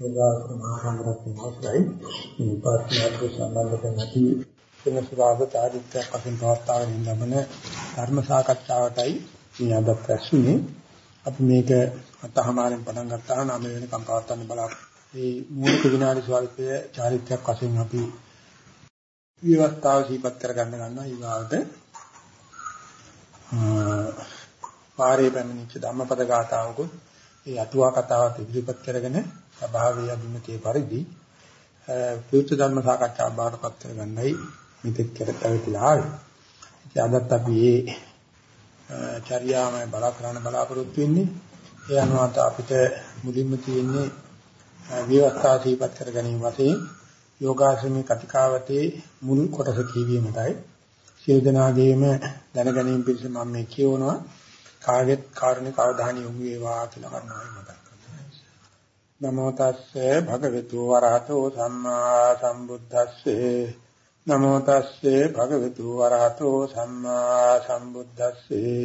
යෝගාසන මහා සංඝරත්නය අවසරයි මේ උපාසනාවට සම්බන්ධ කරන ඇති වෙන සුරාග චාරිත්‍රාක් වශයෙන් පවත්වාගෙන ලබන ධර්ම සාකච්ඡාවටයි මේ අද ප්‍රශ්නේ අපි මේක අතහමාරෙන් පටන් ගත්තා නම් වෙනකම් පවත්වන්න බලාපොරොත්තු. මේ මූලික විනාඩි ස්වල්පය චාරිත්‍රාක් වශයෙන් අපි විවස්ථාව සිහිපත් කරගන්න ගන්නවා. ඊගාවට පාරේ පැමිණිච්ච ධම්මපද ගාථාවකුත් ඒ අටුවා කතාවත් ඉදිරිපත් කරගෙන සභාවේ අභිමතයේ පරිදි පුරුෂ ධර්ම සාකච්ඡා බාරපත් කරගන්නයි මෙතෙක් කරලා ආවේ. ඉතින් අදත් අපි මේ චර්යාමය බල කරන්න බලාපොරොත්තු වෙන්නේ. ඒ අනුව අපිට මුලින්ම තියෙන්නේ විවස්ථා සීපත් කර ගැනීම වශයෙන් යෝගාශ්‍රමී කතිකාවතේ මුල් කොටස කියවීමයි. සියලු දෙනාගේම දැනගැනීම පිණිස මම මේ කියවනවා. කාගෙත් කාරණේ කවදාහනි යොමු වේවා කියලා කරනවා මතක් නමෝ තස්සේ භගවතු වරහතෝ සම්මා සම්බුද්දස්සේ. නමෝ තස්සේ භගවතු වරහතෝ සම්මා සම්බුද්දස්සේ.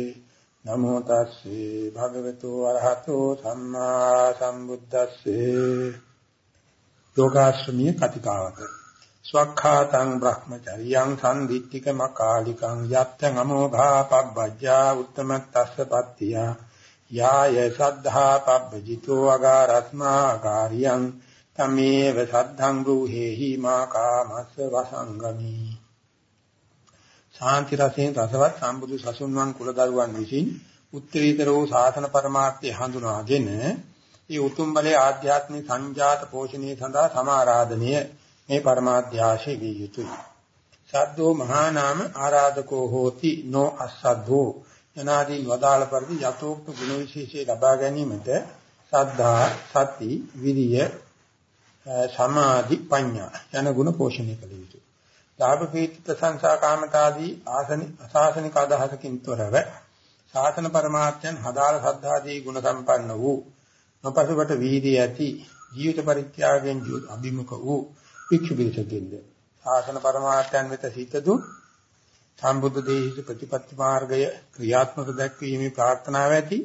නමෝ තස්සේ භගවතු වරහතෝ සම්මා සම්බුද්දස්සේ. යෝගාශ්‍රමීය කතිකාවත ස්වක්ඛාතං බ්‍රහ්මචරියං සම්දිත්තික මකාලිකං යත්තං අමෝඝා පබ්බජ්ජා උත්තමත්තස්ස පත්තිය. යාය සද්ධා පබ්බජිතෝ අගාරස්මා කාර්යං තමේව සද්ධං බ්‍රූහෙහි මා කාමස්ස වසංගමි. ශාන්ති රසයෙන් රසවත් සම්බුදු සසුන් වන් කුල දරුවන් විසින් උත්තරීතර වූ ශාසන પરමාර්ථය හඳුනාගෙන ඒ උතුම් බලයේ ආධ්‍යාත්මික සංජාත පෝෂණය සඳහා සමාරාධනය මේ પરමාධ්‍යාශේ විය යුතුය. සද්දෝ මහා නාම ආරාධකෝ හෝති නෝ අස්සද්දෝ යනාදීන් වදාළ පරිදි යතෝක්ත ගුණ විශේෂය ලබා ගැනීමට සද්ධා සති විරිය සමාධි ප්‍රඥා යන ගුණ පෝෂණය කළ යුතුයි. ලාභ කීර්ති ප්‍රශංසා කාමතාදී ආසනි අසාසනික අදහසකින් තොරව සාසන પરමාර්ථයන් හදාළ සද්ධාදී ගුණ සම්පන්න වූ නොපසුබට වීදී ඇති ජීවිත පරිත්‍යාගයෙන් අභිමුඛ වූ භික්ෂු බිරිසකින්ද සාසන પરමාර්ථයන් වෙත සිත දුන් සම්බුද්ධ දේශිත ප්‍රතිපත්ති මාර්ගය ක්‍රියාත්මක දැක්වීමේ ප්‍රාර්ථනාව ඇති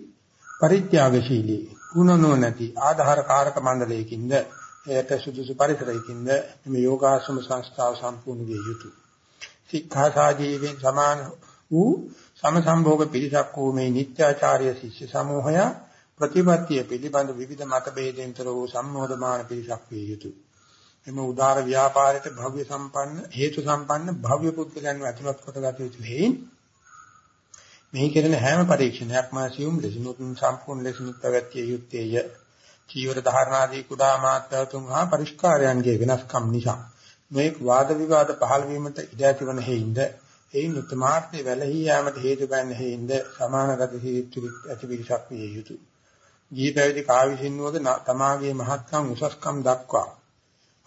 පරිත්‍යාගශීලී ගුණනෝ නැති ආධාර කාරක මණ්ඩලයකින්ද එයට සුදුසු පරිසරයකින්ද මේ යෝගාශ්‍රම සංස්ථාව සම්පූර්ණ විය යුතුය. සික්ඛා ජීවෙන් සමාන වූ සමසම්භෝග පිරිසක් වූ මේ නිත්‍යාචාර්ය ශිෂ්‍ය සමූහය ප්‍රතිපත්තිය පිළිබඳ විවිධ මත බෙහෙදෙන්තර වූ සම්මෝධමාන පිරිසක් විය යුතුය. එම උදාර ව්‍යාපාරයට භව්‍ය සම්පන්න හේතු සම්පන්න භව්‍ය පුද්ගලයන් ඇතුළත් කොට ගත යුතු හේයින් මේ කෙරෙන හැම පරීක්ෂණයක්ම සියුම් ලෙසිනුත් සම්පූර්ණ ලෙසිනුත් පැවැත්විය යුත්තේය චීවර ධාරණාදී කුඩා මාත්‍රතුන් හා පරිස්කාරයන්ගේ වෙනස්කම් නිසා මේ වාද විවාද පහළ වීමට ඉඩ ඇතිවන හේින්ද එයින් උත්තමාර්ථය වැළහී යාමට හේතු ගන්න හේින්ද සමානගත හේතු ඇති පිරිසක් විය යුතුය. ජීවිතයේදී කාවිසින්වද තමාගේ මහත්කම් උසස්කම් දක්වා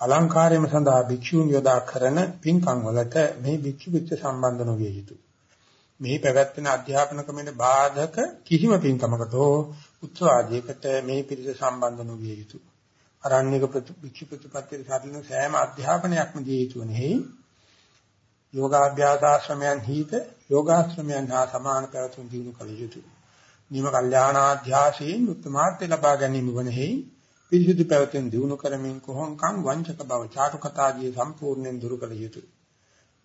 අලංකාරයම සඳහා භික්ෂූන් යොදා කරන පින්කම් වලට මේ භික්ෂු පිට සම්බන්ධ නොවිය යුතුය. මේ පැවැත්වෙන අධ්‍යාපන ක්‍රමයට බාධක කිසිම පින්කමකට හෝ උත්සව ආදීකට මේ පිරිස සම්බන්ධ නොවිය යුතුය. අරණ්‍යක භික්ෂු ප්‍රතිපත්තියේ සාධන සෑම අධ්‍යාපනයක්ම දී යුතු නෙහි. යෝගාභ්‍යාසාශ්‍රමයන් හිත යෝගාශ්‍රමයන් හා සමාන පැවතුම් දිනු කළ යුතුය. නිම කල්යාණාධ්‍යාසයෙන් උත්තමාර්ථය ලබා ගැනීම වනෙහි පිරිසිදු පැවතුම් දිනු කරමින් කොහොංකම් වංචක බව චාටු කතාදී සම්පූර්ණයෙන් දුරු කළ යුතුය.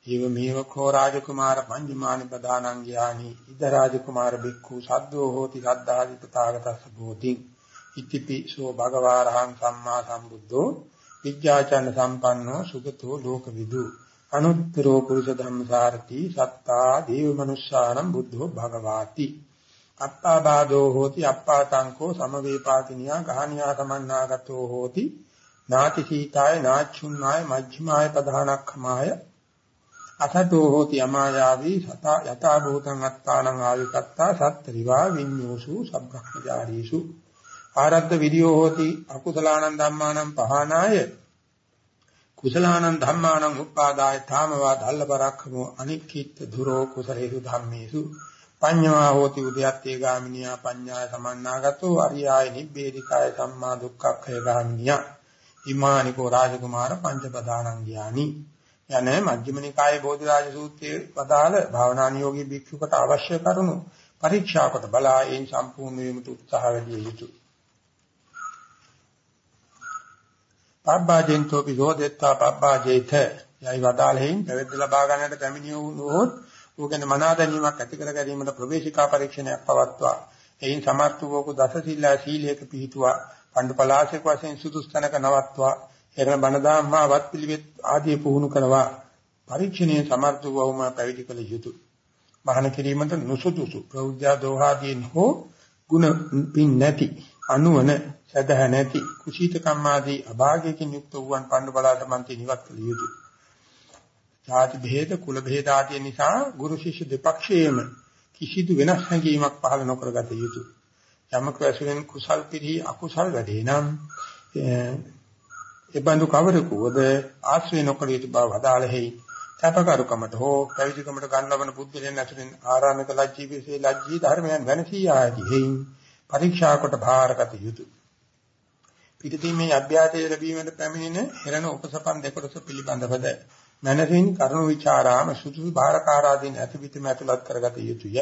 ඒව මේව කෝ රාජකුමාර පංජමානි ප්‍රදානං ඥානි ඉද රාජකුමාර බික්ඛු සද්දෝ හෝති සද්ධාදි තථාගතස්ස බෝධි ඉතිපි සෝ භගවාරහං සම්මා සම්බුද්ධෝ විද්‍යාචන සම්පන්නෝ සුගතෝ ලෝකවිදු අනුත්තරෝ පුරුෂ ධම්මසාරති සත්තා දේව මනුස්සානම් බුද්ධෝ භගවාති. අත්තාබාධෝ හෝති අප්පාතංකෝ සමවේපාතිනියා ගහනියා සමන්නාගතෝ හෝති. නාති සීතාය නාච්චුන්නාය මජ්ක්‍ධිමාය ප්‍රධානක්ඛමාය. අසතෝ හෝති අමායාවී සතා යතා භූතං අත්තානං ආවිකත්තා සත්තරිවා විඤ්ඤෝසු සබ්‍රහ්මචාරීසු ආරද්ධ විරියෝ හෝති අකුසලානං ධම්මානං පහනාය. කුසලානං ධම්මානං උපාදාය තාමවා ධල්ලපරක්ඛමෝ අනික්කිට දුරෝ කුසලේසු ධම්මේසු. පඤ්ඤා හෝති උද්‍යත්තේ ගාමිනියා පඤ්ඤාය සමන්නාගතෝ අරියාය නිබ්බේධිකාය සම්මා දුක්ඛක්ඛය ගාමිනියා. හිමානිකෝ රාජකුමාර පංචපදානං ඥානි යන මජ්ක්‍ධිම නිකායේ බෝධිරාජ සූත්‍රයේ වදාළ භාවනානියෝගී භික්ෂුකට අවශ්‍ය කරුණු පරීක්ෂා කොට බලා ඒන් සම්පූර්ණ වීමට උත්සාහ වැඩි යුතුය. පබ්බාජෙන්තෝ පිසෝදෙත්තා පබ්බාජේත. යයි වදාළෙහින් පැවිද්ද ලබා ගන්නට පැමිණිය වූනොත් ඌගෙන මනා දැනීමක් ඇති කර ගැනීමට ප්‍රවේශිකා පරීක්ෂණයක් පවත්වා එයින් සමර්ථ වූ දසසිල්ලා සීලයක පිහිටුවා පණ්ඩු පලාසයක වශයෙන් සුදුස්තනක නවත්වා එරණ බණදාම්මා වත් පිළිවෙත් ආදී පුහුණු කරවා පරීක්ෂණයේ සමර්ථ වූවම පැවිදි කළ යුතුය. මහාන කිරීමට නුසුදුසු ප්‍රෞද්ධා දෝහාදීන් හෝ ಗುಣ පින් නැති අනුවන සදහ නැති කුසීත කම්මාදී අභාගයකින් යුක්ත වූවන් පණ්ඩු බලාට මන්ති නිවත් කළ යුතුය. ජාති භේද කුල භේද ආදී නිසා ගුරු ශිෂ්‍ය දෙපක්ෂයේම කිසිදු වෙනස් හැඟීමක් පහළ නොකරගත යුතුය. යමක ඇසුරෙන් කුසල් පිරී අකුසල් වැඩේ නම් ඒ බඳු කවරකුවද ආශ්‍රය නොකර යුතු බව වදාළෙහි තපකරුකමට හෝ පැවිදිකමට ගන්නවන බුද්ධලෙන් ඇතුලින් ආරාමික ලජ්ජී විසේ ලජ්ජී ධර්මයන් වෙනසී ආදී හේයින් පරීක්ෂා කොට භාරගත යුතුය. පිටින් මේ අභ්‍යාසය ලැබීමට පැමිණෙන හෙරණ උපසපන් දෙකොටස පිළිබඳවද මනසින් කරුණු ਵਿਚාරාම සුදුසු බාරකාරාදීන් ඇතිවිතම ඇතුළත් කරගත යුතුය.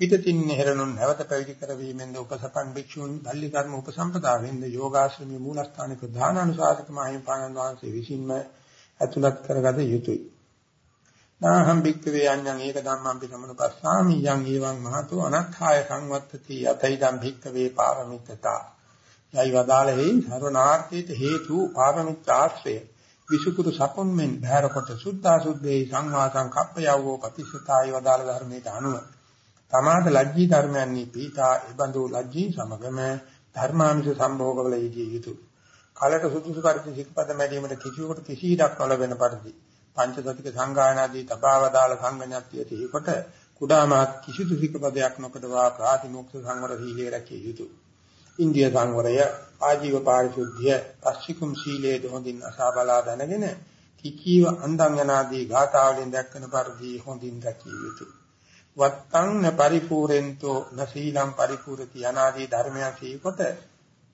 පිටතින් හෙරණුන් නැවත පැවිදි කරවීමෙන්ද උපසපන් භික්ෂූන් ධල්ලි කර්ම උපසම්පදාවෙන්ද යෝගාශ්‍රමී මූලස්ථානික දානානුශාසක මහින්පාණන් වහන්සේ විසින්ම ඇතුළත් කරගත යුතුය. නාහම් භික්ඛවේ අඤ්ඤං ඒක ධම්මං පිසමනුපස්සාමි යං ඊවං මහතෝ අනත්ථාය සංවත්තති යතයිදම් භික්ඛවේ පාරමිත්තතා යයි වදාළෙහි සර්වනාර්ථිත හේතු පාරමිත්‍යාශ්‍රය විසුකුරු සපොන් මෙන් බහැර කොට සුද්ධා සුද්ධේ සංවාසං කප්පයවෝ ප්‍රතිසතාය වදාළ ධර්මයට අනුව තමාද ලජ්ජී ධර්මයන්හි පීතා ඒබඳු ලජ්ජී සමගම ධර්මාංශ සම්භෝගවල යෙදිය යුතුය. කලට සුදුසු පරිදි සික්පද මැදීමට කිසිවෙකුට කිසි ඉඩක් නොලැබෙන පරිදි පංචසතික සංගායනාදී තබාවදාල සංගණ්‍යත්‍ය තිහිකොට කුඩාමහත් කිසිදු සික්පදයක් නොකඩවා ප්‍රාතිමෝක්ෂ සංවර සීලයේ රැකිය යුතුය. ඉන්දිය සංවරය ආජීව පාරිශුද්ධිය පස්චිකුම් සීලයේ හොඳින් අසා බලා දැනගෙන කිකීව අන්දං යනාදී ගාථාවලින් දැක්කන පරිදි හොඳින් රැකිය යුතුය. වත්තං පරිපූර්ෙන්තෝ නසීලං පරිපූර්ති අනාදී ධර්මයන් සීකොට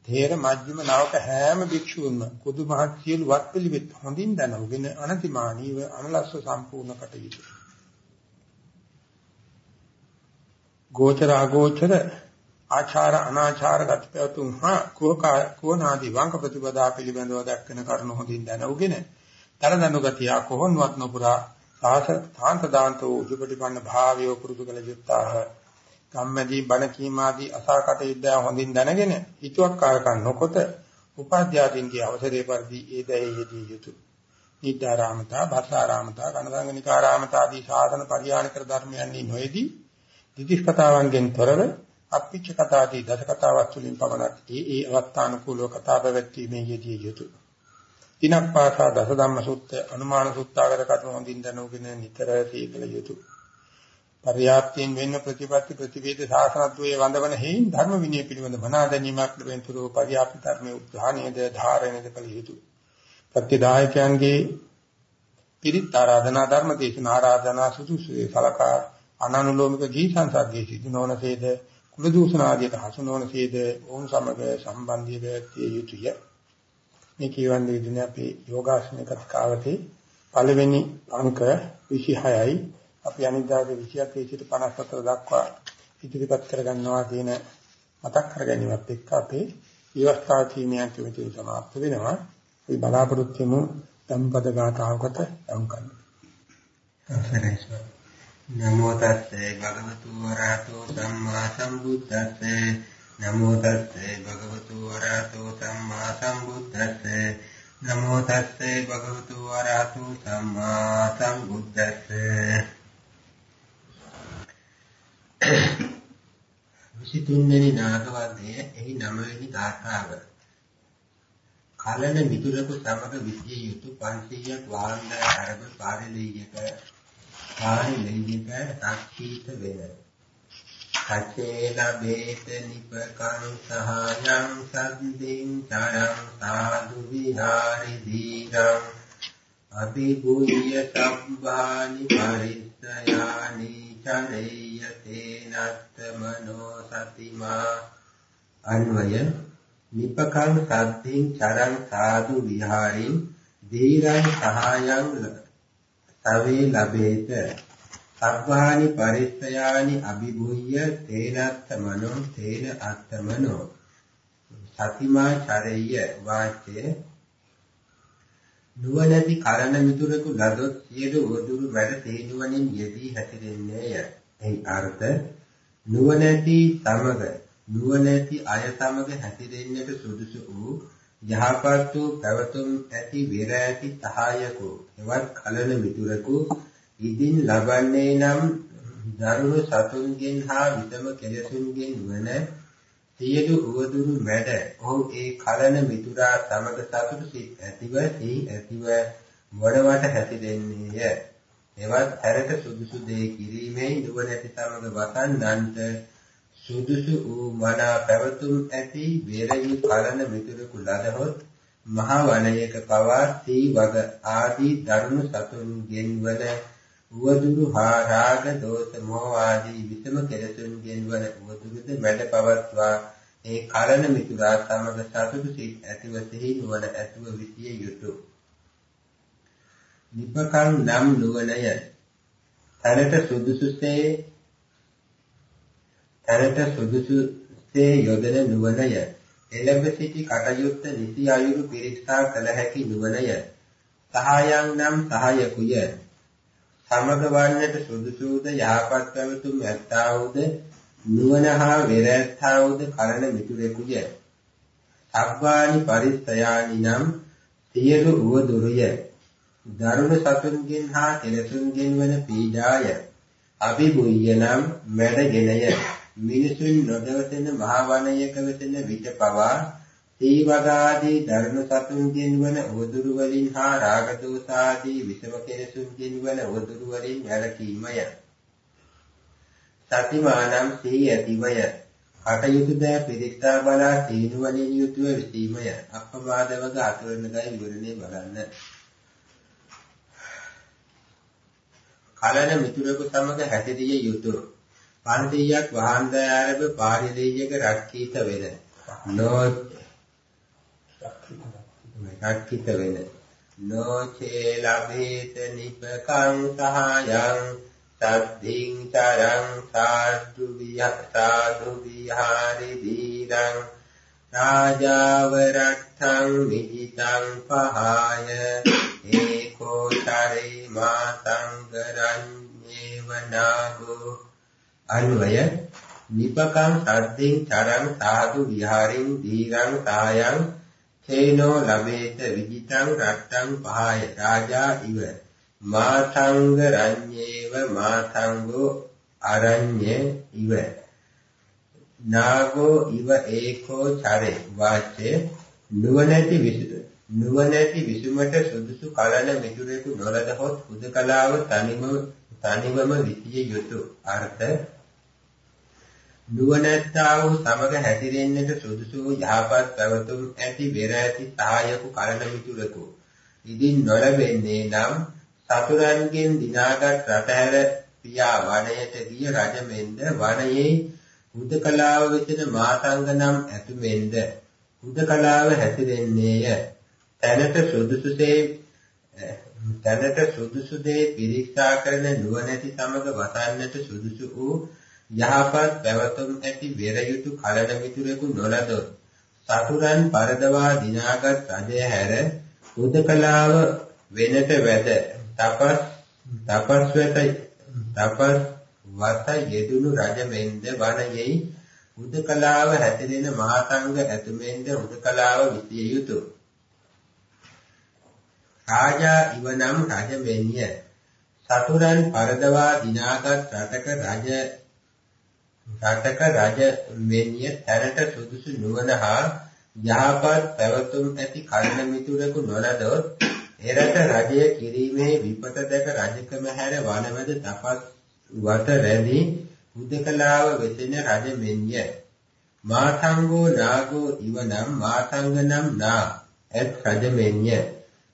තේර මජ්ක්‍ධිම නාවක හැම භික්ෂූන්ම කුදු මහත් සියලු වත් පිළිවෙත් හොඳින් දැනගෙන අනතිමානීව අනලස්ස සම්පූර්ණ කටයුතු. ගෝචර අගෝචර ආචාර අනාචාර ගතිපතුන් හා කුවකා කුවනාදී වංක ප්‍රතිපදා පිළිබඳව දක්වන කරුණු හොඳින් දැනුගෙන තරදනු ගතිය කොහොන්වත් නොපුරා සාස තාන්ත දාන්තෝ උජුපටිපන්න භාවය පුරුදු කළ යුත්තාහ කම්මැදී බණ කීමාදී අසාකට යුද්ධය හොඳින් දැනගෙන හිතුවක්කාරකම් නොකොට උපාධ්‍යාදීන්ගේ අවසරේ පරිදි ඒ දැයෙහිදී යුතුය. නිද්දාරාමතා, භාසාරාමතා, කනසංගනිකාරාමතා ආදී සාධන පරිහාන කර ධර්මයන්හි නොයේදී දිතිස් කතාවන්ගෙන් තොරව අප්පිච්ච කතාදී දස කතාවත් වලින් පමණක් ඒ ඒ අවස්ථානුකූලව කතා පැවැත්වීමේ යෙදිය යුතුය. දිනක් පාසා දස ධම්ම සුත්ත අනුමාන සුත්තාගත කරුණු හොඳින් දැනුගෙන නිතර සීකල යුතුය. පරියාප්තියෙන් වෙන්න ප්‍රතිපත්ති ප්‍රතිවේද සාසනත්වයේ වඳවන හේයින් ධර්ම විනය පිළිබඳ මනා දැනීමක් ලැබෙනතුරු පරියාප්ති ධර්මයේ උත්හානයේද ධාරණයද කළ යුතුය. ප්‍රතිදායකයන්ගේ පිරිත් ආරාධනා ධර්ම දේශනා ආරාධනා සුදුසුසේ සලකා අනනුලෝමික ගී සංසර්ගයේ සිදු නොවනසේද කුල දූෂණ ආදියට හසු නොවනසේද ඕම් සමග සම්බන්ධය වෙතිය යුතුය. මේ කියවන්නේ ඉදින අපේ යෝගාසන කතාවතේ පළවෙනි අංක 26යි අපි අනිද්දාගේ 27 සිට 54 දක්වා ඉදිරිපත් කරගන්නවා කියන මතක් කරගැනීමත් එක්ක අපේ විවස්ථා තීමයන් කමිටුව සමාප්ත වෙනවා. අපි බලාපොරොත්තු වෙමු සම්පද ගාථාවකට අංකන්න. නමෝ තස්සේ භගවතු වරහතෝ සම්මා සම්බුද්දස්සේ. නමෝ තස්සේ භගවතු වරහතෝ සම්මා සම්බුද්දස්සේ. නමෝ තස්සේ භගවතු වරහතෝ සම්මා සම්බුද්දස්සේ. විසිතුන්වෙනි නාගවර්ගයේ එහි නවවෙනි ගාථාව කලන මිතුරකු සමග විද්‍ය යුතු 500ක් වාහන අරබ පාරිලීයක පාරිලීයක සක්ීත වෙන. සචේන බේත නිපකං සහයං සද්දින් චරං සාදු විහාරි දීරං අභිභූය සබ්බානි පරිස්සයානි චරේයතේ නත්තමනෝ සතිමා අන්වය නිපකං සද්දින් චරං සාදු විහාරින් දීරං සහායං සවේ ලබේත. සබ්බානි පරිස්සයානි අභිභූය තේනත්තමනෝ තේන අත්තමනෝ සතිමා චරේය වාචේ නුවණැති කරන මිතුරෙකු ලදොත් සියලු උවදුරු වැඩ තේනුවණින් යෙදී හැසිරෙන්නේය. එහි අර්ථ නුවණැති සමග නුවණැති අය සමග හැසිරෙන්නට සුදුසු වූ යහපත් වූ පැවතුම් ඇති විර ඇති සහායකු එවත් කලන මිතුරෙකු ඉදින් ලබන්නේ නම් දරුණු සතුන්ගෙන් හා විතම කෙලෙසුන්ගෙන් වන සියලු උවදුරු මැඩ ඔහු ඒ කලන මිතුරා සමග සතුටු සිත් ඇතිව එහි ඇතිව වඩවට හැසිරෙන්නේය. එවත් හැරට සුදුසු දේ කිරීමෙන් නුවණැති සමග වසන්නන්ට සුදුසු වූ මනා පැවතුම් ඇති වේරයු කලන මිතුරෙකු ලදහොත් මහ වනයේක පවා සී වග ආදී දරුණු සතුන්ගෙන් වන උවදුරු හා රාග දෝෂ මොහ ආදී විසම කෙලෙසුන්ගෙන් වන උවදුරුද මැඩ පවත්වා ඒ කලන මිතුරා සමග සතුටු සිත් ඇතිව සිහි නුවණ ඇතුව විසිය යුතුය. නිපකං නම් නුවණය තනට සුදුසුසේ තනට සුදුසුසේ යොදන නුවණය එළඹ සිටි කටයුත්ත නිසි අයුරු පිරික්සා කළ හැකි නුවණය සහායං නම් සහායකුය සමග වන්නට සුදුසුද යහපත් පැවතුම් ඇත්තා වූද නුවණ හා වෙරැත්තා වූද කලන මිතුරෙකුය. සබ්බානි පරිස්සයානි නම් සියලු උවදුරුය. දරුණු සතුන්ගෙන් හා කෙලසුන්ගෙන් වන පීඩාය. අභිභුය්‍ය නම් මැඩගෙනය. මිනිසුන් නොදවසෙන මහ වනයක වෙසෙන විට පවා සීවගාදී දරුණු සතුන්ගෙන් වන උවදුරු වලින් හා රාග දෝෂ ආදී විෂම කෙලෙසුන්ගෙන් වන උවදුරු වලින් වැළකීමය. සතිමානම් සිහි ඇතිවය. කටයුතු දෑ පිරික්සා බලා සීනු වලින් යුතුව විසීමය. අප්‍රමාදවක අතුරනගයි විවරණේ බලන්න. කලන මිතුරෙකු සමග හැසිරිය යුතුය. පන්තියක් වහන්ද ආරබ පාරිලෙයක රක්කීත වෙන. නෝ රක්කිත වෙන නොචේ ලබේත නිපකං සහායං සද්ධින් චරං සාදු විහාසාදු විහාරි දීරං රාජාවරත්තං විජිතං පහාය ඒකෝ චරේ මාතං ගරඤ්ඤේව නාගෝ අන්වය. නිපකං සද්ධින් චරං සාදු විහාරින් දීරං සායං තේනෝ ලබේත විජිතං රට්ටං පහය. රාජා ඉව. මාතංග රඤ්ඤේව මාතංගෝ අරඤ්ඤ ඉව. නාගෝ ඉව ඒකෝ චරේ. වාචේ නුවණැති විසු නුවණැති විසුමට සුදුසු කලන මිතුරෙකු නොලදහොත් හුදකලාව තනිම තනිවම විසිය යුතු. අර්ථ නුවණැත්තා වූ සමග හැසිරෙන්නට සුදුසු යහපත් පැවතුම් ඇති බෙර ඇති සහායක කලන මිතුරෙකු ඉදින් නොලැබෙන්නේ නම් සතුරන්ගෙන් දිනාගත් රටහැර පියා වනයට ගිය රජමෙන්ද වනයේ හුදකලාව වෙතන මාතංග නම් ඇතුමෙන්ද හුදකලාව හැසිරෙන්නේය. තැනට සුදුසුසේ තැනට සුදුසු දේ පිරික්සා කරන නුවණැති සමග වසන්නට සුදුසු වූ යහපත් පැවතුම් ඇති වෙරයුතු කලන මිතුරෙකු නොලදොත් සතුරන් පරදවා දිනාගත් රජය හැර උදකලාව වෙනට වැද තපස් තපස් වෙත තපස් වත යෙදුණු රජ මෙන්ද වනයෙහි උදකලාව හැතිරෙන මහාසංඝ ඇතුමෙන්ද උදකලාව විසිය යුතුය. රාජා ඉවනම් රජ මෙන්ය. සතුරන් පරදවා දිනාගත් රටක රජ රටක රජ මෙන්ය තැනට සුදුසු නුවණ හා යහපත් පැවතුම් ඇති කර්ණ මිතුරෙකු නොලදොත් එරට රජය කිරීමේ විපත දැක රජකම හැර වනවැද තපස් වත රැඳි උදකලාව වෙසෙන රජ මෙන්ය මාතංගෝ නාගෝ ඉවනම් මාතංග නම් නා ඇත් රජ මෙන්ය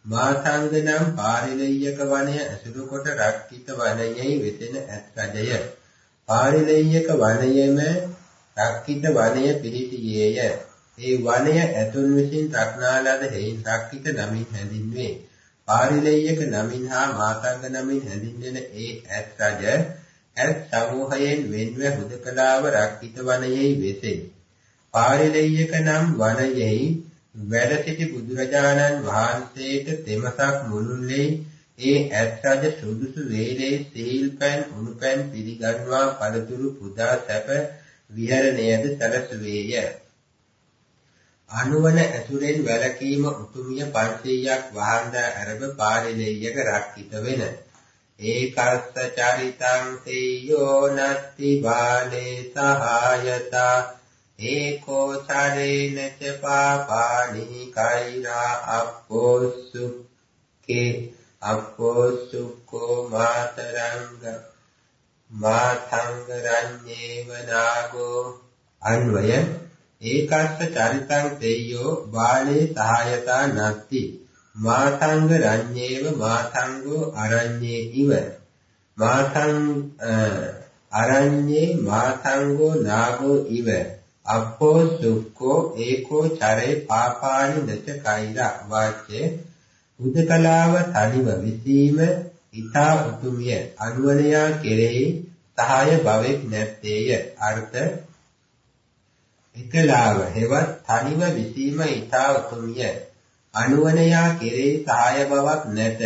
මාතංග නම් පාරිලෙය්‍යක වනය ඇසුරු කොට රක්කිත වනයෙහි වෙසෙන ඇත් රජය. පාරිලෙය්‍යක වනයේම රක්කිත වනය පිහිටියේය. ඒ වනය ඇතුන් විසින් රක්නා ලද හේයින් රක්කිත නමින් හැඳින්වේ. පාරිලෙය්‍යක නමින් හා මාතංග නමින් හැඳින්වෙන ඒ ඇත් රජ ඇත් සමූහයෙන් වෙන්ව හුදකලාව රක්කිත වනයෙහි වෙසෙයි. පාරිලෙය්‍යක නම් වනයෙහි වැඩ සිටි බුදුරජාණන් වහන්සේට තෙමසක් මුළුල්ලේ ඒ ඇත් රජ සුදුසු වේලේ සීල් පෑන් උණු පෑන් පිළිගන්වා පළතුරු පුදා සැප විහරණයද සැලසුවේය. අනුවන ඇසුරෙන් වැළකීම උතුමිය 500ක් වහන්දා අරබ පාරිලෙයක රක්කිත වෙන. ඒකස්ස චරිතං තේයෝ නත්ති බාලේ සහායතා ඒකෝ චරේන ච පාපානි කෛරා අප්පෝසුකේ අප්පෝසුකෝ මාතරංග මාතංග රඤ්ඤේව නාගෝ අන්වය ඒකස්ස චරිතං තේයෝ බාලේ සහායතා නත්ති මාතංග රඤ්ඤේව මාතංගෝ අරඤ්ඤේ ඉව මාතං අරඤ්ඤේ මාතංගෝ නාගෝ ඉව අප්පෝ සුක්ඛෝ ඒකෝ චරේ පාපානි නච කෛරා වාච්‍ය උදකලාව තනිව විසීම ඊතා උතුමිය. අනුවණයා කෙරෙහි සහාය භවෙක් නැත්තේය. අර්ථ එකලාව හෙවත් තනිව විසීම ඊතා උතුමිය. අනුවණයා කෙරෙහි සහාය බවක් නැත.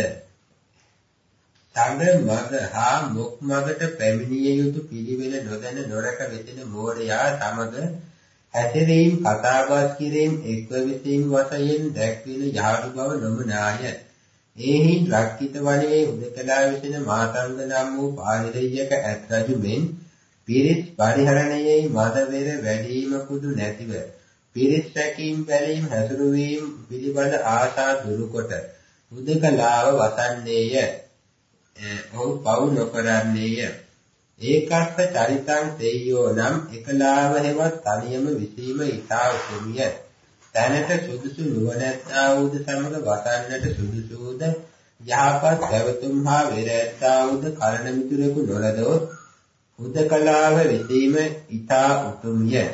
තඟ මග හා මුක් මගට පැමිණිය යුතු පිළිවෙල නොදැන නොරක වෙතෙන මෝඩයා සමග හැසිරීම කතාබස් කිරීම එක්ව විසින් වශයෙන් දැක්වෙන යහළු බව නොමනාය. එහි රක්කිත වනයේ උදකලා විසින මාතංග නම් වූ පාරිරයක ඇත් රජු මෙන් පිරිස් පරිහරණයේ මද වෙර වැඩිම කුදු නැතිව පිරිස් රැකීම් බැලීම් හැසිරුවීම පිළිබඳ ආශා දුරුකොට උදකලාව වසන්නේය. ඔහු පවු නොකරන්නේය. ඒකස්ස චරිතං තේයෝ නම් එකලාව හෙවත් තනියම විසීම ඊතා උතුමිය. තැනට සුදුසු නුවණැත්තා වූද සමග වසන්නට සුදුසුද යහපත් පැවතුම් හා විරැත්තා වූද කලන මිතුරෙකු නොලදොත් උදකලාව විසීම ඊතා උතුමිය.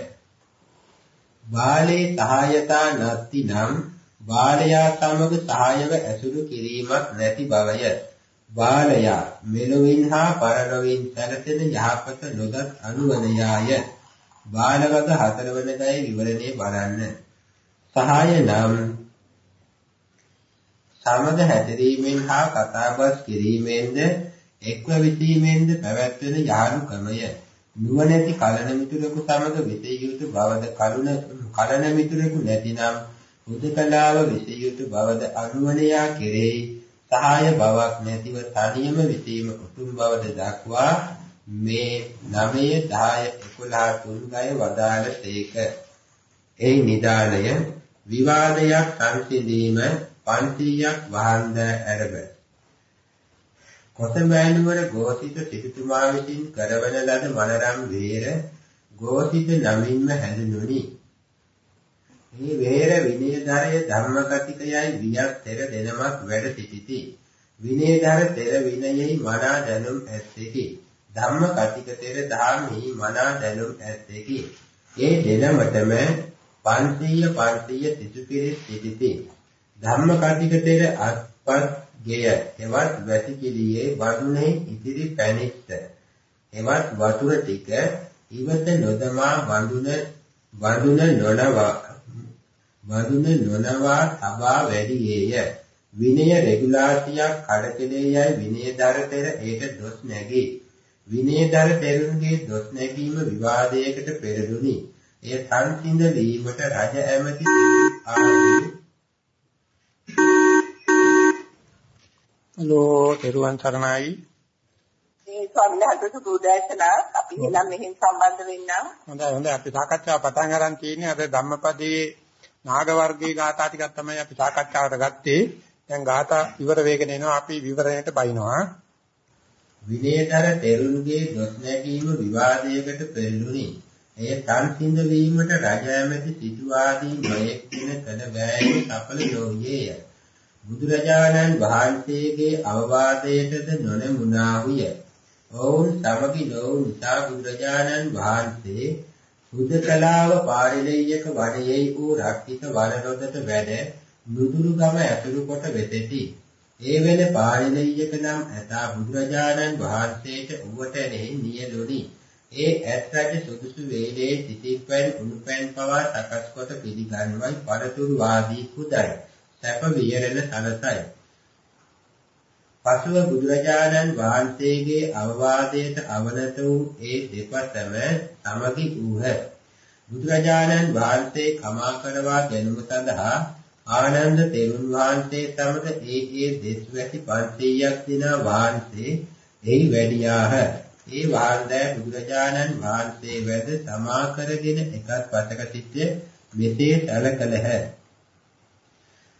බාලේ සහායතා නැති නම් බාලයා සමග සහායව ඇසුරු කිරීමක් නැති බවය. බාලයා මෙලොවින් හා පරලොවින් සැලසෙන යහපත නොදත් අනුවනයාය. බාලවග හතරවන දය විවරණේ බලන්න. සහාය නම් සමග හැදරීමෙන් හා කතාබස් කිරීමෙන්ද එක්ව විසීමෙන්ද පැවැත්වෙන යාළුකමය. නුවණැති කලන මිතුරෙකු සමග විසිය යුතු බවද කලන කලන මිතුරෙකු නැතිනම් උදකලාව විසිය යුතු බවද අනුවණයා කෙරෙහි සහාය බවක් නැතිව තනියම විසීම උතුම් බවද දක්වා මේ 9 10 11 තුන්ගය වදාළ තේක එයි නිදානය විවාදයක් සංසිඳීම 500ක් වහන්ද ඇරබ කොතඹෑනුවර ගෝසිත සිටුතුමා විසින් කරවන ලද මනරම් වේර ගෝසිත නමින්ම හැඳුනුනි. මේ වේර විනයධරය ධර්මකතිකයයි වියක් තෙර දෙනමක් වැඩ සිටිති. විනයධර තෙර විනයෙහි මනා දැනුම් ඇත්තේකි. ධම්මකතික තෙර ධාමෙහි මනා දැනුම් ඇත්තේකි. ඒ දෙනමතම 500 500 සිසුපිරිස් සිටිති. ධම්මකතික තෙර අත්පත් ගෙය එවත් වැසිකිළියේ වඩුනේ ඉදිරි පැනිස්ස එවත් වතුර ටික ඉවත නොදමා වඳුන වඳුන නොනවා වඳුන නොනවා තබා වැඩියේය. විනය රෙගුලාසියක් කඩකලේ යයි විනයදර පෙර ඒට දොස් නැගී. විනයදර තෙරුන්ගේ දොස් නැගීම විවාදයකට පෙරළුණි. එය සංසිඳ වීමට රජ ඇමති ආදී හලෝ තෙරුවන් සරණයි. මේ ස්වාමීන් වහන්සේ සුබෝදෑසනා අපි එනම් මෙහෙන් සම්බන්ධ වෙන්නම්. හොඳයි හොඳයි අපි සාකච්ඡාව පටන් ගන්න තියෙන්නේ අද ධම්මපදයේ නාග වර්ගයේ ගාථා ටිකක් තමයි අපි සාකච්ඡාවට ගත්තේ. දැන් ගාථා විවර වේගෙන එනවා අපි විවරණයට බයිනවා. විනයතර තෙරුන්ගේ දොස් නැගීම විවාදයකට පෙරළුණි. එය සංසිඳ වීමට රජ ඇමති සිටුවාදී නොයෙක් දින කළ වෑයම සඵල නොවියේය. බුදුරජාණන් වහන්සේගේ අවවාදයටද නොනමුණාහුය. ඔවුන් සමගි නොවුන් නිසා බුදුරජාණන් වහන්සේ හුදකලාව පාරිලෙය්‍යක වනයේ වූ රක්කිත වනරොදට වැඩ නුදුරු ගම ඇතුළු කොට වෙතෙති. ඒ වෙන පාරිලෙය්‍යක නම් ඇතා බුදුරජාණන් වහන්සේට උවටෙනෙහි නියලුනි. ඒ ඇත් රජ සුදුසු වේලේ සිටින් පැන් උණු පැන් පවා සකස් කොට පිළිගන්වයි පරතුරු ආදී කුදයි. සැප විහෙරණ සලසයි. පසුව බුදුරජාණන් වහන්සේගේ අවවාදයට අවනත වූ ඒ දෙපසම සමගි වූහ. බුදුරජාණන් වහන්සේ කමා කරවා ගැනීම සඳහා ආනන්ද තෙරුන් වහන්සේ සමග ඒ ඒ දෙස් වැසි 500ක් දිනා වහන්සේ එහි වැඩියාහ. ඒ වාන්දෑ බුදුරජාණන් වහන්සේ වැද සමා කරගෙන එකත් පසක සිට මෙසේ සැලකලහ.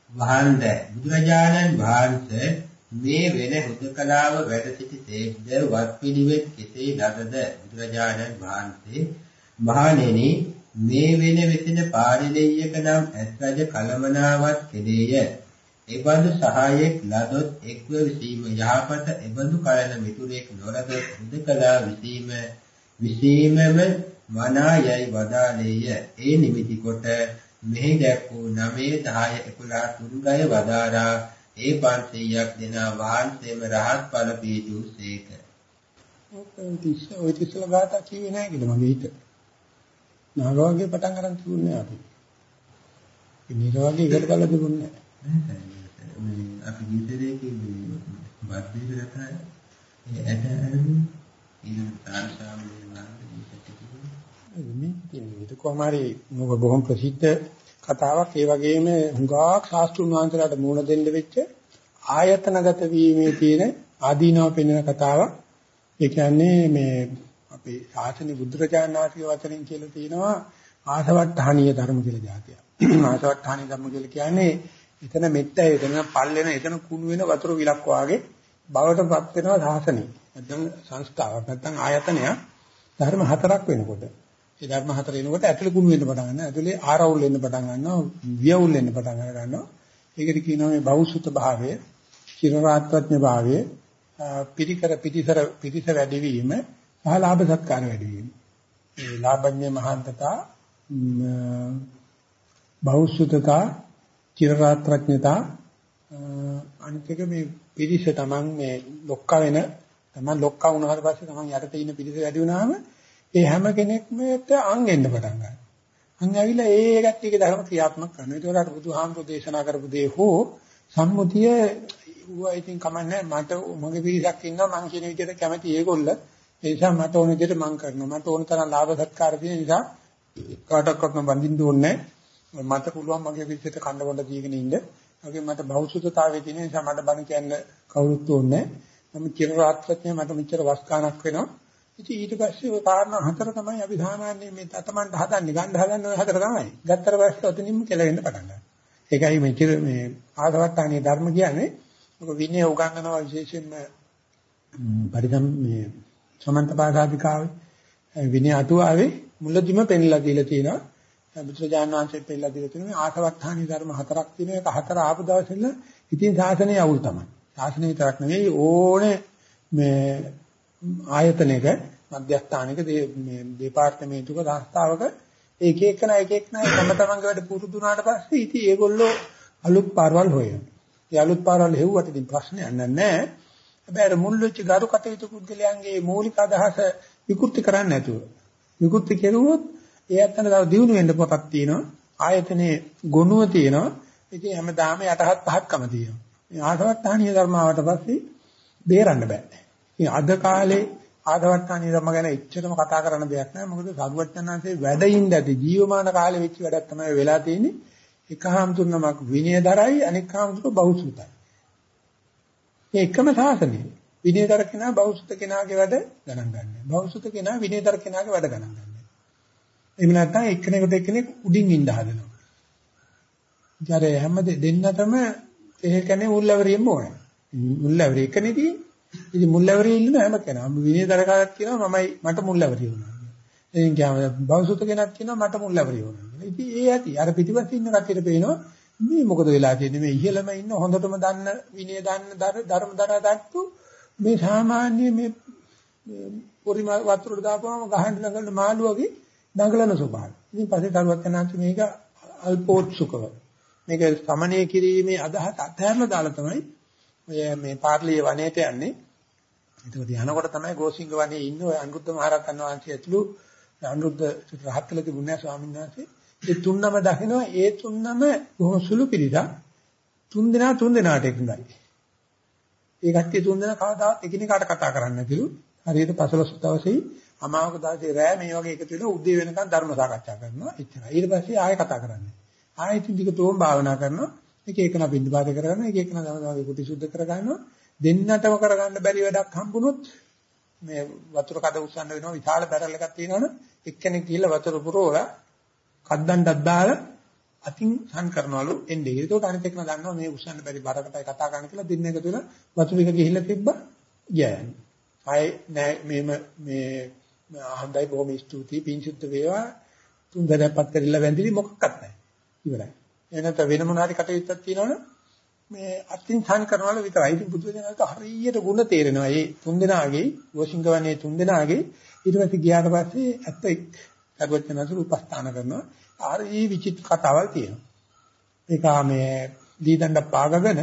වහන්දෑ බුදුරජාණන් වහන්සේ මේ වෙන හුදකලාව වැඩ සිටි තේක්ද වත් පිළිවෙත් කෙසේ ලදද? බුදුරජාණන් වහන්සේ මහණෙනි මේ වෙන වෙතින පාරිලෙය්‍යක නම් ඇත් රජ කලමනාවත් කෙලේය එබඳු සහායෙක් ලදොත් එක්ව විසීම යහපත එබඳු කලන මිතුරෙක් නොලද හුදකලා විසීම විසීමම මනායයි වදාලේය ඒ නිමිති කොට මෙහි දැක් වූ 9 10 11 තුන්ගය වදාරා ඒ 500ක් දෙනා වහන්සේම රහත් ඵල පීඩු සේක. ඔය තිස්සල ගාතා කිව්වේ නැහැ කියලා මගේ හිත. නාගවගේ පටන් ගන්න තිබුණේ අපි. නිරවගේ ඉකට බලලා තිබුණේ නැහැ. අපි කිව්වේ බද්දේ රටයි. ඒ ඇට ඇරමි ඊළඟ තාරසාමයේ වන්දනේ මේ කියන්නේ කොහොමරි මොක බොහොම ප්‍රසිද්ධ කතාවක් ඒ වගේම හුඟක් ශාස්ත්‍රුන් වහන්සේලාට මූණ දෙන්න වෙච්ච ආයතනගත වීමේ තියෙන ආදීනව පෙන්වන කතාවක්. ඒ කියන්නේ මේ අපේ ශාසන බුද්ධරජාණන් වහන්සේ වචනෙන් කියලා තියෙනවා ආසවට්ටහනීය ධර්ම කියලා જાතිය. ආසවට්ටහනීය ධර්ම කියලා කියන්නේ එතන මෙත්ත එතන පල් වෙන එතන කුණු වෙන වතුර විලක් වාගේ බවටපත් වෙනවා ශාසනය. නැත්නම් සංස්ථාවක් නැත්නම් ආයතනයක් ධර්ම හතරක් වෙනකොට ඒ ධර්ම හතර එනකොට ඇතුලේ කුණු වෙන්න පටන් ගන්නවා. ඇතුලේ ආරවුල් වෙන්න පටන් ගන්නවා. වියවුල් වෙන්න පටන් ගන්නවා. ඒකට කියනවා මේ බෞසුත භාවය, චිරරාත්මඥ භාවය, පිරිකර පිටිසර පිටිස වැඩිවීම, සහ ලාභ සත්කාර වැඩිවීම. ඒ ලාභඥ මහාන්තතා බෞසුතතා, චිරරාත්මඥතා අනිත් මේ පිරිස තමන් මේ ලොක්ක වෙන තමන් ලොක්ක වුණාට පස්සේ තමන් යටතේ ඉන්න පිරිස වැඩි වුණාම ඒ හැම කෙනෙක්ම අං එන්න පටන් ගන්නවා. අං ඇවිල්ලා ඒ ගැට්ටියක ධර්ම ක්‍රියාත්මක කරනවා. ඒකට බුදුහාමුදුරු දේශනා කරපු දේ හෝ සම්මුතිය ඌවා ඉතින් කමන්නේ මට මගේ පිරිසක් ඉන්නවා මං කියන විදිහට කැමති ඒගොල්ල ඒ නිසා මට ඕන විදිහට මං කරනවා. මට ඕන තරම් ලාභ සත්කාර තියෙන නිසා කාටවත් බඳින්න ඕනේ මට පුළුවන් මගේ පිරිසට කන්න බොන්න දීගෙන ඉන්න. ඒකේ මට බෞසුතතාවයේ තියෙන නිසා මට බණ කියන්න කවුරුත් ඕනේ නැහැ. මම කියන රාත්‍රියේ මට මෙච්චර වස්කානක් වෙනවා. ඉතින් ඊට පස්සේ ඔය කාරණා හතර තමයි අපි සාමාන්‍යයෙන් මේ තතමන්ට හදන්නේ ගන්න හදන්නේ ඔය හතර තමයි. ගත්තට පස්සේ ඔතනින්ම කෙලවෙන්න පටන් ගන්නවා. ඒකයි මෙච්චර මේ ආසවට්ටානේ ධර්ම කියන්නේ ඔක විනය උගන්වනවා විශේෂයෙන්ම පරිදම් මේ සමන්ත පාදාතිකාවේ විනය අටුවාවේ මුලදිම පෙන්ලා දීලා තියෙනවා. බුදුරජාණන් වහන්සේ පෙන්නලා දීලා තියෙනවා මේ ආසවට්ටානේ ධර්ම හතරක් තියෙනවා. ඒක හතර ආපු දවසෙල ඉතින් ශාසනය අවුල් තමයි. ශාසනය විතරක් නෙවෙයි ඕනේ මේ ආයතනයක මධ්‍යස්ථානික මේ දෙපාර්තමේන්තුක සංස්ථාවක එක එකන එක එකන තම තමන්ගේ වැඩ පුරුදු වුණාට පස්සේ ඉතින් ඒගොල්ලෝ අලුත් පාරවල් හොයනවා. ඒ අලුත් පාරවල් හෙව්වට ඉතින් ප්‍රශ්නයක් නැහැ. හැබැයි අර මුල් වෙච්ච ගරු කටයුතු පුද්ගලයන්ගේ මූලික අදහස විකෘති කරන්නේ නැතුව විකෘති කෙරුවොත් ඒ අතන තව දිනු වෙන්න පොතක් තියෙනවා. ආයතනයේ ගුණුව තියෙනවා. ඉතින් හැමදාම යටහත් පහක්කම තියෙනවා. මේ ආසවත්තාණීය ධර්මාවට පස්සේ බේරන්න බෑ. ඉතින් අද කාලේ ආදවට්ටානී ධර්ම ගැන එච්චරම කතා කරන්න දෙයක් නැහැ. මොකද සරුවච්චන්හන්සේ වැඩින් ඇති ජීවමාන කාලේ වෙච්ච වැඩක් තමයි වෙලා තියෙන්නේ. එකහාම්තුනමක් විනයදරයි අනෙක් හාම්තුන බෞසුතයි. මේ එකම සාසනය. විනයදර කෙනා බෞසුත කෙනාගේ වැඩ ගණන් ගන්නෑ. බෞසුත කෙනා විනයදර කෙනාගේ වැඩ ගණන් ගන්නෑ. එහෙම නැත්නම් එක්කෙනෙකුට එක්කෙනෙක් උඩින් ඉන්න හදනවා. ඊට හැම දෙන්නටම ඒ කියන්නේ උල්ලවරියෙම ඕනේ. උල්ලවරිය එකනේදී ඉතින් මුල්ලවරේ ඉන්න හැම කෙනාම විනයදරකාරක් කියනවා මමයි මට මුල්ලවරේ වුණා. එයින් කියනවා බෞසුත කෙනෙක් කියනවා මට මුල්ලවරේ වුණා. ඉතින් ඒ ඇති අර පිටිපස්සේ ඉන්න කට්ටියට පේනවා මේ මොකද වෙලා තියෙන්නේ මේ ඉහළම ඉන්න හොඳටම දන්න විනය දන්න ධර්ම දරා දත්තු මේ සාමාන්‍ය මේ පොරිම වතුරට දාපුවම ගහන්න නගන මාළුවගේ දඟලන ස්වභාවය. ඉතින් පස්සේ කරුවක් යනාන්ත මේක අල්පෝත්සුකව මේක සමනය කිරීමේ අදහස අත්හැරලා දාලා තමයි ඔය මේ පාර්ලිය වනයේට යන්නේ එතකොට යනකොට තමයි ගෝසිංග වනේ ඉන්න ඔය අනුරුද්ධ මහරහතන් වහන්සේ ඇතුළු අනුරුද්ධ රහත්ල තිබුණා ස්වාමීන් වහන්සේ. ඒ තුන්නම දකිනවා ඒ තුන්නම බොහොම සුළු පිළිදා තුන් දෙනා තුන් දෙනාට එකඟයි. ඒ කට්ටිය තුන් දෙනා කවදාවත් එකිනෙකාට කතා කරන්නේ නැතිලු. හරියට 15 දවසේ අමාවක දවසේ රෑ මේ වගේ එකතු වෙලා උදේ වෙනකන් ධර්ම සාකච්ඡා කරනවා. එච්චරයි. ඊට පස්සේ ආයෙ කතා කරන්නේ. ආයෙ ඉතින් ටිකටම භාවනා කරනවා. එක එකන බින්ද බාධ කරගන්න එක එකන දවදාගේ කුටි සුද්ධ කරගන්නවා. දෙන්නටම කරගන්න බැරි වැඩක් හම්බුනොත් මේ වතුර කඩ උස්සන්න වෙනවා විශාල බැරල් එකක් තියෙනවනේ එක්කෙනෙක් ගිහලා වතුර පුරවලා කද්දන්ඩක් දාලා අතින් සම් කරනවලු එන්නේ. ඒකට අනිත් එකන දන්නවා මේ උස්සන්න බැරි බරකටයි කතා කරන්න කියලා දෙන්න එක තුළ වතුර එක ගිහිල්ලා තිබ්බා ගියා. ආයේ නෑ මේම මේ හොඳයි බොහොම ස්තුතියි පිංසුත් වේවා තුන් දරපත් කරilla වැඳිලි මොකක්වත් නැහැ. ඉවරයි. එනත වෙන මොන හරි කටයුත්තක් තියෙනවනේ මේ අත්ින් සම් කරනවල විතරයි. ඉතින් බුදුදෙනාට හරියට ಗುಣ තේරෙනවා. මේ තුන්දෙනාගේ වෝෂිංගවන්නේ තුන්දෙනාගේ ඊට පස්සේ ගියාට පස්සේ ඇත්ත සර්වඥාසුරු උපස්ථාන කරනවා. හරි විචිත්‍ර කතාවක් තියෙනවා. ඒක මේ ලීදණ්ඩ පාගගෙන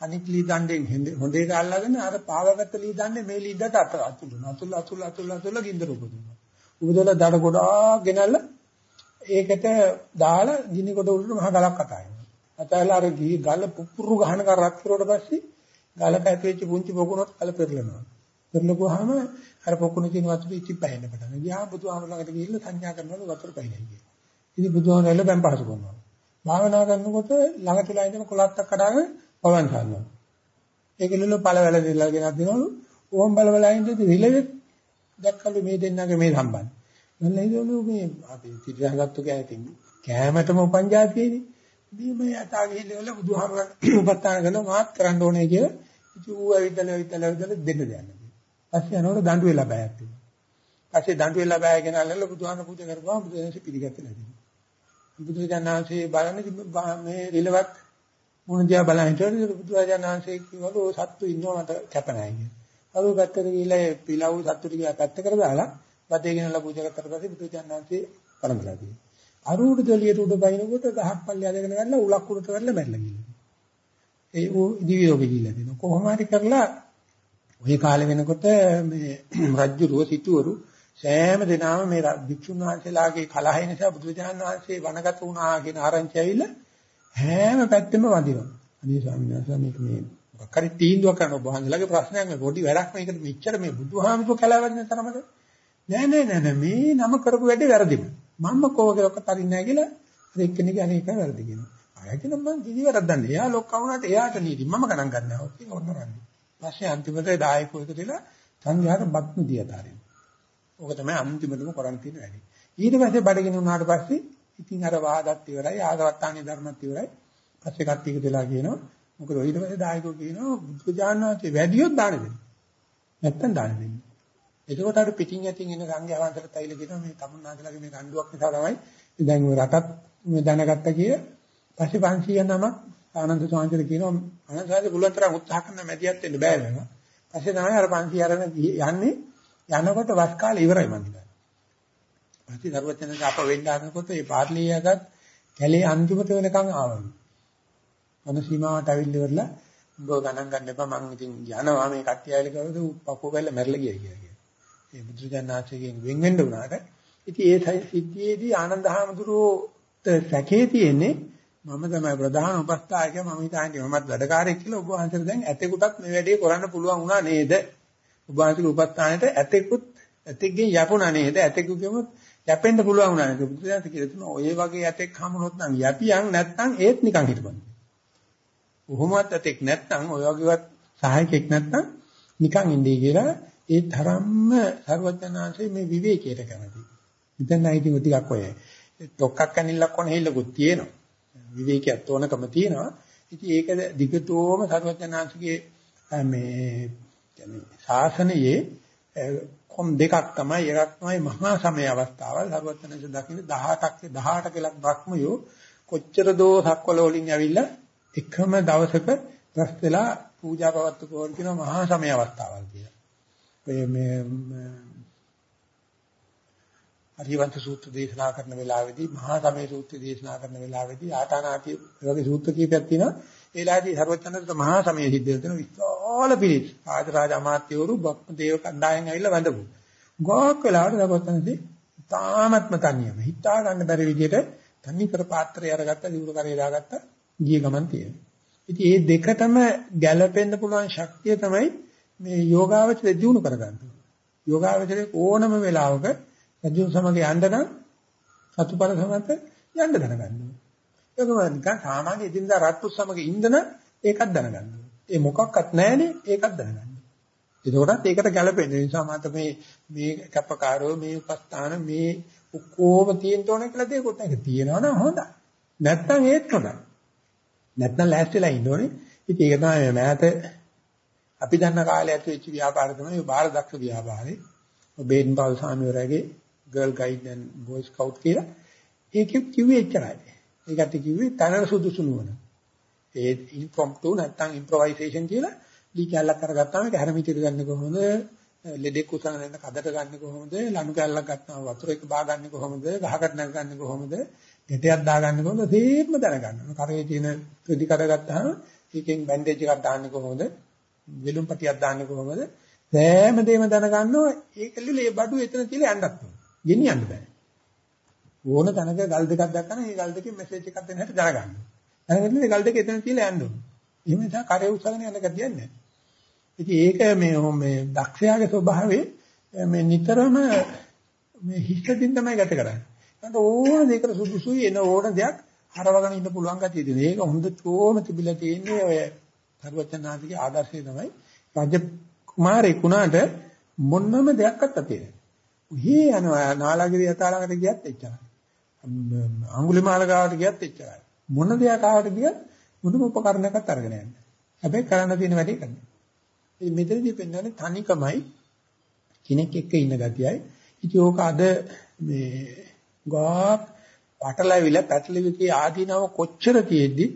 අනික් ලීදණ්ඩෙන් හොඳේ ගාල්ලාගෙන අර පාවගත්ත ලීදණ්ඩේ මේ ලීදට අත අතුලනවා. අතුල අතුල අතුල අතුල ගින්දර උපදිනවා. උපදවලා දඩ ගොඩාක් ගෙනල්ලා ඒකට දාලා ගිනි කොට උඩට මහ ගලක් අතයි. අතහැලා අර ගී ගල පුපුරු ගහන කර රත් කරුවට පස්සේ ගල පැතිවෙච්ච පුංචි පොකුණොත් ගල පෙරලෙනවා. පෙරලපුවාම අර පොකුණ තියෙන වතුර ඉති පැහෙන්න පටන් ගන්නවා. ගියා බුදුහාම ළඟට ගිහිල්ලා සංඥා කරනවලු වතුර පැහිණයි කියලා. ඉතින් බුදුහාමරල බැම් පහසු කරනවා. භාවනා කරනකොට ළඟ තුලා ඉඳන් කොලත්තක් කඩාගෙන පවන් ගන්නවා. ඒකෙල්ල පළවැල දෙලා ගෙනත් දෙනවලු. ඕම් බල බල ඉඳිද්දි රිලෙවෙත් දැක්කලු මේ දෙන්නගේ මේ සම්බන්ධය. මම හිතුවලු මේ අපි තිරහගත්තු කෑතින් කෑමටම උපන් જાතියේනේ. මේ මේ යතා ගිහිල්ලා බුදුහාමරන් උපස්ථාන කරනවා මාත් කරන්න ඕනේ කියලා. ඉතින් ඌ ඇවිල්ලා ඇවිල්ලා ඇවිල්ලා දෙන්න දෙන්නේ. පස්සේ යනකොට දඬු වෙලා බෑයක් තියෙනවා. පස්සේ දඬු වෙලා බෑ ගෙනල්ලා බුදුහාම පූජා කරපුවාම බුදුන්සේ පිළිගත්තේ නැති. බුදුරජාණන්සේ බලන්නේ මේ රිලවත් මොන දිහා බලන හිටියද බුදුරජාණන්සේ කිව්වලු සත්තු ඉන්නව මට කැප නැහැ කියලා. අර පැත්තට ගිහිල්ලා පිලව් සත්තු ටික පැත්ත කර දාලා වදේ ගෙනල්ලා පූජා කරලා පස්සේ බුදුරජාණන්සේ පරමලා තියෙනවා. අරුඩ දෙලියට උඩ බයිනකොට ගහක් පල්ලෙහා දෙගෙන ගන්න උලක් උඩට වැටලා මැරලා ගිහින්. ඒ ඌ දිවියෝගෙ ගිහිල්ලා දෙනවා. කොහොම හරි කරලා ওই කාලේ වෙනකොට මේ රජ්ජුරුව සිටුවරු සෑම දිනම මේ භික්ෂුන් වහන්සේලාගේ කලහය නිසා බුදුරජාණන් වහන්සේ වනගත වුණා කියන ආරංචි ඇවිල්ලා හැම පැත්තෙම වදිනවා. අනේ ස්වාමීන් වහන්සේ මේක මේ මොකක්hari තීන්දුවක් කරන ඔබ වහන්සේලාගේ ප්‍රශ්නයක් මේ පොඩි වැඩක් මේකට මෙච්චර මේ බුදුහාමුදුරුවෝ කලාවදින තරමට නෑ නෑ නෑ මේ නම කරපු වැඩේ වැරදිම. මම කෝකේවත් අරින්නේ නැහැ කියලා අර එක්කෙනෙක් අනේක වැරදි කියනවා. ආයෙත් නම් මං කිසි වැරද්දක් නැහැ. එයා ලොක්කා වුණාට එයාට නීති මම ගණන් ගන්නවා. ඒක ඔන්නරන්නේ. පස්සේ අන්තිමට දායකෝ එක දෙලා සංඝයාට බත්නු දියතාරින්. ඕක තමයි අන්තිමටම කරන් තියෙන වැඩේ. ඊට පස්සේ බඩගිනි වුණාට පස්සේ ඉතින් අර වාදත් ඉවරයි ආගවත්තානේ ධර්මත් ඉවරයි. පස්සේ කට්ටියක දෙලා කියනවා මොකද ඊට පස්සේ දායකෝ කියනවා බුදු දානවාසේ වැඩියොත් දාන දෙන්න. නැත්තම් දාන දෙන්න. එතකොට අර පිටින් ඇතින් එන සංඝයා වහන්සේට තයිල කියනවා මේ තමුන්නාන්සලාගේ මේ ගණ්ඩුවක් නිසා තමයි දැන් ඔය රටත් මේ දැනගත්ත කිය. පස්සේ 500 නම ආනන්ද සාන්තිර කියනවා අනසාරේ පුළුවන් තරම් උත්සාහ කරන මැදිහත් වෙන්න බෑ වෙනවා. පස්සේ තමයි අර 500 අරගෙන යන්නේ යනකොට වස් කාලේ ඉවරයි මං හිතන්නේ. පස්සේ දරුවචනක අප වෙන්න ආනකොට මේ පාර්ලියයකට කැලේ අන්තිමට වෙනකන් ආවලු. අන සීමාවට අවිල්ල ඉවරලා උඹ ගණන් ගන්න එපා මං ඉතින් යනවා මේ කට්ටිය ඇවිල්ලා කවද පපුව බැලලා මැරලා ගියා කියලා. ඒ බුදුජානනාථයෙන් වෙන් වෙන්න උනාට ඉතින් ඒ සිද්ධියේදී ආනන්දහාමුදුරුවෝට සැකේ තියෙන්නේ මම තමයි ප්‍රධාන උපස්ථායකයා මම හිතන්නේ මමත් වැඩකාරයෙක් කියලා ඔබ වහන්සේට දැන් ඇතෙකුටත් මේ වැඩේ කරන්න පුළුවන් වුණා නේද? ඔබ වහන්සේගේ උපස්ථානෙට ඇතෙකුත් ඇතෙක්ගෙන් යපුණා නේද? ඇතෙකුගෙම යැපෙන්න පුළුවන් වුණා නේද? බුදුදහම කියලා තුන ඔය වගේ ඇතෙක් හමුනොත් නම් යපියන් නැත්නම් ඒත් නිකන් හිටපන්. කොහොමවත් ඇතෙක් නැත්නම් ඔය වගේවත් සහායකෙක් නැත්නම් නිකන් ඉන්නේ කියලා ඒ තරම්ම සර්වඥාන්සේ මේ විවේකයට කැමති. මෙතන ඉතින් ටිකක් ඔය ඩොක්කක් කනිල්ලක් වුණ හේලකුත් තියෙනවා. විවේකයක් තෝනකම තියෙනවා. ඉතින් ඒක දිගටම සර්වඥාන්සේගේ මේ කියන්නේ ශාසනයේ කොම් දෙකක් තමයි එකක් තමයි මහා සමය අවස්ථාවල් සර්වඥාන්සේ දකින්න 18ක් 18 කලක් බ්‍රහ්මයෝ කොච්චර දෝ සක්වල වලින් ඇවිල්ලා එකම දවසක රැස් වෙලා පූජා පවත්තු කෝන් කියන මහා සමය අවස්ථාවල් කියලා. මේ මේ අරියවන්ත සූත්‍ර දේශනා කරන වෙලාවේදී මහා සමය සූත්‍ර දේශනා කරන වෙලාවේදී ආතානාති වගේ සූත්‍ර කීපයක් තියෙනවා. ඒ ලාදී සර්වචන්දරට මහා සමය සිද්ධ වෙන විශාල විශාල පිරිස් ආජරාජ අමාත්‍යවරු බ්‍රහ්මදේව කණ්ඩායම් ඇවිල්ලා වැඳපු. ගොක් වෙලාවට දවස්වන්දී තාමත්ම තනියම හිතා ගන්න බැරි විදිහට තනි කර පාත්‍රය අරගත්ත දිවුර කරේ දාගත්ත ගිය ගමන් තියෙනවා. ඉතින් මේ දෙකටම ගැළපෙන්න පුළුවන් ශක්තිය තමයි මේ යෝගාවචරය දිනු කරගන්න. යෝගාවචරයේ ඕනම වෙලාවක රජු සමග යන්න නම් සතුපර සමත යන්න දැනගන්න. ඒකම නිකන් සාමාන්‍ය ඉදින්දා රත්තු සමග ඉඳන ඒකත් දැනගන්න. ඒ මොකක්වත් නැහැනේ ඒකත් දැනගන්න. ඒකෝටත් ඒකට ගැළපෙන නිසා මත මේ මේ කප්පකාරෝ මේ උපස්ථාන මේ ඔක්කොම තියෙන්න ඕන කියලා දෙයක්වත් නැහැ. තියෙනවා නම් හොඳයි. නැත්තම් ඒත් හොඳයි. නැත්තම් ලෑස්තිලා ඉන්න ඕනේ. ඉතින් ඒක තමයි මෑත අපි දන්න කාලේ ඇති වෙච්ච ව්‍යාපාර තමයි බාහිර දක්ෂ ව්‍යාපාරේ. බේන් පාල් සාමිවරගේ girl guide and boy scout කියලා. ඒකෙත් කිව්වේ එච්චරයි. ඒකට කිව්වේ තනර සුදුසු නුවණ. ඒ impromptu නැත්තම් improvisation කියලා දී කැල්ලක් කරගත්තාම ඒක හැරමිටිට ගන්න කොහොමද? ලෙඩෙක් උසන දෙන්න කඩට ගන්න කොහොමද? ලණු කැල්ලක් ගත්තාම වතුර එක බා ගන්න කොහොමද? ගහකට නැග ගන්න කොහොමද? ගෙටයක් දා ගන්න කොහොමද? තේරම දැනගන්න. කරේ තියෙන ප්‍රති කඩ ගත්තාම ඒකෙන් බැන්ඩේජ් එකක් දාන්නේ කොහොමද? වෙලුම් පටියක් දාන්නේ කොහොමද? සෑම දෙයක්ම දැනගන්නවා. ඒකෙල්ල මේ බඩු එතන තියලා යන්නත් ඕන. ගෙනියන්න බෑ. ඕන තැනක ගල් දෙකක් දැක්කම ඒ ගල් දෙකෙන් මෙසේජ් එකක් දෙන්න හැටි දැනගන්න. දැනගන්න මේ ගල් දෙක එතන තියලා යන්න ඕන. එහෙම නිසා කරේ උස්සගෙන යන්න ගතියක් නැහැ. ඉතින් ඒක මේ මේ දක්ෂයාගේ ස්වභාවය මේ නිතරම මේ හිතකින් තමයි ගත කරන්නේ. ඒකට ඕන දෙයකට සුදුසුයි එන ඕන දෙයක් හරවගෙන ඉන්න පුළුවන් ගතිය තියෙනවා. ඒක හොඳටම තිබිලා තියෙන්නේ ඔය සර්වඥාන්තිගේ ආදර්ශය තමයි රජ කුමාරයෙක් වුණාට මොනම දෙයක්වත් අපේ නැහැ. උහි යනවා නාලාගිරිය තාලකට ගියත් එච්චරයි. අඟුලිමාල ගාවට ගියත් එච්චරයි. මොන දෙයක් ආවට ගියත් මුදුම උපකරණයක්වත් අරගෙන යන්නේ. හැබැයි කරන්න තියෙන වැඩේ කරනවා. මේ මෙතනදී පෙන්වන්නේ තනිකමයි කෙනෙක් එක්ක ඉන්න ගතියයි. ඉතින් ඕක අද මේ ගා පටලවිලා පැටලවිකේ ආදීනව කොච්චර තියෙද්දි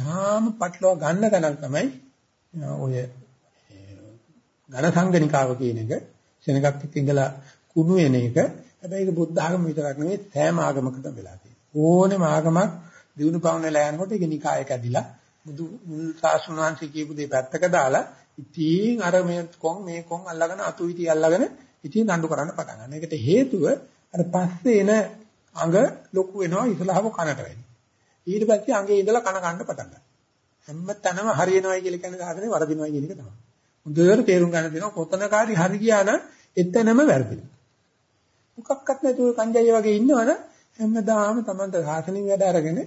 තාම පටලවා ගන්න තැනක් තමයි ඔය ඝන සංගණිකාව කියන එක සෙනගක් එක්ක ඉඳලා කුණු වෙන එක. හැබැයි ඒක බුද්ධ ආගම විතරක් නෙවෙයි සෑම ආගමකටම වෙලා තියෙනවා. ඕනෙම ආගමක් දිනු පවුන වෙලා යනකොට ඒක නිකායක ඇදිලා බුදු මුල් සාසුන වහන්සේ කියපු දේ පැත්තක දාලා ඉතින් අර මේ කොන් මේ කොන් අල්ලගෙන අතු ඉති අල්ලගෙන ඉතින් දඬු කරන්න පටන් ගන්න. ඒකට හේතුව අර පස්සේ එන අඟ ලොකු වෙනවා ඉස්ලාම කනට වෙන්නේ. ඊට පස්සේ අඟේ ඉඳලා කන කන්න පටන් ගන්නවා. හැම තැනම හරියනවයි කියලා කියන්නේ සාසනේ වරදිනවයි කියන එක තමයි. හොඳට තේරුම් ගන්න දෙනවා කොතනකාරී හරි ගියා නම් එතනම වැරදිලා. මොකක්වත් නැතුව කංජය වගේ ඉන්නවනම් හැමදාම Tamanta සාසනින් වැඩ අරගෙන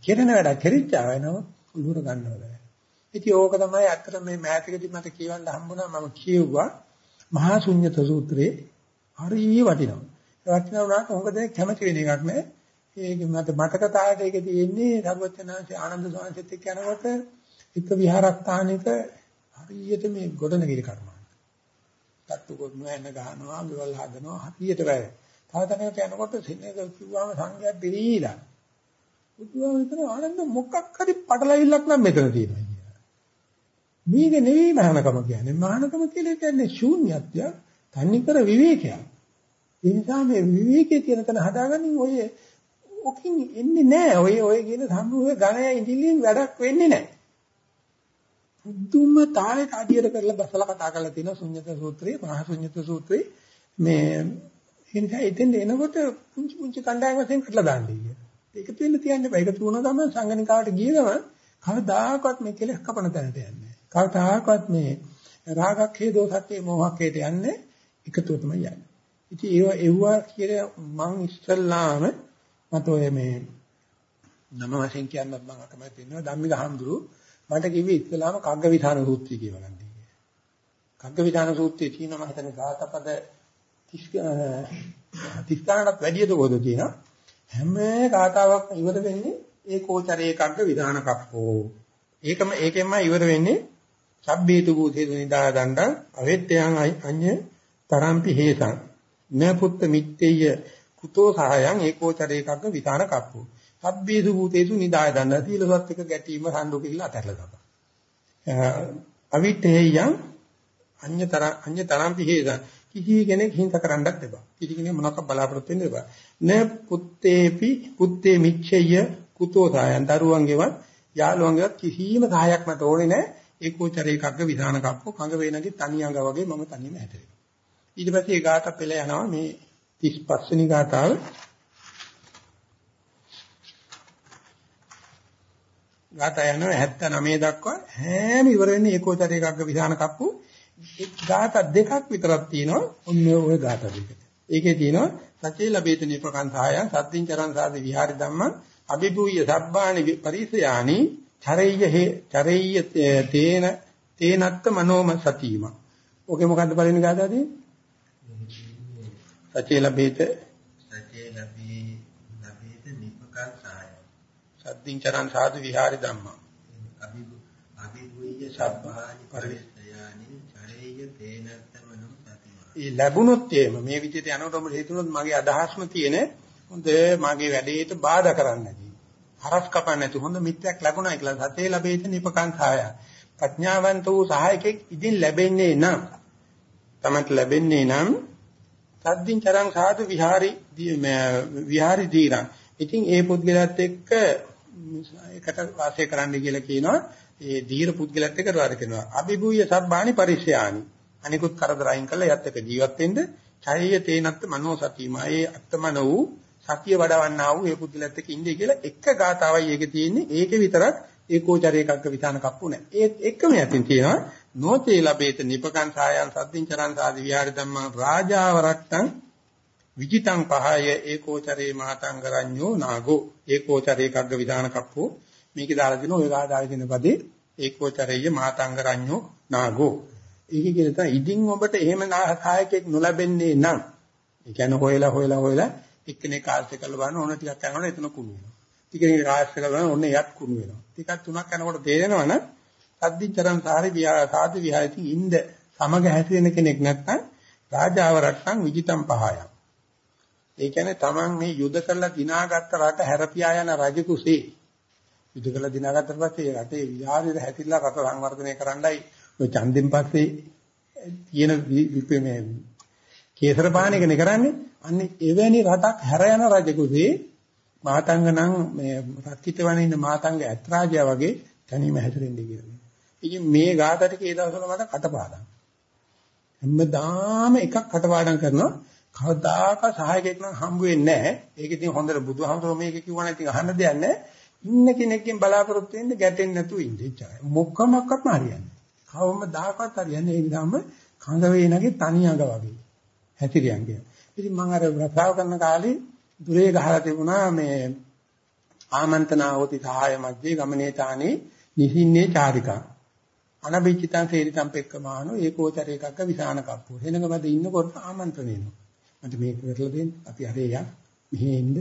කෙරෙන වැඩ කෙරිච්චා වෙනව උළුර ගන්නවද. ඉතින් ඕක තමයි අතර මේ මෑතකදී මට කියවන්න හම්බුණා මම කියුවා මහා ශුන්්‍යත සූත්‍රේ හරිය වටිනවා. ඒ වටිනා වුණාට මොකද කැමති වෙන එකක් නෑ. ඒක මට මතක තාලට ඒක තියෙන්නේ සර්වඥාන්සේ ආනන්ද සෝන්සෙත් එක්ක යනකොට එක විහාරස්ථානෙක හරියට මේ ගොඩනගිරි කර්මාන්ත. තට්ටු කොටන එන්න ගහනවා, මෙවල් හදනවා හරියට වැය. තව තැනකට යනකොට සිනේක කිව්වම සංඝයා දෙවිලා. බුදුහාම ආනන්ද මොකක් හරි පටලවිල්ලක් නම් මෙතන තියෙනවා කියලා. මේක නෙවෙයි මහානකම කියන්නේ. මහානකම කියලා කියන්නේ ශූන්‍යත්වය, තනිකර විවේකයක්. ඒ නිසා මේ විවේකයේ තියෙන තැන හදාගන්නේ ඔය ඔකින් එන්නේ නැහැ. ඔය ඔය කියන සම්මුඛ ඝණය ඉදිලියෙන් වැඩක් වෙන්නේ නැහැ. බුදුම තාලෙට අඩියට කරලා බසලා කතා කරලා තියෙන ශුන්්‍යත සූත්‍රයේ මහා ශුන්්‍යත සූත්‍රයේ මේ එනිසා එතෙන් එනකොට පුංචි පුංචි කණ්ඩායම් වශයෙන් කඩලා දාන්නේ කිය. ඒක දෙන්න තියන්නේ බෑ. ඒක තුන ගමන් සංගණිකාවට ගිය ගමන් කවදාකවත් මේ කෙලෙස් කපන තැනට යන්නේ නැහැ. කවදාකවත් මේ රාගක් හේදෝසත්යේ මොහක්කේට යන්නේ එකතුව තමයි යන්නේ. ඉතින් ඒව එව්වා කියලා මං ඉස්සල්ලාම මට ඔය මේ නම වශයෙන් කියන්නත් මම අකමැති වෙනවා ධම්මික හඳුරු මට කිව්වේ ඉස්ලාම කග්ගවිධාන සූත්‍රය කියලා ගන්න. කග්ගවිධාන සූත්‍රයේ තියෙනවා මම හිතන්නේ ගාතපද 30 30 වැඩියද කොහොද තියෙනවා. හැම ගාතාවක් ඉවර වෙන්නේ ඒකෝචරේ කග්ග විධාන කප්පෝ. ඒකම ඒකෙන්ම ඉවර වෙන්නේ සබ්බේතු භූතේතු නිදා දණ්ඩං අවෙත්තයන් අඤ්ඤ තරම්පි හේතං න පුත්ත මිත්තේය කුතෝ සහයං ඒකෝචරේ කග්ග විධාන කප්පෝ. සබ්බේසු භූතේසු නිදාය දන්න සීලසත් එක ගැටීම සම්ඩු කියලා අතහැරලා දාපන්. අවිතේයං අඤ්‍යතර අඤ්‍යතරම් පිහේද කිසි කෙනෙක් හිංස කරන්නත් එපා. කිසි කෙනෙක් මොනවක් බලාපොරොත්තු වෙන්න එපා. න පුත්තේපි පුත්තේ මිච්ඡය කුතෝ සායන් දරුවන්ගේවත් යාළුවන්ගේවත් කිසිම සහායක් මට ඕනේ නැහැ. ඒකෝචරේ එකක්ක විධාන කප්පෝ කඟ වේනගේ තනි අඟ වගේ මම තනියම හැදෙනවා. ඊට පස්සේ ඒ ගාථා පෙළ යනවා මේ 35 වෙනි ගාථාව ගාථා යනවා 79 දක්වා හැම ඉවර වෙන්නේ ඒකෝචරේ එකක්ක විධාන කප්පෝ ගාථා දෙකක් විතරක් තියෙනවා ඔන්න ඔය ගාථා දෙක. ඒකේ තියෙනවා සචේ ලබේත නිපකන්තාය සත්‍යින් චරන් සාද විහාරි ධම්මං අභිභූය සබ්බානි පරිසයානි චරෙය්‍ය හේ චරෙය්‍ය තේන තේනත්ත මනෝම සතියම. ඔකේ මොකද්ද පළවෙනි ගාථාවේ? සචේ ලබේත සචේ ලබී ලබේත නිපකන්තාය සත්‍යින් චරන් සාද විහාරි ධම්මං අභිභූ අභිභූය සබ්බානි පරිසයානි චරෙය්‍ය තේනත්ත මනෝම සතියම. ඒ ලැබුණොත් එහෙම මේ විදිහට යනකොටම හේතුනොත් මගේ අදහස්ම තියෙන හොඳ මගේ වැඩේට බාධා කරන්නේ නැති. හරස් කපන්නේ නැති හොඳ මිත්‍යක් ලැබුණා කියලා සතේ ලැබෙයිද නිපකංඛාය. ප්‍රඥාවන්ත වූ සහායකෙක් ඉදින් ලැබෙන්නේ නම් තමන්ට ලැබෙන්නේ නම් සද්දින් චරං සාදු විහාරි විහාරි දීරං. ඉතින් ඒ පුද්ගලයාත් එක්ක එකට වාසය කරන්න කියලා කියනවා. ඒ දීර පුද්ගලයාත් එක්ක වාද කරනවා. අභිභූය සබ්බානි පරිශ්‍යානි. අනිකුත් කරදර අයින් කළා යත් එක ජීවත් වෙන්න ඡයය තේනත් මනෝ සතියමයි අත්තමන වූ සතිය වඩවන්නා වූ ඒ පුද්ගලයාත් එක්ක ඉන්නේ කියලා එක ගාතාවයි ඒකේ තියෙන්නේ ඒකේ විතරක් ඒකෝචරය එකක්ක විධාන කප්පු නැහැ ඒත් එකම යටින් තියෙනවා නොතේ ලබේත නිපකං සායන් සද්දින් චරන් සාදි විහාර ධම්මං රාජාවරට්ටං විජිතං පහය ඒකෝචරේ මාතංගරඤ්ඤෝ නාගෝ ඒකෝචරේ එකක්ක විධාන කප්පු මේකේ දාලා දින ඔය ගාදාවේ තියෙන පදේ ඒකෝචරේය මාතංගරඤ්ඤෝ නාගෝ ඒක කියන තමයි ඉදින් ඔබට එහෙම සහායකෙක් නොලැබෙන්නේ නම් ඒ කියන්නේ හොයලා හොයලා හොයලා එක්කෙනෙක් ආශ්‍රය කරලා බලන ඕන ටිකක් යනකොට එතන කුණු වෙනවා. ටිකෙනෙක් ආශ්‍රය කරලා බලන ඕන එයත් කුණු වෙනවා. ටිකක් තුනක් යනකොට තේරෙනවනම් සද්දිච්චරන් සාරි විහාර සාදු විහාරති ඉඳ සමග හැසිරෙන කෙනෙක් නැත්නම් රාජාව රට්ටම් විජිතම් පහයන්. ඒ කියන්නේ Taman මේ යුද කරලා දිනාගත්ත රට හැරපියා යන රජ කුසේ යුද කරලා දිනාගත්තට පස්සේ රටේ විහාරයේ හැතිරලා රට සංවර්ධනය කරන්නයි ඔය ඡන්දෙන් පස්සේ තියෙන මේ කේසර පානකනේ කරන්නේ. අන්නේ එවැනි රටක් හැර යන රජෙකුසේ මාතංග නම් මේ රක්කිත වනේ ඉන්න මාතංග ඇත්රාජයා වගේ තනියම හැදෙන්නේ කියලා. ඉතින් මේ ගාතට කී දවස්වල මට කටපාඩම්. හැමදාම එකක් කටපාඩම් කරනවා. කවදාක සහායකයෙක් නම් හම්බ වෙන්නේ නැහැ. ඒක ඉතින් හොඳට බුදුහාමුදුරුවෝ මේක කිව්වනම් ඉතින් අහන්න දෙයක් නැහැ. ඉන්න කෙනෙක්ගෙන් බලාපොරොත්තු වෙන්න ගැටෙන්නේ නැතුව ඉන්න ඉච්චායි. මොකමක්වත් හරියන්නේ. කවම දායකවත් හරියන්නේ ඒ නිසාම කඟ වේනගේ තනි අඟ වගේ. හැතිරියන් කියන. ඉතින් මම අර රසාව කරන කාලේ දුරේ ගහලා තිබුණා මේ ආමන්ත්‍රණාවති සහාය මැදේ ගමනේ තානේ නිසින්නේ චාරිකා. අනබිචිතං සේරිතම් පෙක්කමානෝ ඒකෝචර එකක්ක විසාන කප්පෝ. එනගමද ඉන්නකොට ආමන්ත්‍රණ එනවා. මට මේක කරලා දෙන්න. අපි අරේ යක් මෙහෙ ඉන්න.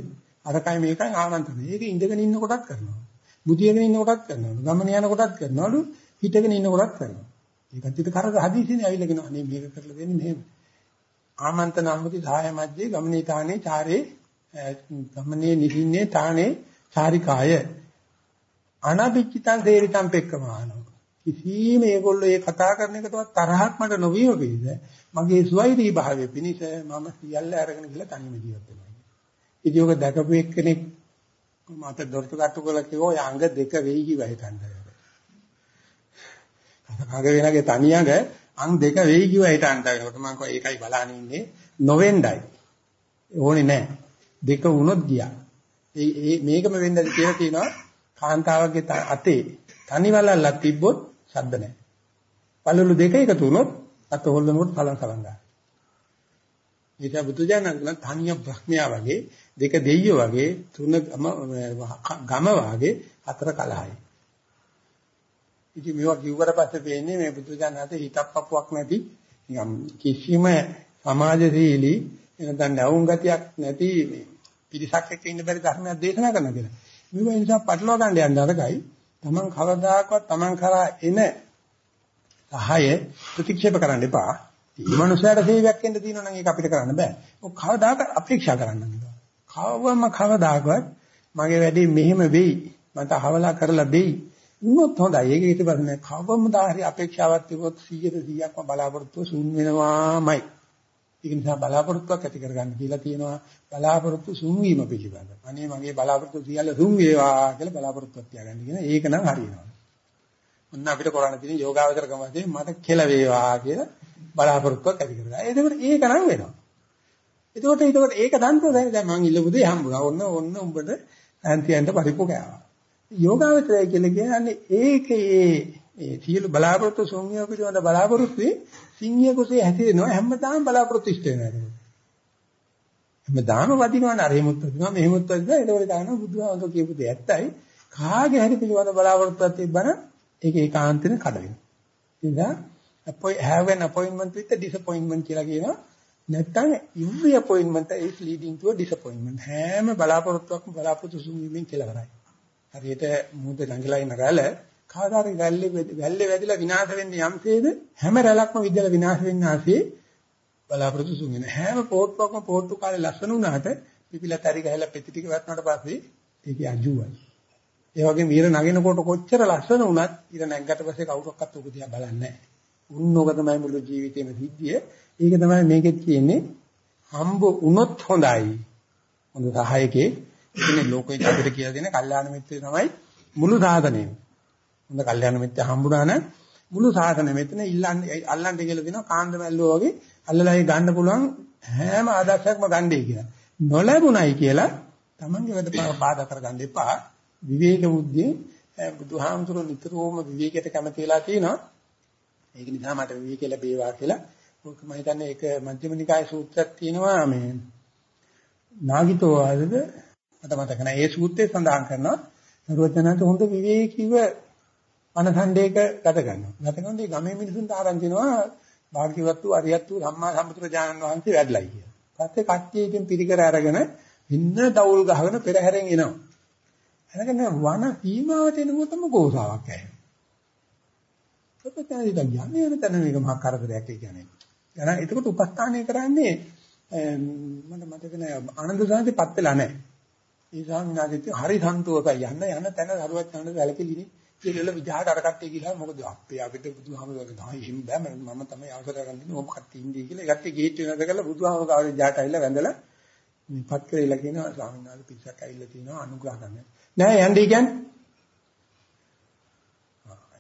අරකයි මේකයි ආමන්ත්‍රණ. ඒක ඉඳගෙන ඉන්න කොටත් කරනවා. බුදියගෙන ඉන්න කොටත් කරනවා. ගමන යන කොටත් කරනවලු හිටගෙන ඉන්න කොටත් කරනවා. ඒකත් පිට කරක හදිසියෙන්නේ ඇවිල්ලා කියනවා. අනේ මේක කරලා දෙන්න මෙහෙම. ආමන්ත්‍රණ අනුමති සහාය මැදේ ගමනේ තානේ චාරේ ගමනේ නිසින්නේ තානේ චාරිකාය අනබිච්චිතං තේරිතං පෙක්කමානෝ කිසිම මේගොල්ලෝ ඒ කතා කරන එකටවත් තරහක් මට නොවිය වගේද? මගේ සුවෛරී භාවය පිණිස මම සියල්ල අරගෙන ගිහලා තනියම ජීවත් වෙනවා. ඉතින් ඔක දැකපු එක්කෙනෙක් මට දොරටු කට්ටු කළා කිව්වා යංග දෙක වෙයි කිව්වා හිතන්නේ. කඟ වෙනගේ තනියඟ අං දෙක වෙයි කිව්වා හිතන්න වෙනකොට මම කිව්වා ඒකයි බලන්න ඉන්නේ නොවෙන්නයි. ඕනේ නැහැ දෙක වුණොත් ගියා. ඒ ඒ මේකම වෙන්නද කියලා කියනවා. කාන්තාවගේ අතේ තනිවලල්ලක් තිබ්බොත් ශබ්ද නැහැ පළලු දෙක එකතු වුණොත් අත හොල්ලනකොට පලන් සලන් ගන්නවා ඒක බුදුජානක තනිය බ්‍රහ්මයා වගේ දෙක දෙයියෝ වගේ තුන ගම වගේ හතර කලහයි ඉතින් මේවා කිව්වට පස්සේ පේන්නේ මේ බුදුජානනාත හිතප්පපුවක් නැති නිකම් කිසිම සමාජශීලී එනතන නැවුම් ගතියක් නැති මේ පිරිසක් එක්ක ඉන්න බැරි ධර්මයක් දේශනා කරනවා කියලා. මේවා නිසා පටලවා ගන්න යන්න අරගයි. Taman කවදාකවත් Taman කරා එන සහාය ප්‍රතික්ෂේප කරන්න එපා. මේ මනුස්සයාට සේවයක් වෙන්න තියෙනවා නම් ඒක අපිට කරන්න බෑ. ඔක් කවදාකවත් අපේක්ෂා කරන්න නෑ. කවවම කවදාකවත් මගේ වැඩේ මෙහෙම වෙයි. මට අහවලා කරලා දෙයි. වුණොත් හොඳයි. ඒක ඊට පස්සේ කවමදාහරි අපේක්ෂාවක් තිබුණොත් 100%ක්ම බලාපොරොත්තුව සුන් වෙනවාමයි. ඒක නිසා බලාපොරොත්තුවක් ඇති කරගන්න කියලා තියෙනවා බලාපොරොත්තු සුන් වීම පිළිබඳ. අනේ මගේ බලාපොරොත්තු සියල්ල සුන් වේවා කියලා බලාපොරොත්තුවක් තියාගන්න කියන ඒක නම් හරියනවා. ඔන්න අපිට කරන්න තියෙන යෝගාවචර කමදී මට කෙල වේවා කියලා බලාපොරොත්තුවක් ඇති කරගන්න. ඒකෝට ඒක නම් වෙනවා. එතකොට එතකොට ඒක දන්තෝ දැන් දැන් මං ඉල්ලපු දේ හම්බුණා. ඔන්න ඔන්න උඹට ඇන්තියන්ට පරිප්පු කෑවා. යෝගාවචරය කියලා කියන්නේ ඒකේ ඒ සියලු බලාපොරොත්තු සෝමිය පිළිබඳ බලාපොරොත්තු සිංහිය කුසේ හැතිරෙනවා හැමදාම බලාපොරොත්තු ඉෂ්ට වෙනවා. හැමදාම වදිනවනේ අර එහෙමුත් වදිනවා මෙහෙමුත් වදිනවා ඒකවල දානවා බුදුහාමුදුරුවෝ කියපු දේ ඇත්තයි. කාගේ හරි පිළිබඳ බලාපොරොත්තුවක් තිබ්බනම් ඒක ඒකාන්තයෙන් කඩ වෙනවා. ඒ නිසා have an appointment with a disappointment කියලා කියනවා. නැත්තම් every appointment is leading to a disappointment. හැම බලාපොරොත්තුවක්ම බලාපොරොත්තු සුන්වීමෙන් කියලා කරයි. හරියට මුහුද ළඟලා ඉන රැළ කාදාරි රැල්ලේ වැල්ලේ වැදිලා විනාශ වෙන්නේ යම්සේද හැම රැළක්ම විදලා විනාශ වෙන්න ආසේ බලාපොරොත්තු සුන්වෙන හැම පොට්ටුවක්ම පොට්ටු කාලේ ලස්සන වුණාට පිපිලා තරි ගහලා පෙති ටික වටනට පස්සේ ඒකේ අජුවයි. ඒ වගේම ඊර නගිනකොට කොච්චර ලස්සන වුණත් ඊර නැග්ගට පස්සේ කවුරක්වත් උක දිහා බලන්නේ නැහැ. උන්නෝක තමයි මුළු ජීවිතේම සිද්ධිය. ඒක තමයි මේකෙත් කියන්නේ හම්බ වුණොත් හොඳයි. හොඳ සහායකේ ඉතින් ලෝකෙට අපිට කියලා දෙන කල්යාණ මිත්‍රය තමයි මුළු සාධනෙම. හොඳ කල්යාණ මිත්‍ර හම්බුණා නම් මුළු සාධනෙ මෙතන ඉල්ලන්නේ අල්ලන්නේ කියලා දෙනවා කාන්ද මැල්ලෝ වගේ අල්ලලායි ගන්න පුළුවන් හැම ආදර්ශයක්ම ගන්නයි කියලා. නොලැබුණයි කියලා Tamange වැඩ බාධා කරගන්න එපා. විවේක බුද්ධිය බුදුහාමුදුරුවෝ නිතරම විවේකයට කැමති වෙලා තියෙනවා. ඒක නිසා මට විවේක ලැබේවා කියලා මොකද මම හිතන්නේ ඒක මධ්‍යම නිකාය සූත්‍රයක් තියෙනවා මේ නාගිතෝ ආදද මට මතක නැහැ ඒ සූත්‍රයේ සඳහන් කරනවා නරුවචනන්ත හොඳ විවේකීව අනසණ්ඩේක ගත කරනවා. ගත කරනකොට ගමේ මිනිසුන්ට ආරංචි වෙනවා භාග්‍යවත්තු අරියත්තු සම්මා සම්බුදුරජාණන් වහන්සේ වැඩලයි කියලා. පස්සේ කට්ටිය ඉතින් පිළිකර අරගෙන ඉන්න දවුල් ගහගෙන පෙරහැරෙන් එනවා. එනකන වන සීමාවට එනකොටම ගෝසාවක් ඇහෙනවා. ඔතන ඉතින් යන්නේ යන තැන මේක මහා කරදරයක් කියන්නේ. එහෙනම් එතකොට උපස්ථානය කරන්නේ මට මතක නෑ ආනන්ද සාන්තිපත් වෙලා නෑ. ඒ ස්වාමීන් හරි සන්තෝෂයි යන්න යන තැන දරුවත් යන වැලකෙලිනේ. කියලා විජහට අර කට්ටිය ගිහලා මොකද අපේ අපිට බුදුහාමුදුරුවෝ නෑ එහෙම බෑ මම තමයි අවසර ගන්න ඕම කට්ටිය ඉන්නේ කියලා. ඒ කට්ටිය ගේට් වෙනද කරලා බුදුහාමුදුරුවෝ කාලේ විජහට ඇවිල්ලා වැඳලා මේ පත් කරලා කියනවා ස්වාමීන් වහන්සේ පිටසක් ඇවිල්ලා තිනවා අනුග්‍රහ කරන්න. නෑ යන්නේ කියන්නේ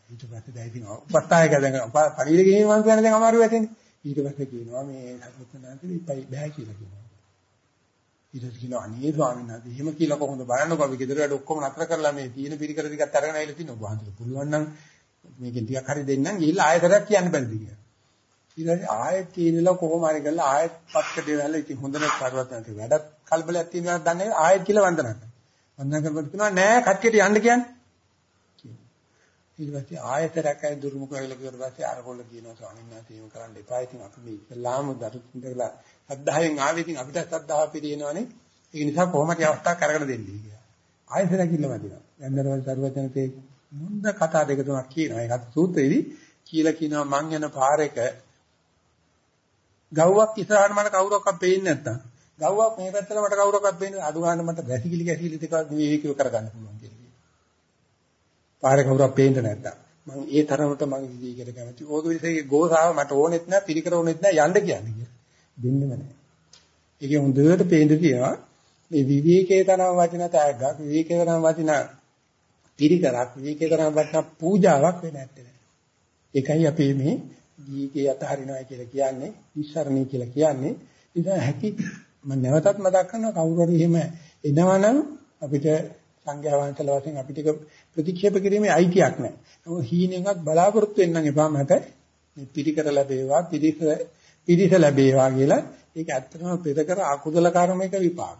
ඊට පස්සේ දැන් ඉතින් උපස්ථායක දැන් පරිවිල ගෙනියන මං කියන්නේ දැන් අමාරු වැටෙන්නේ. ඊට පස්සේ කියනවා මේ සතුටුනාන්තේ ඉපයි බෑ කියලා කියනවා. ඊට පස්සේ කියනවා අනේ ස්වාමීන් වහන්සේ එහෙම කියලා කොහොමද බලන්නකෝ අපි ගෙදර වැඩ ඔක්කොම නතර කරලා මේ තියෙන පිරිකර ටිකත් අරගෙන ආවිල්ලා තිනවා. වහන්සේට පුළුවන් නම් මේකෙන් ටිකක් හරි දෙන්නම් ගිහිල්ලා ආයෙතරක් කියන්න බැරිද කියලා. ඊට පස්සේ ආයෙත් කියනලා කොහොම හරි කරලා ආයෙත් පත්කඩේ වැහලා ඉතින් හොඳ නැත් කරුවත් නැති වැඩක් කල්බලයක් තියෙනවා දන්නේ ආයෙත් කියලා වන්දනා කරනවා. වන්දනා කරපුවා කියනවා නෑ කට්ටියට යන්න කියන්නේ. ඊට පස්සේ ආයතරයක් අය දුරුමුඛ වෙලා කිව්වට පස්සේ අරගොල්ල කියනවා ස්වාමීන් වහන්සේ එහෙම කරන්න එපා. ඉතින් අපි මේ ඉස්ලාම දරුතුන්දලා සද්ධායෙන් ආවේ ඉතින් අපිට සද්ධාව පිළිනවනේ. ඒ නිසා කොහොමද අවස්ථාවක් අරගෙන දෙන්නේ කියලා. ආයතරයක් ඉල්ලවදිනවා. දැන්දරවල් සරුවචනතේ මුන්ද කතා දෙක තුනක් කියනවා. ඒකත් සූත්‍රයේදී කියලා කියනවා මං යන පාරක ගව්වක් ඉස්සරහට මට කවුරක්වත් පේන්නේ නැත්තම් ගව්වක් මේ පැත්තට මට කවුරක්වත් පේන්නේ අඩු ගන්න මට වැසිකිලි කැසිලි දෙකක් විවේකීව කරගන්න පුළුවන් කියලා. පාරේ කවුරුත් පේන්නේ නැත්තම් මම ඒ තරමට මම ඉදිරියට කැමති. ඕක විශ්ේ ගෝසාව මට ඕනෙත් නැහැ, පිළිකර ඕනෙත් නැහැ යන්න කියන්නේ කියලා. දෙන්නෙම නැහැ. ඒකේ හොඳට පේන්න තියෙනවා මේ විවේකයේ තරම් වටින තෑග්ගක්, විවේකයේ තරම් වටින පිළිකරක්, විවේකයේ තරම් වටින පූජාවක් වෙන්නේ නැත්තේ. ඒකයි අපි මේ ගීකේ අතහරිනවා කියලා කියන්නේ, ඉස්සරණී කියලා කියන්නේ. ඉතින් හැකි මම නැවතත් මතක් කරනවා කවුරු හරි එහෙම එනවනම් අපිට සංඝයා වහන්සේලා වශයෙන් අපිට ප්‍රතික්ෂේප කිරීමේ අයිතියක් නැහැ. නමුත් හීනෙන්වත් බලාපොරොත්තු වෙන්න එපා මට මේ පිළිකර ලැබේවා, පිළිස පිළිස ලැබේවා කියලා. ඒක ඇත්තටම පෙර කර අකුසල කර්මයක විපාක.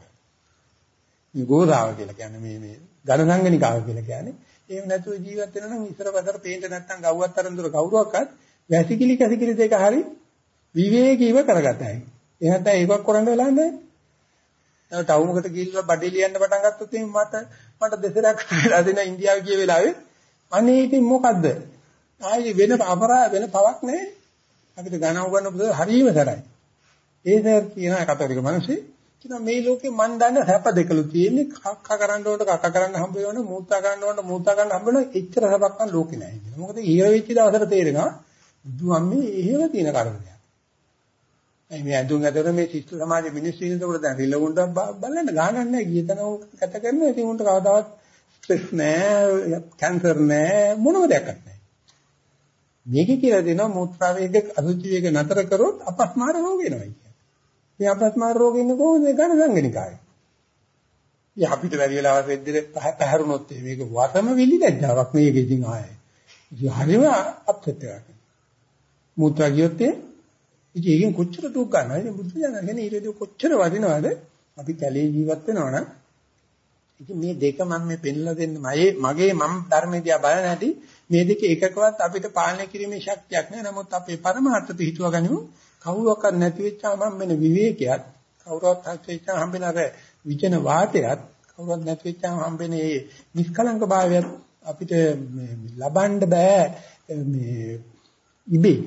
මේ ගෝධාව කියලා කියන්නේ මේ මේ ඝනසංගනිකාව කියලා කියන්නේ. එහෙම නැතුව ජීවත් වෙනවා නම් ඉස්සර පතර පේන්න නැත්නම් ගව්වත් තරන්දුර කවුරුවක්වත් වැසිකිලි කැසිකිලි දෙක හරි විවේකීව කරගතයි. ඒ නැත්නම් ඒකක් කරන්න වෙලා නැහැ. ටවුන් එකට ගිහිල්ලා බඩේ ලියන්න පටන් ගත්තොත් එimhe මට මට දෙසරක් වෙලා දෙන ඉන්දියාවේ ගිය වෙලාවේ අනේ ඉතින් මොකද්ද? ආයේ වෙන අපරාධ වෙන පවක් නැහැ. අපිට ගණන් උගන්න පුතේ හරීම සරයි. ඒ සර් කියන කතරික මිනිස්සේ කියන මේ ලෝකේ මන් දන්න සැප දෙකලු තියෙන්නේ කක්ක කරන්න ඕන කක්ක කරන්න හම්බ වෙනවනේ මූත්‍රා ගන්න ඕන මූත්‍රා ගන්න හම්බ වෙනවා එච්චර සැපක් නම් ලෝකේ නැහැ. කියලා මොකද ඊර වෙච්ච දවසට තේරෙනවා බුදුහාමී එහෙම තියෙන කාරණයක් ඒ මේ අඳුන් අතර මේ ශිෂ්ට සමාජයේ මිනිස්සු ඉන්නකොට දැන් රිලවුන්ට බලන්න ගානක් නැහැ ගිය තැන ගත කරනවා ඉතින් උන්ට කවදාවත් ස්ට්‍රෙස් නැහැ කැන්සර් නැහැ මොනම දෙයක් නැහැ මේකේ කියලා දෙනවා මූත්‍රා වේග අසුචි වේග නතර කරොත් අපස්මාර රෝග එනවා කියන්නේ. මේ අපස්මාර රෝග ඉන්නේ කොහොමද ඝන සංගණිකාවේ? ඉතින් අපිට වැඩි වෙලාවක් වෙද්දිට පැහැරුණොත් මේක වතම විලි දැජ්ජාවක් මේක ඉතින් ආයේ. ඉතින් හරිම අප්සෙට් එකක්. මූත්‍රා ගියොත් ඉතින් ඒකෙන් කොච්චර දුක් ගන්නවද? ඉතින් බුද්ධ ඥාන කියන්නේ ඊටදී කොච්චර වදිනවද? අපි කැලේ ජීවත් වෙනවනම් ඉතින් මේ දෙක මම මේ පෙන්ලා දෙන්න මගේ මගේ මම ධර්මයේ දිහා බලන හැටි මේ දෙක එකකවත් අපිට පාලනය කිරීමේ ශක්තියක් නැහැ. නමුත් අපේ පරමාර්ථ පිහිටුවා ගනිමු. කවුරක්වත් නැති වෙච්චාම හම්බෙන විවේකයක්, කවුරක්වත් නැති වෙච්චාම හම්බෙන අර විජන වාතයත්, කවුරක්වත් නැති වෙච්චාම හම්බෙන මේ නිෂ්කලංක භාවයත් අපිට ලබන්න බෑ මේ ඉබේ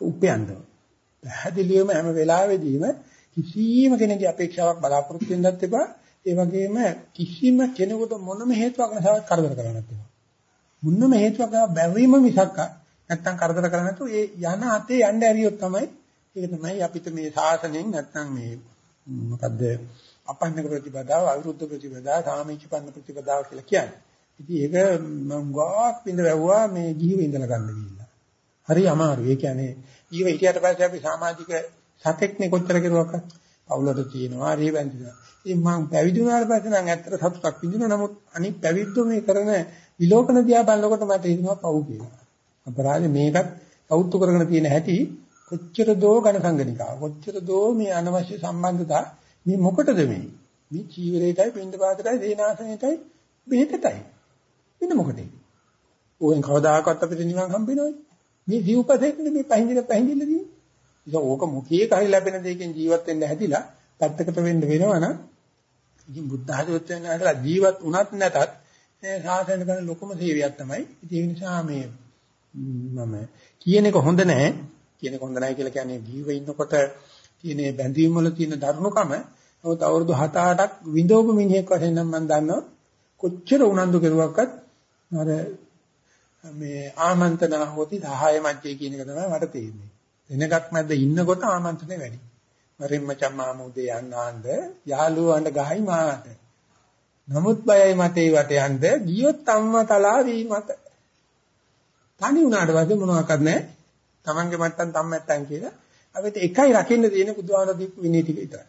උපයන්න. පැහැදිලිවම හැම වෙලාවෙදීම කිසිම කෙනෙකුගේ අපේක්ෂාවක් බලාපොරොත්තු වෙන්නත් එපා. ඒ වගේම කිසිම කෙනෙකුට මොනම හේතුවක් නැසවත් කරදර කරන්නත් එපා. මොනම හේතුවක් බැරිම මිසක් නැත්තම් කරදර කරන්නේ නැතුව ඒ යන අතේ යන්න ඇරියොත් තමයි ඒක තමයි අපිට මේ සාසනයෙන් නැත්තම් මේ මොකද්ද අපන්නක ප්‍රතිපදාව අවිරුද්ධ ප්‍රතිපදාව සාමීචපන්න ප්‍රතිපදාව කියලා කියන්නේ. ඉතින් ඒක මම ගාක් පින්ද වැවුවා මේ ජීව ඉඳලා ගන්න ගිහිල්ලා. හරි අමාරුයි. ඒ කියන්නේ ජීව හිටියට පස්සේ අපි සමාජික සතෙක්නේ කොච්චර කෙරුවක්වත් පවුලට තියෙනවා රේ බැඳිනවා. ඉතින් මම පැවිදි වුණාට පස්සේ නම් ඇත්තට සතුටක් විඳිනවා. නමුත් අනිත් පැවිද්දෝ මේ කරන විලෝපන දිහා බලනකොට මට හිතෙනවා පව් කියලා. අපරාධේ මේකත් කවුතු කරගෙන තියෙන හැටි කොච්චර දෝ ඝන සංගණිකාව. කොච්චර දෝ මේ අනවශ්‍ය සම්බන්ධතා මේ මොකටද මේ? මේ චීවරයටයි පින්ඳ පාතටයි දේනාසනයටයි බෙහෙතටයි. වෙන මොකටද? ඕෙන් කවදාකවත් අපිට නිවන් හම්බෙනවද? මේ ජීවපතේනේ මේ පහින්දින පහින්දිල්ලදී. ඉතින් ඕක මුඛයේ කහි ලැබෙන දෙයකින් ජීවත් වෙන්න හැදිලා පැත්තකට වෙන්න වෙනවනම් ඉතින් බුද්ධ ආධිපත්‍ය වෙන හැදලා ජීවත් වුණත් නැතත් මේ සාසන කරන ලොකුම සේවයක් තමයි. ඉතින් ඒ නිසා මේ මම කියන එක හොඳ නැහැ. කියන එක හොඳ නැහැ කියලා කියන්නේ ජීව ඉන්නකොට තියෙන බැඳීම් වල තියෙන දරුණුකම නමුත් අවුරුදු 7-8ක් විඳෝප මිනිහෙක් වශයෙන් නම් මම දන්නවා කොච්චර උනන්දු කෙරුවක්වත් අර මේ ආමන්ත්‍රණ හොති 10 මැජ්ජේ කියන එක තමයි මට තේරෙන්නේ. වෙනකක් මැද්ද ඉන්නකොට ආමන්ත්‍රණය වැඩි. මරින් මචං මාමුදේ යන්නාන්ද යාළුවන්ට ගහයි මාට. නමුත් බයයි මට ඒවට යන්න ගියොත් අම්මා තලා වී මත. තනි වුණාට පස්සේ මොනවාක්වත් නැහැ. Tamange මට්ටම් තම්මැත්තන් කියලා. අපිට එකයි රකින්න තියෙන බුදුහාමර දීපු විනය ටික විතරයි.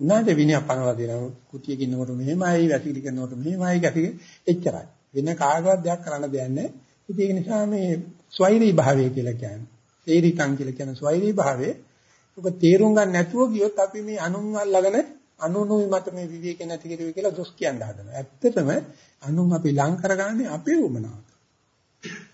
උනාට විනය පනවලා දෙනවා. කුටියක ඉන්නකොට මෙහෙමයි, වැසිකිලි කරනකොට මෙහෙමයි, ගැටි එච්චරයි. වෙන කාගවත් දෙයක් කරන්න දෙයක් නැහැ. ඉතින් ඒක නිසා මේ ස්වෛරී භාවය කියලා කියන්නේ. තේරිකම් කියලා කියන ස්වෛරී භාවයේ ඔක තේරුම් ගන්න නැතුව ගියොත් අපි මේ අනුන් අල්ලගෙන අනුනුයි මත මේ විවේක නැති කිරුවේ කියලා දොස් කියන්න හදනවා. ඇත්තටම අනුන් අපි ලං කරගන්නේ අපේ උමනාවට.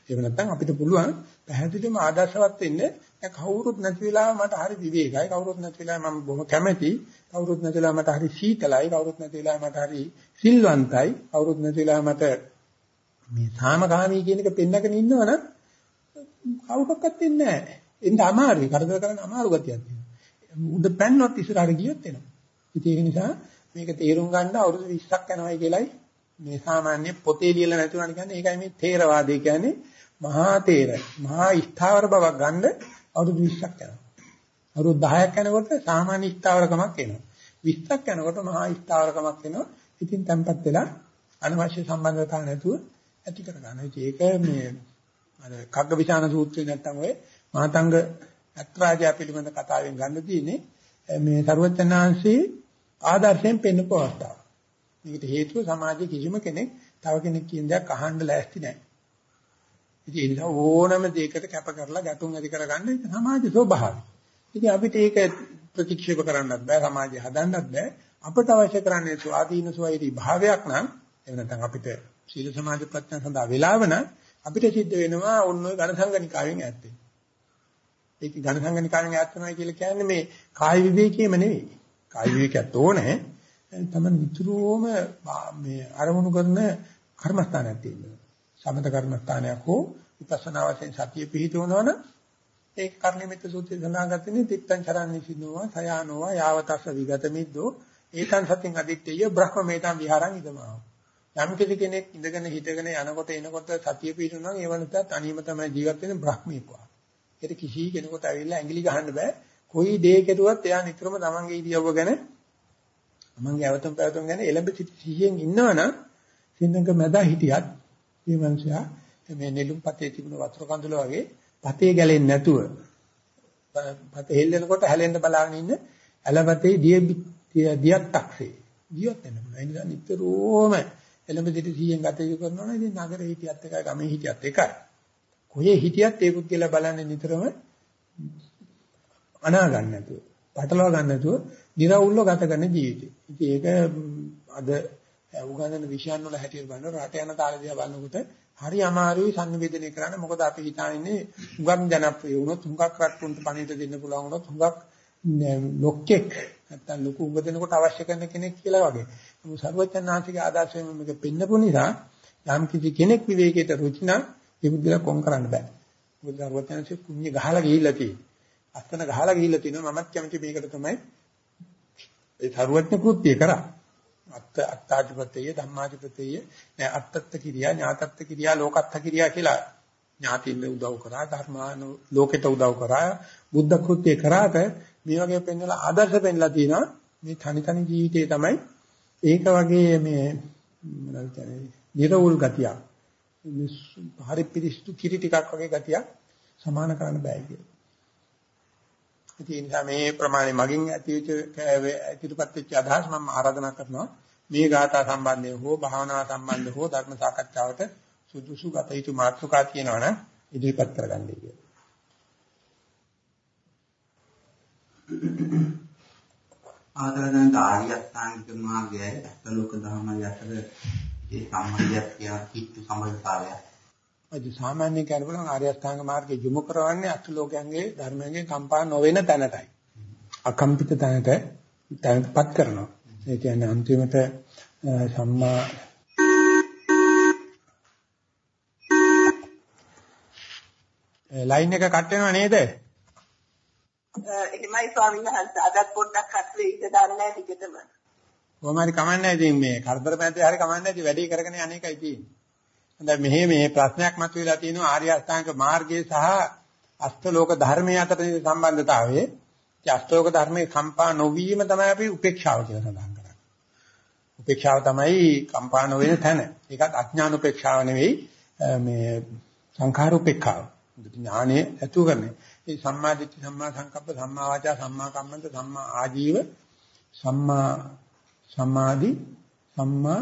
එහෙම නැත්නම් අපිට පුළුවන් පැහැදිලිවම ආදර්ශවත් වෙන්න දැන් කවුරුත් නැති වෙලාව මට හරි විවේකයි කවුරුත් නැති වෙලාව මම බොහොම කැමැති කවුරුත් නැති වෙලාව මට හරි සීතලයි කවුරුත් නැති වෙලාව මට හරි සිල්වන්තයි කවුරුත් නැති වෙලාව මට මේ සාමකාමී කියන එක පෙන්නගෙන ඉන්නවනම් කවුරක්වත් වෙන්නේ නැහැ. එන්න අමාරුයි. කරදර කරන්න අමාරු ගතියක් තියෙනවා. උඩ පැන්නොත් ඉස්සරහට ගියොත් එනවා. ඉතින් ඒක නිසා මේක තේරුම් ගන්න අවුරුදු 20ක් යනවායි කියලයි මේ සාමාන්‍ය පොතේ ලියලා නැතුණා කියන්නේ ඒකයි මේ තේරවාදය කියන්නේ මහා තේර මහා ස්ථාවර බවක් ගන්න අවුරුදු 20ක් යනවා. අවුරුදු 10ක් යනකොට සාමාන්‍ය ස්ථාවරකමක් එනවා. 20ක් යනකොට මහා ස්ථාවරකමක් එනවා. ඉතින් tempat වෙලා අනවශ්‍ය සම්බන්ධතා නැතුව ඇති කර ගන්න. ඒක මේ අර කග්ගවිචාන සූත්‍රේ නැත්තම් ඔය මාතංග අත්‍රාජය පිළිබඳ කතාවෙන් ගන්න තියෙන්නේ මේ ਸਰවඥාන්සේ ආදර්ශයෙන් පෙන්වපු අවස්ථාව. මේකට හේතුව සමාජයේ කිසිම කෙනෙක් තව කෙනෙක් කියන දෙයක් අහන්න ලෑස්ති නැහැ. ඉතින් ඒ නිසා ඕනම දෙයකට කැප කරලා ගැටුම් ඇති කරගන්න ඒක සමාජ ස්වභාවය. ඉතින් අපිට ඒක ප්‍රතික්ෂේප කරන්නත් බෑ සමාජය හදන්නත් බෑ. අපට අවශ්‍ය කරන්නේ ස්වාධීන ස්වෛරී භාවයක් නම් එහෙම නැත්නම් අපිට සීල සමාධි ප්‍රඥා සඳහා වෙලාව නම් අපිට සිද්ධ වෙනවා ඔන්න ඔය ඝනසංගනිකාවෙන් ඈත් වෙන්න. ඒක ඝනසංගනිකාවෙන් ඈත් වෙනවා කියලා කියන්නේ මේ කාය විවේකීම නෙවෙයි. කාය විවේකයක් ඕනේ. තමයි විතරෝම මේ අරමුණු කරන කර්මස්ථානයක් තියෙනවා. සමත කර්මස්ථානයක් හෝ විපස්සනා වශයෙන් සතිය පිහිටවනවනම් ඒක කර්ණිමිත සූත්‍රයේ සඳහන් කරන්නේ තිත්තං චරන්නේ සිනෝවා සයානෝවා යාවතස්ස විගත මිද්දෝ ඒතං සතින් අදිත්තේය බ්‍රහ්මමේතං විහාරං ඉදමාව. යම් කෙනෙක් ඉඳගෙන හිටගෙන යනකොට එනකොට සතිය පිහිටුනනම් ඒ වන්ට තනියම තමයි ජීවත් වෙන බ්‍රහ්මීකව. ඒක කිසි කෙනෙකුට ඇවිල්ලා ඇඟිලි ගහන්න බෑ. කොයි දේ කෙරුවත් එයා නිතරම තමන්ගේ ඉරියව්ව ගැන තමන්ගේ අවතම් පැවතුම් ගැන එළඹ සිහියෙන් ඉන්නවනම් සින්නක මැද හිටියත් මේ මනුස්සයා මේ නෙළුම් පතේ තිබුණ වතුර කඳුල වගේ පතේ ගැලෙන්නේ නැතුව පත හෙල්ලෙනකොට හැලෙන්න බලාගෙන ඉන්න ඇලපතේ දිය දියක් 탁සේ දියක් වෙන පුළුවන්. ඒ නිසා නිතරම එළඹ සිට 100න් ගත යුතු කරනවා නම් ඉතින් නගරේ හිටියත් එකයි ගමේ හිටියත් එකයි. කොහේ හිටියත් ඒ පුද්ගලයා බලන්නේ නිතරම අනා ගන්න නැතුව, පටලවා ගන්න නැතුව, निराවුල්ව ගත කරන ජීවිතය. ඉතින් ඒක අද උගන්වන විෂයන් වල හැටියට බලන රට යන තාලේ දිහා බලනකොට හරි අමාරුයි සංවේදනය කරන්න. මොකද අපි හිතන්නේ හුඟක් ජනප්‍රිය වුණොත් හුඟක් රට්ටුන්ට පණිවිඩ දෙන්න පුළුවන් වුණොත් හුඟක් ලොක්කෙක් නැත්තම් ලොකු උඹ දෙනකොට අවශ්‍ය කරන කෙනෙක් කියලා වගේ. මොකද සර්වඥාන්සේගේ ආදර්ශයෙන් මේක පෙන්නපු නිසා යම් කිසි කෙනෙක් විවේකයට රුචි නම් ඒ බුද්ධලා කොම් කරන්න බෑ. මොකද සර්වඥාන්සේ කුණ්‍ය ගහලා ගිහිල්ලා තියෙන්නේ. අස්තන ගහලා ගිහිල්ලා තිනවා මමත් කැමති මේකට තමයි ඒ සර්වඥ කෘත්‍ය කරා. අත්ත අත්තාජිපතේය ධම්මාජිපතේය නෑ අත්තත්ත කිරියා ඥාතත්ත කිරියා ලෝකත්ත කිරියා කියලා ඥාතින්න උදව් කරා ධර්මානු ලෝකෙට උදව් කරා බුද්ධ කෘත්‍ය කරාට මේ වගේ පෙන්වලා ආදර්ශ පෙන්ලා තිනවා මේ තනි තනි ජීවිතේ තමයි ඒක වගේ මේ මොනවද කියන්නේ නිර්වුල් ගතිය හරි පිරිසිදු කිරි ටිකක් වගේ ගතියක් සමාන කරන්න බෑ කියලා. ඒ නිසා මේ ප්‍රමාණය මගින් ඇතිවෙච්ච ඉදිරිපත් වෙච්ච අදහස් මම ආරාධනා කරනවා මේ ගාථා සම්බන්ධයෙන් හෝ භාවනා සම්බන්ධ හෝ ධර්ම සාකච්ඡාවට සුදුසු ගත යුතු මාතෘකා තියෙනවනම් ඉදිරිපත් කරගන්නයි කියලා. ආදානන්ත ආර්ය අෂ්ටාංගික මාර්ගයයි අෂ්ටලෝක ධර්මයි අතර ඒ සම්බන්ධයක් කියන කිට්ටු සම්බන්ධතාවය. අද සාමාන්‍ය කෙනෙක් බලන ආර්ය අෂ්ටාංග මාර්ගයේ යොමු කරවන්නේ අෂ්ටලෝකයන්ගේ ධර්මයෙන් කම්පා නොවන තැනටයි. අකම්පිත තැනට තැන්පත් කරනවා. ඒ කියන්නේ අන්තිමට සම්මා ලයින් එක කට් වෙනව නේද? එහෙමයි ස්වාමීන් වහන්සේ අදත් පොඩ්ඩක් හස්ලේ ඉඳ දාන්න නැහැ ටිකටම. කොහොම හරි කමන්නේ ඉතින් මේ කරදර පැත්තේ හරි කමන්නේ ඉතින් වැඩි කරගෙන අනේකයි තියෙන්නේ. හොඳයි මෙහි මේ ප්‍රශ්නයක් මතුවලා තියෙනවා ආර්ය අෂ්ටාංග මාර්ගයේ සහ අෂ්ටලෝක ධර්මයේ අතර සම්බන්ධතාවයේ. ඒ අෂ්ටලෝක ධර්මයේ කම්පා නොවීම තමයි අපි උපේක්ෂාව කියලා සඳහන් කරන්නේ. උපේක්ෂාව තමයි කම්පා නොවන තැන. ඒකත් අඥාන උපේක්ෂාව නෙවෙයි මේ සංඛාර උපේක්ෂාව. ඥානය ඇතු කරන්නේ. ඒ සම්මා දිට්ඨි සම්මා සංකප්ප සම්මා වාචා සම්මා කම්මන්ත සම්මා ආජීව සම්මා සමාධි සම්මා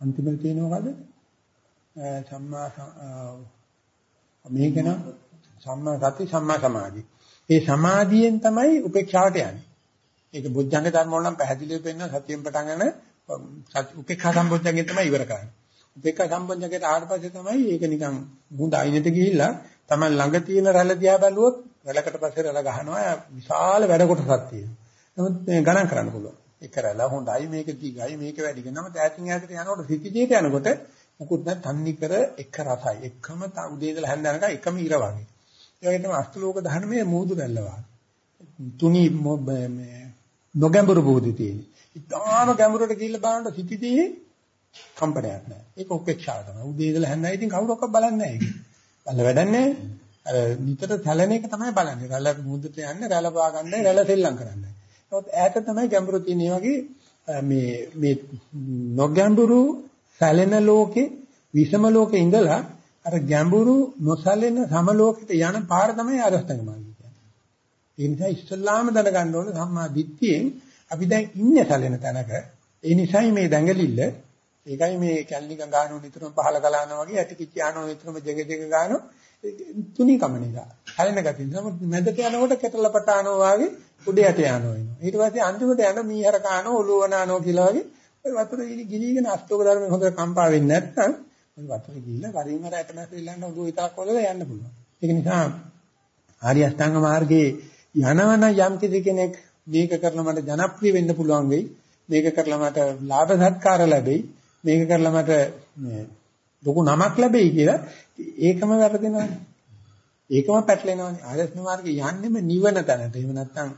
අන්තිමට තියෙන මොකද සම්මා මේකන සම්මා සති සම්මා සමාධි. ඒ සමාධියෙන් තමයි උපේක්ෂාවට යන්නේ. ඒක බුද්ධංග ධර්ම වල නම් පැහැදිලිව පෙන්නන සතියෙන් පටන් ගන්න උපේක්ෂා සම්බොධ්‍යංගෙන් තමයි ඉවර කරන්නේ. උපේක්ෂා සම්බොධ්‍යංගයට ආවට පස්සේ තමයි ඒක නිකන් මුහුද අයිනට ගිහිල්ලා තමයි ළඟ තියෙන රැළ දිහා බැලුවොත් රැළකට පස්සේ රැළ ගහනවා විශාල වැඩ කොටසක් තියෙනවා. නමුත් මේ ගණන් කරන්න පුළුවන්. එක රැළ හොඳයි මේක දිගයි මේක වැඩි කරනම ඈතින් ඈතට යනකොට සිටිජේට යනකොට මුකුත් නැත් තන්නි කර එක රසයි. එකම උදේ ඉඳලා හැන්ද යනකම් එකම ඉර වගේ. ඒ වගේ තමයි අෂ්ටලෝක ධර්මයේ මූදු රැළ වගේ. තුනි මේ නොගැඹුරු බෝධි තියෙන්නේ. ඉතාලම ගැඹුරට ගිහිල්ලා බලනකොට සිටිජේ කම්පනයක් නැහැ. ඒක උපේක්ෂාව තමයි. උදේ ඉඳලා හැන්දයි ඉතින් කවුරක්වත් බලන්නේ නැහැ ඒක. බල වැඩන්නේ අර නිතර සැලෙන එක තමයි බලන්නේ. රැළ මුහුදට යන්නේ රැළ පා ගන්නයි රැළ සෙල්ලම් කරන්නයි. නමුත් ඈත තමයි ගැඹුරු තියෙන වගේ මේ මේ නොගැඹුරු සැලෙන ලෝකේ විෂම ලෝකේ ඉඳලා අර ගැඹුරු නොසැලෙන සම ලෝකෙට යන පාර තමයි අරහතංග මාර්ගය කියන්නේ. ඒ නිසා ඉස්සල්ලාම දැනගන්න ඕනේ සම්මා දිට්ඨියෙන් අපි දැන් ඉන්නේ සැලෙන තැනක. ඒ නිසයි මේ දැඟලිල්ල ඒකයි මේ කැලණි ගංගානෝ නිතරම පහල කලානවා වගේ ඇටි කිච්චානෝ නිතරම ජෙග ජෙග ගානෝ තුනී කම නිසා. හැලෙන ගතිය. නමුත් මැදට යනකොට කෙටලපටානෝ වගේ උඩ යට යනවා එනවා. ඊට පස්සේ අන්තිමට යන මීහර කානෝ ඔලුවනානෝ කියලා වගේ ඔය වතුර ගිලිගෙන අෂ්ටෝක ධර්මයේ හොඳට කම්පා වෙන්නේ නැත්නම් ඔය වතුර ගිහිල්ලා වරින් වර ඇටමැස්ස ඉල්ලන්න උදේ විතරක් වලලා යන්න පුළුවන්. ඒක නිසා ආර්ය අෂ්ටාංග මාර්ගයේ යනවන යම් කෙනෙක් මේක කරලා මට ජනප්‍රිය වෙන්න පුළුවන් වෙයි. මේක කරලා මට ලාභ සත්කාර ලැබෙයි. මේක කරලා මට ලොකු නමක් ලැබෙයි කියලා ඒකම වැරදෙනවානේ. ඒකම පැටලෙනවානේ. ආර්යශ්‍රම මාර්ගේ යන්නෙම නිවන තැනට. එහෙම නැත්නම්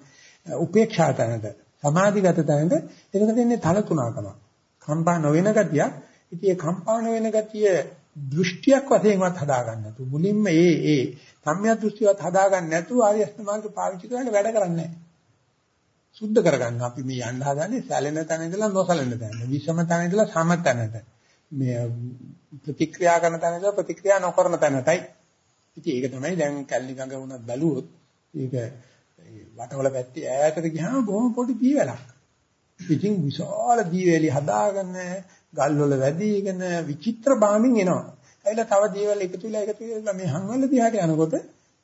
උපේක්ෂා තැනට, සමාධිගත තැනට. එතන තියෙන්නේ තල තුනකම. කම්පා නොවන ගතිය. ඉතින් ඒ කම්පා නොවන ගතිය දෘෂ්ටියක් වශයෙන්වත් හදාගන්න නැතු. මුලින්ම ඒ ඒ සම්‍යක් දෘෂ්ටියවත් හදාගන්න නැතුව ආර්යශ්‍රම මාර්ග පාවිච්චි කරන්න වැඩ කරන්නේ නැහැ. සුද්ධ කරගන්න අපි මේ යන්න හදන්නේ සැලෙන තැන ඉඳලා නොසැලෙන තැන. විෂම තැන ඉඳලා සම තැනට. මේ ප්‍රතික්‍රියා කරන තැනද ප්‍රතික්‍රියා නොකරන තැනටයි. ඉතින් ඒක තමයි දැන් කැලණි ගඟ වුණත් බැලුවොත් ඒක වටවල පැත්තේ ඈතට ගියාම බොහොම පොඩි දීවැලක්. ඉතින් විශාල දීවැලි හදාගෙන ගල් වල වැදීගෙන විචිත්‍ර බාමින් එනවා. ඇයිලා තව දීවැල් එකතු වෙලා එකතු වෙලා මේ හංවල දිහාට යනකොට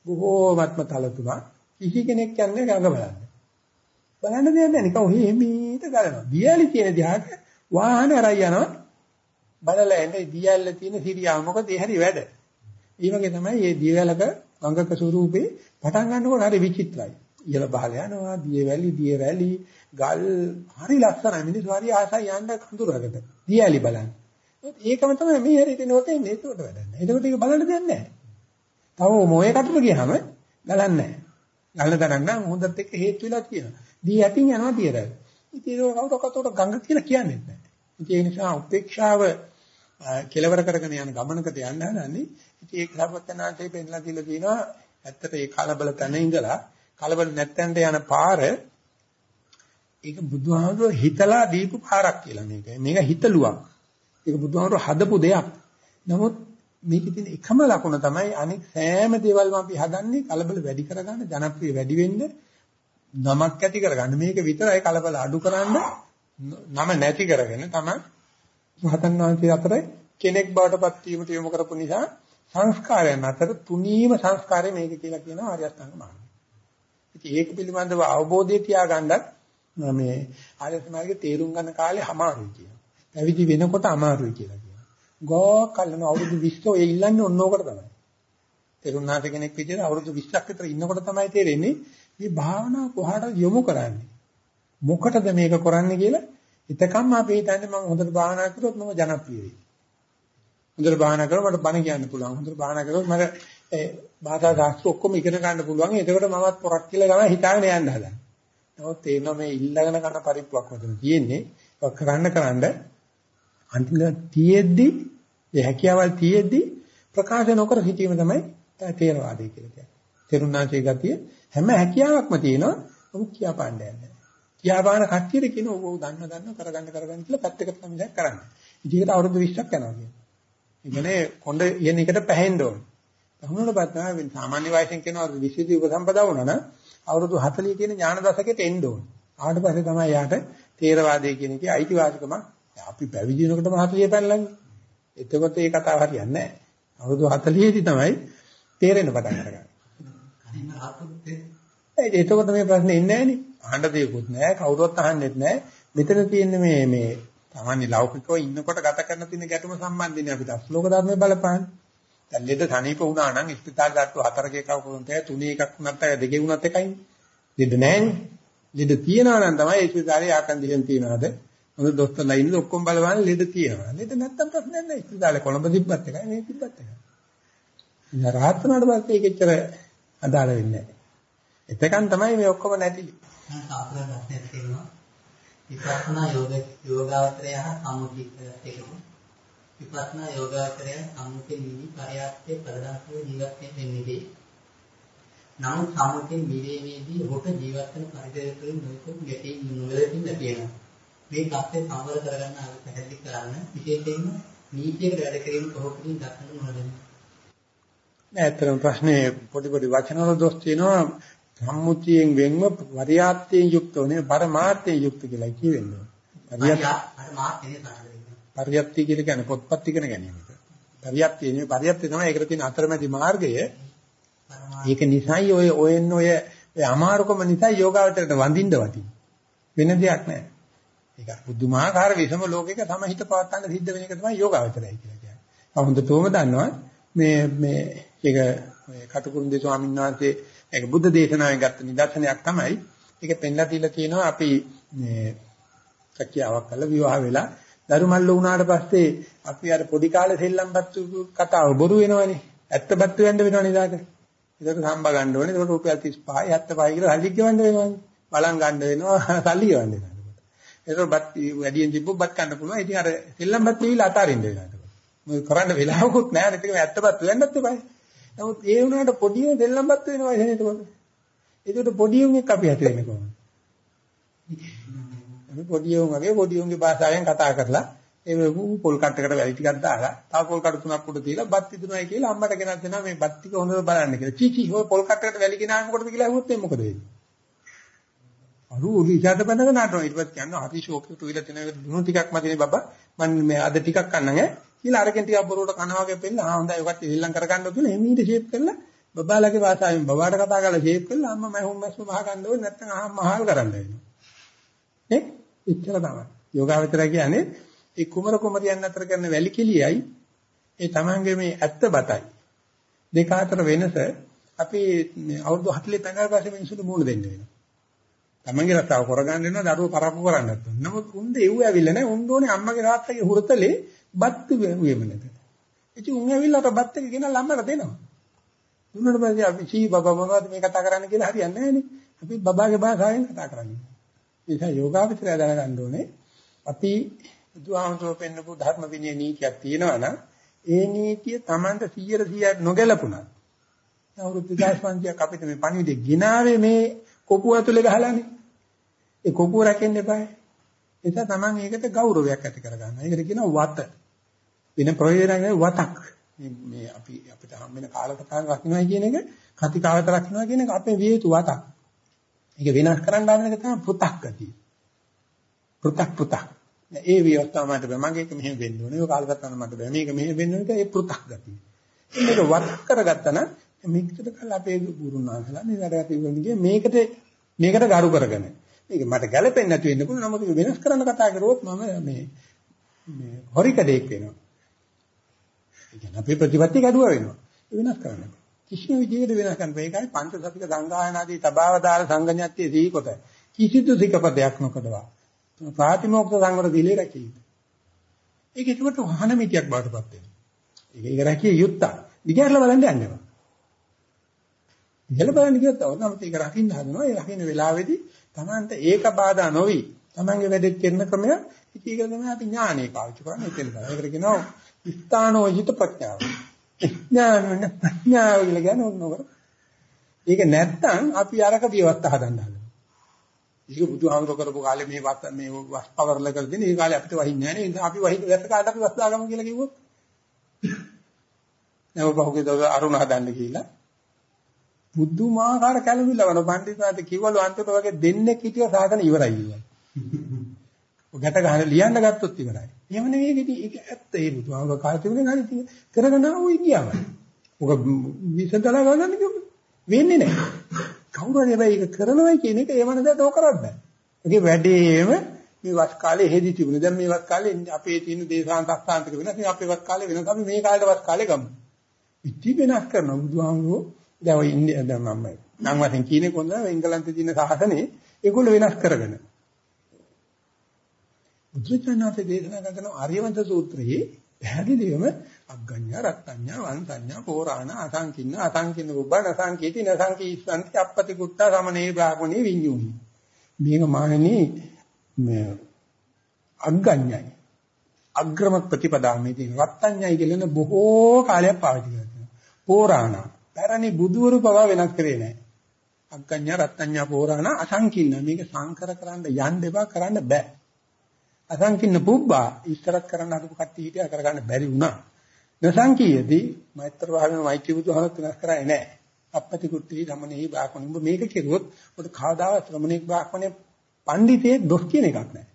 බොහෝමත්ම තලතුණක් කිසි කෙනෙක් යන්නේ ගඟ බලන්න. බලන්න දෙයක් නැහැ නිකන් ඔහි එමීට ගලනවා. දියැලි තියෙන දිහාට වාහන අරයි යනවා. බලලා එන්නේ දියැල්ල තියෙන සිරියා මොකද ඒ හැරි වැඩ. ඒ වගේ තමයි මේ දියවැලක ගඟක ස්වරූපේ පටන් ගන්නකොට හරි විචිත්‍රයි. ඉහළ පහළ යනවා, දියවැලි, දියවැලි, ගල් හරි ලස්සනයි. මිනිස්සු හරි ආසයි යන්න කඳුරකට. දියැලි බලන්න. ඒකම තමයි මේ හැරිට නෝට එන්නේ ඒකට වැඩක් නැහැ. ඒකට ඒක බලන්න දෙයක් නැහැ. තව මොයකටම ගියාම ගලන්නේ නැහැ. ගලන තරම් නම් හොඳත් එක්ක හේතු වෙලා තියෙනවා. දී යටින් යනවා තියරයි. ඉතින් ඒක කවුරක්වත් ගඟ කියලා කියන්නේ නැහැ. ඉතින් ඒ නිසා උපේක්ෂාව කෙලවර කරගෙන යන ගමනකට යන්න හදන්නේ. ඉතින් ඒක සර්වඥාන්තේ පෙන්ලා දීලා තියෙනවා. ඇත්තට ඒ කලබල තැන ඉඳලා කලබල නැත්තෙන්ට යන පාර ඒක බුදුහාමුදුරුවෝ හිතලා දීපු පාරක් කියලා මේක. මේක හිතලුවක්. ඒක බුදුහාමුදුරුවෝ හදපු දෙයක්. නමුත් මේකේ තියෙන එකම ලකුණ තමයි අනික සෑම දේවල්ම අපි හදන්නේ කලබල වැඩි කරගන්න, ජනප්‍රිය වැඩි වෙන්න, නමක් ඇති කරගන්න. මේක විතරයි කලබල අඩු කරන්න නම නැති කරගෙන තමයි මහතන් වහන්සේ අතර කෙනෙක් බවටපත් වීමට යොමු කරපු නිසා සංස්කාරයන් අතර තුනීම සංස්කාරය මේක කියලා කියනවා ආර්ය අෂ්ටාංග මාර්ගය. ඉතින් ඒක පිළිබඳව අවබෝධය තියාගන්නත් මේ ආර්ය සමාජයේ තේරුම් ගන්න කාලේ අමාරුයි කියනවා. පැවිදි වෙනකොට අමාරුයි කියලා කියනවා. ගෝ කල්න අවුරුදු 20 ඔය ඉල්ලන්නේ ඔන්නෝකට තමයි. තේරුණාට කෙනෙක් විදිහට අවුරුදු 20ක් විතර ඉන්නකොට තමයි තේරෙන්නේ මේ භාවනාව කොහාටද යොමු කරන්නේ? මොකටද මේක කරන්නේ කියලා එතකම්ම අපි හිතන්නේ මම හොඳට භාවනා කරොත් මම ජනප්‍රිය වෙයි. හොඳට භාවනා කරොත් මට බණ කියන්න පුළුවන්. හොඳට භාවනා කරොත් මට ඒ භාෂා ශාස්ත්‍ර ඔක්කොම ඉගෙන ගන්න පුළුවන්. එතකොට මමත් පොරක් කියලා තමයි හිතාගෙන යන්න හදන්නේ. නමුත් තේරෙනවා මේ ඉල්ලගෙන කරන පරිප්පුවක් මෙතන තියෙන්නේ. ඒක කරන්න කරන්න අන්තිමට තියෙද්දි ඒ හැකියාවල් තියෙද්දි ප්‍රකාශ නොකර සිටීම තමයි තේරවාදය කියලා කියන්නේ. තේරුණාචේ ගතිය හැම හැකියාවක්ම තියෙනවා. ඔබ කියාපාන්න යන්නේ. කියාපාන කට්ටියට කියන ඔබ දන්න දන්න කරගන්න කරගන්න කියලා පැත්තකට තමයි දැන් කරන්නේ. ඉතින් ඒකට අවුරුදු 20ක් යනවා කියන්නේ. ඒ කියන්නේ කොණ්ඩ යන එකට පැහෙන්න ඕනේ. පහුනොට තමයි සාමාන්‍ය වයසෙන් කියනවා 20 දී උපසම්පදා වුණා නම් අවුරුදු 40 කියන ඥාන දශකයට එන්න ඕනේ. ආවට පස්සේ තමයි යාට තේරවාදය කියන එකේ අයිතිවාසිකම අපි පැවිදි වෙනකොටම 40 පැනලන්නේ. එතකොට ඒ කතාව හරියන්නේ නැහැ. අවුරුදු 40 දී තමයි තේරෙන්න පටන් අරගන්නේ. ඒ එතකොට මේ ප්‍රශ්නේ ඉන්නේ නැහනේ. අහන්න දෙයක්වත් නැහැ. කවුරුවත් අහන්නෙත් නැහැ. මෙතන තියෙන්නේ මේ මේ සාමාන්‍ය ලෞකිකව ඉන්නකොට ගත කරන තියෙන ගැටුම සම්බන්ධනේ අපිට අශ්ලෝක ධර්මයේ බලපාන්නේ. දැන් ලෙඩ සනීප වුණා නම් ස්පිතාල දාට්ටු හතරක එකක් වුණත් තුනේ එකක් වුණත් දෙකේ වුණත් එකයිනේ. ලෙඩ නැහැනේ. ලෙඩ තියනවා නම් තමයි ස්පිතාලේ ආකන්දිෂන් තියනවාද? මොකද දොස්තරලා ඉන්නේ ඔක්කොම බලවන්නේ ලෙඩ තියනවා. ලෙඩ නැත්තම් ප්‍රශ්නයක් නැහැ. ස්පිතාලේ කොළඹ තිබ්බත් එකයි මේ තිබ්බත් එකයි. ඉතින් රහත් වුණාට පස්සේ ඒකෙච්චර අදාළ වෙන්නේ නැහැ. එතකන් තමයි මේ ඔක්කොම නැතිලි. සාපේක්ෂ ප්‍රශ්නයක් තියෙනවා. විපස්සනා යෝග යෝගාවතරය හා සම්මුතික එකතු. විපස්සනා යෝගාවතරය සම්මුතිය නිවි පරයාප්තේ ප්‍රදානකෝ ජීවත් වෙන්නේ. නමුත් සම්මුතිය නිවීමේදී ඔහුට ජීවත් වෙන පරිසරයෙන් නොයෙකුත් ගැටේ නොවැළපින් තියෙනවා. මේ தත්ත්වය සමවර කරගන්න අපි පැහැදිලි කරන්න විශේෂයෙන්ම නීතියකට වැඩ කිරීම කොහොමද දක්වන්න ඕනද? ඇත්තටම ප්‍රශ්නේ පොඩි පොඩි වචන වල දොස් තියෙනවා සම්මුතියෙන් වෙන්ව පරියාප්තියෙන් යුක්තව නේ පරමාර්ථයෙන් යුක්ත කියලා කියවෙන්නේ. පරියාප්තිය කියලා කියන්නේ පොත්පත් ඉගෙන ගැනීම. පරියාප්තිය නෙවෙයි පරියාප්තිය තමයි ඒකට තියෙන අතරමැදි මාර්ගය. ඒක නිසයි ඔය ඔයන් ඔය අමාරුකම නිසා යෝගාවචරයට වඳින්න වටි. වෙන දෙයක් නෑ. ඒක බුද්ධමාකාර විසම ලෝකයක සමහිත පවත්තන්න සිද්ධ වෙන එක තමයි යෝගාවචරය කියලා කියන්නේ. හොඳටම දන්නවා මේ මේ ඒක කටුකුරුන්දේ ස්වාමීන් වහන්සේ ඒක බුද්ධ දේශනාවෙන් ගත්ත නිදර්ශනයක් තමයි. ඒක පෙන්ලා දීලා තියෙනවා අපි මේ සැකියාවක් කරලා විවාහ වෙලා දරුමල්ල වුණාට පස්සේ අපි අර පොඩි කාලේ සෙල්ලම්පත්තු කතාව බොරු වෙනවනේ. ඇත්තපත්තු වෙන්න වෙනවනේ ඊදාක. ඒකට සම්බ ගන්න ඕනේ. ඒකට රුපියල් 35යි 75යි කියලා සල්ලි ගෙවන්න වෙනවනේ. බලන් ගන්න වෙනවා සල්ලි ගෙවන්න වෙනවා. ඒකට බත් වැඩියෙන් තිබ්බොත් බත් කන්න පුළුවන්. ඉතින් අර සෙල්ලම්පත් වීලා අතාරින්න වෙනවා. මොකද කරන්න වෙලාවකුත් නැහැ. ඒකට ඇත්තපත්තු වෙන්නත් එපායි. නමුත් ඒ වුණාට පොඩියෝ දෙල්ලම්පත් වෙනවා එහෙනම් එතකොට. ඒකට පොඩියුන් එක්ක අපි ඇති වෙන්නේ කොහොමද? අපි පොඩියුන් වගේ පොඩියුන්ගේ භාෂාවෙන් කතා කරලා ඒ පොල් කට්ටකට වැලි ටිකක් දාලා තව පොල් කට්ට තුනක් උඩ තියලා බත් ඉදුණයි කියලා අම්මට ගෙනත් දෙනවා මේ බත් ටික හොඳට බලන්න කියලා. චීචි ඔය පොල් කට්ටකට වැලි ගෙනාවේ මොකටද කියලා අහුවොත් එන්නේ මොකද වෙන්නේ? අරු උලි ඉෂාට බඳගෙන නටනවා. ඊට පස්සේ කියනවා හරි ෂෝකේට උවිලා තියෙන එක දුණු ටිකක් මතිනේ බබා. මම මේ අද ටිකක් කන්නම් ඈ. කියලා අරගෙන ටිකක් බොරුවට කනවා වගේ පෙන්නලා ආ හොඳයි ඔකට ඉල්ලම් කරගන්න කියලා එමීට ෂේප් කරලා බබාලගේ භාෂාවෙන් බබාට කතා කරලා ෂේප් කරලා අම්මා මම හුම් මැස්ම මහ ගන්න ඕනේ නැත්නම් අහම් මහල් කරන්න වෙනවා. නේ? එච්චර තමයි. යෝගාවචරය කියන්නේ ඒ කුමර කුමරියන් අතර කරන වැලි කෙලියයි ඒ තමන්ගේ මේ ඇත්ත බතයි දෙක අතර වෙනස අපි අවුරුදු 40 පැනලා පස්සේ මිනිස්සුන්ට මූණ දෙන්න වෙනවා. තමන්ගේ රටාව කරගන්න වෙනවා දරුවෝ කරප්පු කරන්න නැත්නම්. නමුත් උන් දෙව් ඇවිල්ලා නැහැ. උන් ඕනේ අම්මගේ තාත්තගේ හුරතලේ බත් වේම නැත. ඉතින් උන් ඇවිල්ලා බත් එක ගෙන ළමකට දෙනවා. දුන්නාට පස්සේ අපි සී බබා මොනවද මේ කතා කරන්න කියලා හරියන්නේ නැහැ නේ. අපි බබාගේ භාෂාවෙන් කතා කරන්නේ. ඒ නිසා යෝගාවචරය දැනගන්න ඕනේ අපි බුදුහාමුදුරුවෝ පෙන්නපු ධර්ම විනය නීතියක් තියෙනවා නම් ඒ නීතිය Tamanta 100 100ක් නොගැලපුණා. අවුරුදු 2500ක් අපිට මේ පණිවිඩේ ගිනාවේ මේ කොපුව ඇතුලේ ගහලානේ. ඒ කොපුව රැකෙන්න එපා. ඒ නිසා Taman ඒකට ගෞරවයක් ඇති කරගන්න. ඒකට කියනවා වත. වෙන ප්‍රයෝජනයක් වතක්. මේ මේ අපි අපිට හම් වෙන කාලකතාව රකින්නයි කියන එක කතිකාවත රකින්නවා කියන එක අපේ විය යුතු වතක්. ඒක වෙනස් කරන්න හදන එක තමයි පුතක් ගතිය. පුතක් පුතක්. ඒ විවස්ථාව මට බෑ මගේ එක මෙහෙම වෙන්න ඕනේ. ඔය කාලකතාව මට බෑ. මේක මෙහෙම වෙන්න ඕනේ. ඒ පුතක් ගතිය. මේක වත් කරගත්තා නම් මේකට කල අපේ ගුරුනාන්සලා මේ වැඩ කටයුතු මේකට මේකට ගරු කරගෙන මේක මට ගැළපෙන්නේ නැති වෙන්න පුළුවන් නමුත් වෙනස් කරන්න කතා කරුවොත් මම මේ මේ හොරිකඩේක් වෙනවා. ඒ කියන්නේ අපේ ප්‍රතිපත්ති කැඩුවා වෙනවා. ඒ වෙනස් කරන්න. කිසිම විදිහකට වෙනස් කරන්න බෑ. ඒකයි පංචසතික ගංගායනාදී තබාවදාල සංගණ්‍යත්වයේ දීකොට කිසිදු සිකපදයක් නොකඩවා. ප්‍රාතිමෝක්ෂ සංවර දිලේ රැකී. ඒක ඒකට වහන මිතියක් බාටපත් වෙනවා. ඒක ඒක රැකිය යුත්තා. දිගහැරලා බලන්න යන්නවා. ඉහළ බලන්න කියත් අවනමත් ඒක රකින්න හදනවා. ඒ රකින්න වෙලාවේදී Tamanta ඒක බාධා නොවි. Tamange වැඩෙත් කරන ක්‍රමය ඉතින් ඒක තමයි අපි ඥානෙ පාවිච්චි කරන්නේ එතන. ඒකට කියනවා ස්ථානෝජිත ප්‍රඥාව. ඥාන ප්‍රඥාව කියලා කියන්නේ ඕනෝකර. ඒක නැත්තම් අපි අරක දියවත්ත හදන්න හදනවා. ඒක බුදුහාමුදුර කරපු කාලේ මේ වත් මේ වස් පවර්ල කර දෙන ඒ කාලේ අපිට වහින්නේ නැහැ නේද? අපි වහින්න වැස්ස කාට අපි වස් දාගමු කියලා කිව්වොත්. නම පහුගිය දවස් අරුණ හදන්න කියලා. බුදුමාකාර කැළඹිල්ල වන පඬිතුමාට කිව්වලු අන්තිමට වගේ දෙන්නෙක් හිටිය සාධන ඉවරයි කියලා. ඔය ගැට ගහන ලියන්න ගත්තොත් ඉවරයි. එහෙම නෙවෙයි ඉතින් ඒක ඇත්ත ඒ බුදුහාමුදුර කාලේ තිබුණේ නැහැ ඉතින් කරගෙන ආවෝ ගියාම. ඔක විසඳලා ගන්න කිව්වොත් වෙන්නේ නැහැ. කවුරු හරි හැබැයි ඒක කරනවයි කියන එක ඒ මනසට ඕක කරන්න බෑ. ඒකේ වැඩේම මේ වස් කාලේ හේදි තිබුණේ. දැන් මේ වස් කාලේ අපේ තියෙන දේශාන්ත අස්ථාන්තික වෙනස්. මේ අපේ වස් කාලේ වෙනස්. අපි මේ කාලේ වස් කාලේ ගමු. ඉති වෙනස් කරන බුදුහාමුදුරෝ දැන් ඔය ඉන්නේ දැන් මම නම් වශයෙන් කියන්නේ කොහොමද? එංගලන්තේ තියෙන සාසනේ ඒගොල්ලෝ වෙනස් කරගෙන. බුදුචානන්සේ දේශනා කරන ආර්යවන්ත සූත්‍රයේ පැහැදිලිවම අග්ගඤ්ඤා රත්ත්‍ඤ්ඤා වංසඤ්ඤා පෝරාණ අසංකින්න අසංකින්න උබ්බන අසංකීති නසංකීස්සන්ති අපපති කුට්ටා සමනේ බ්‍රාහ්මණේ විඤ්ඤුනි. මේක මානනේ මේ අග්ගඤ්ඤයි. අග්‍රම ප්‍රතිපදා මේ තියෙන. රත්ත්‍ඤ්ඤයි කියන බොහෝ කාලයක් පාවිච්චි කරනවා පෝරාණ. පැරණි බුදුවරු පවා වෙනස් කරේ නැහැ අග්ගඤ්ඤා රත්ත්‍ඤ්ඤා පෝරාණ අසංකින්න මේක සංකර කරන්න යන්න එපා කරන්න බෑ අසංකින්න පුබ්බා ඉස්තරත් කරන්න හදපු කට්ටිය හිටියා කරගන්න බැරි වුණා. නසංකීයදී මෛත්‍ර භාවයෙන් මෛත්‍රී බුදුහමත් වෙනස් කරන්නේ නැහැ. අපපති කුට්ටි ධමනෙහි බාකණ උඹ මේක කෙරුවොත් ඔබට කවදාවත් ශ්‍රමණේක් බාකණේ පඬිතේ දොස් කියන එකක් නැහැ.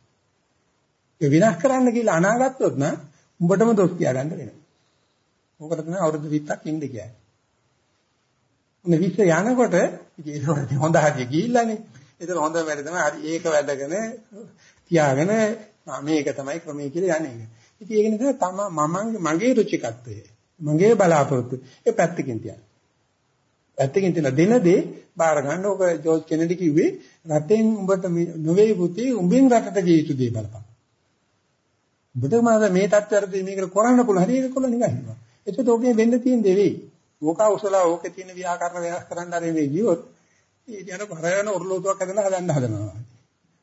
ඒ විනාශ කරන්න කියලා අනාගතොත් නම් උඹටම දොස් කියාගන්න වෙනවා. ඕකට තමයි අවුරුදු 20ක් ඉන්න කියන්නේ. උනේ 20 යනකොට ඒක හොඳ හරිය ගිහිල්ලානේ. ඒක හොඳ වැඩ තමයි හරි ඒක වැඩගෙන තියාගෙන මේක තමයි ක්‍රමයේ කියලා යන්නේ. ඉතින් ඒක නිසා තම මම මගේ රුචිකත්වය මගේ බලාපොරොත්තු ඒ පැත්තකින් තියන්න. පැත්තකින් තියලා දෙන දේ බාර ගන්න ඕක ජෝර්ජ් කෙනඩි කිව්වේ රටෙන් උඹට නොවේ පුතේ උඹෙන් රටට ගිය යුතු දේ බලපන්. උඹට මාද මේ තත්ත්වයට මේකට කරන්න පුළුවන් හරි ඒක කොල්ල නිකන් හිටනවා. එතකොට ඕකේ වෙන්න තියෙන දේ වෙයි. ඕක උසලා ඕකේ තියෙන ව්‍යාකරණ වෙනස් කරන්න හරි මේ ගියොත් ඒ යන පරයන ඔරලෝසුවක් හදලා හදන්න හදනවා.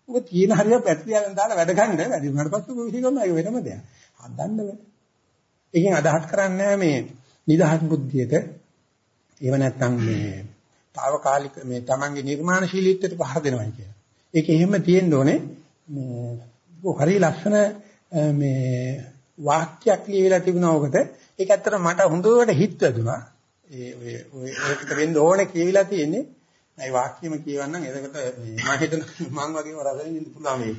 ඔක තියෙන හරිය බැටරියෙන් දාලා වැඩ ගන්න වැඩි වුණාට පස්සේ ඔක විසි කරනවා ඒක වෙනම දෙයක්. හදන්න බෑ. ඒකෙන් අදහස් කරන්නේ මේ නිදහස් බුද්ධියට ඒව නැත්තම් මේ తాවකාලික මේ Tamange නිර්මාණශීලීත්වයට පහර දෙනවා කියලා. ඒක එහෙම තියෙන්න ඕනේ මේ හරි ලස්සන මේ වාක්‍යයක් ලියවිලා තිබුණා ඔකට. ඒක ඇත්තට මට හොඳට හිත වැදුනා. ඒ ඔය ඔය ඒකට වෙන්න ඕනේ කියවිලා තියෙන්නේ. ඒ වාක්‍යෙම කියවන්නම් එතකොට මේ මම හිතන මං වගේම රසෙන් ඉන්න පුළුවන් මේක.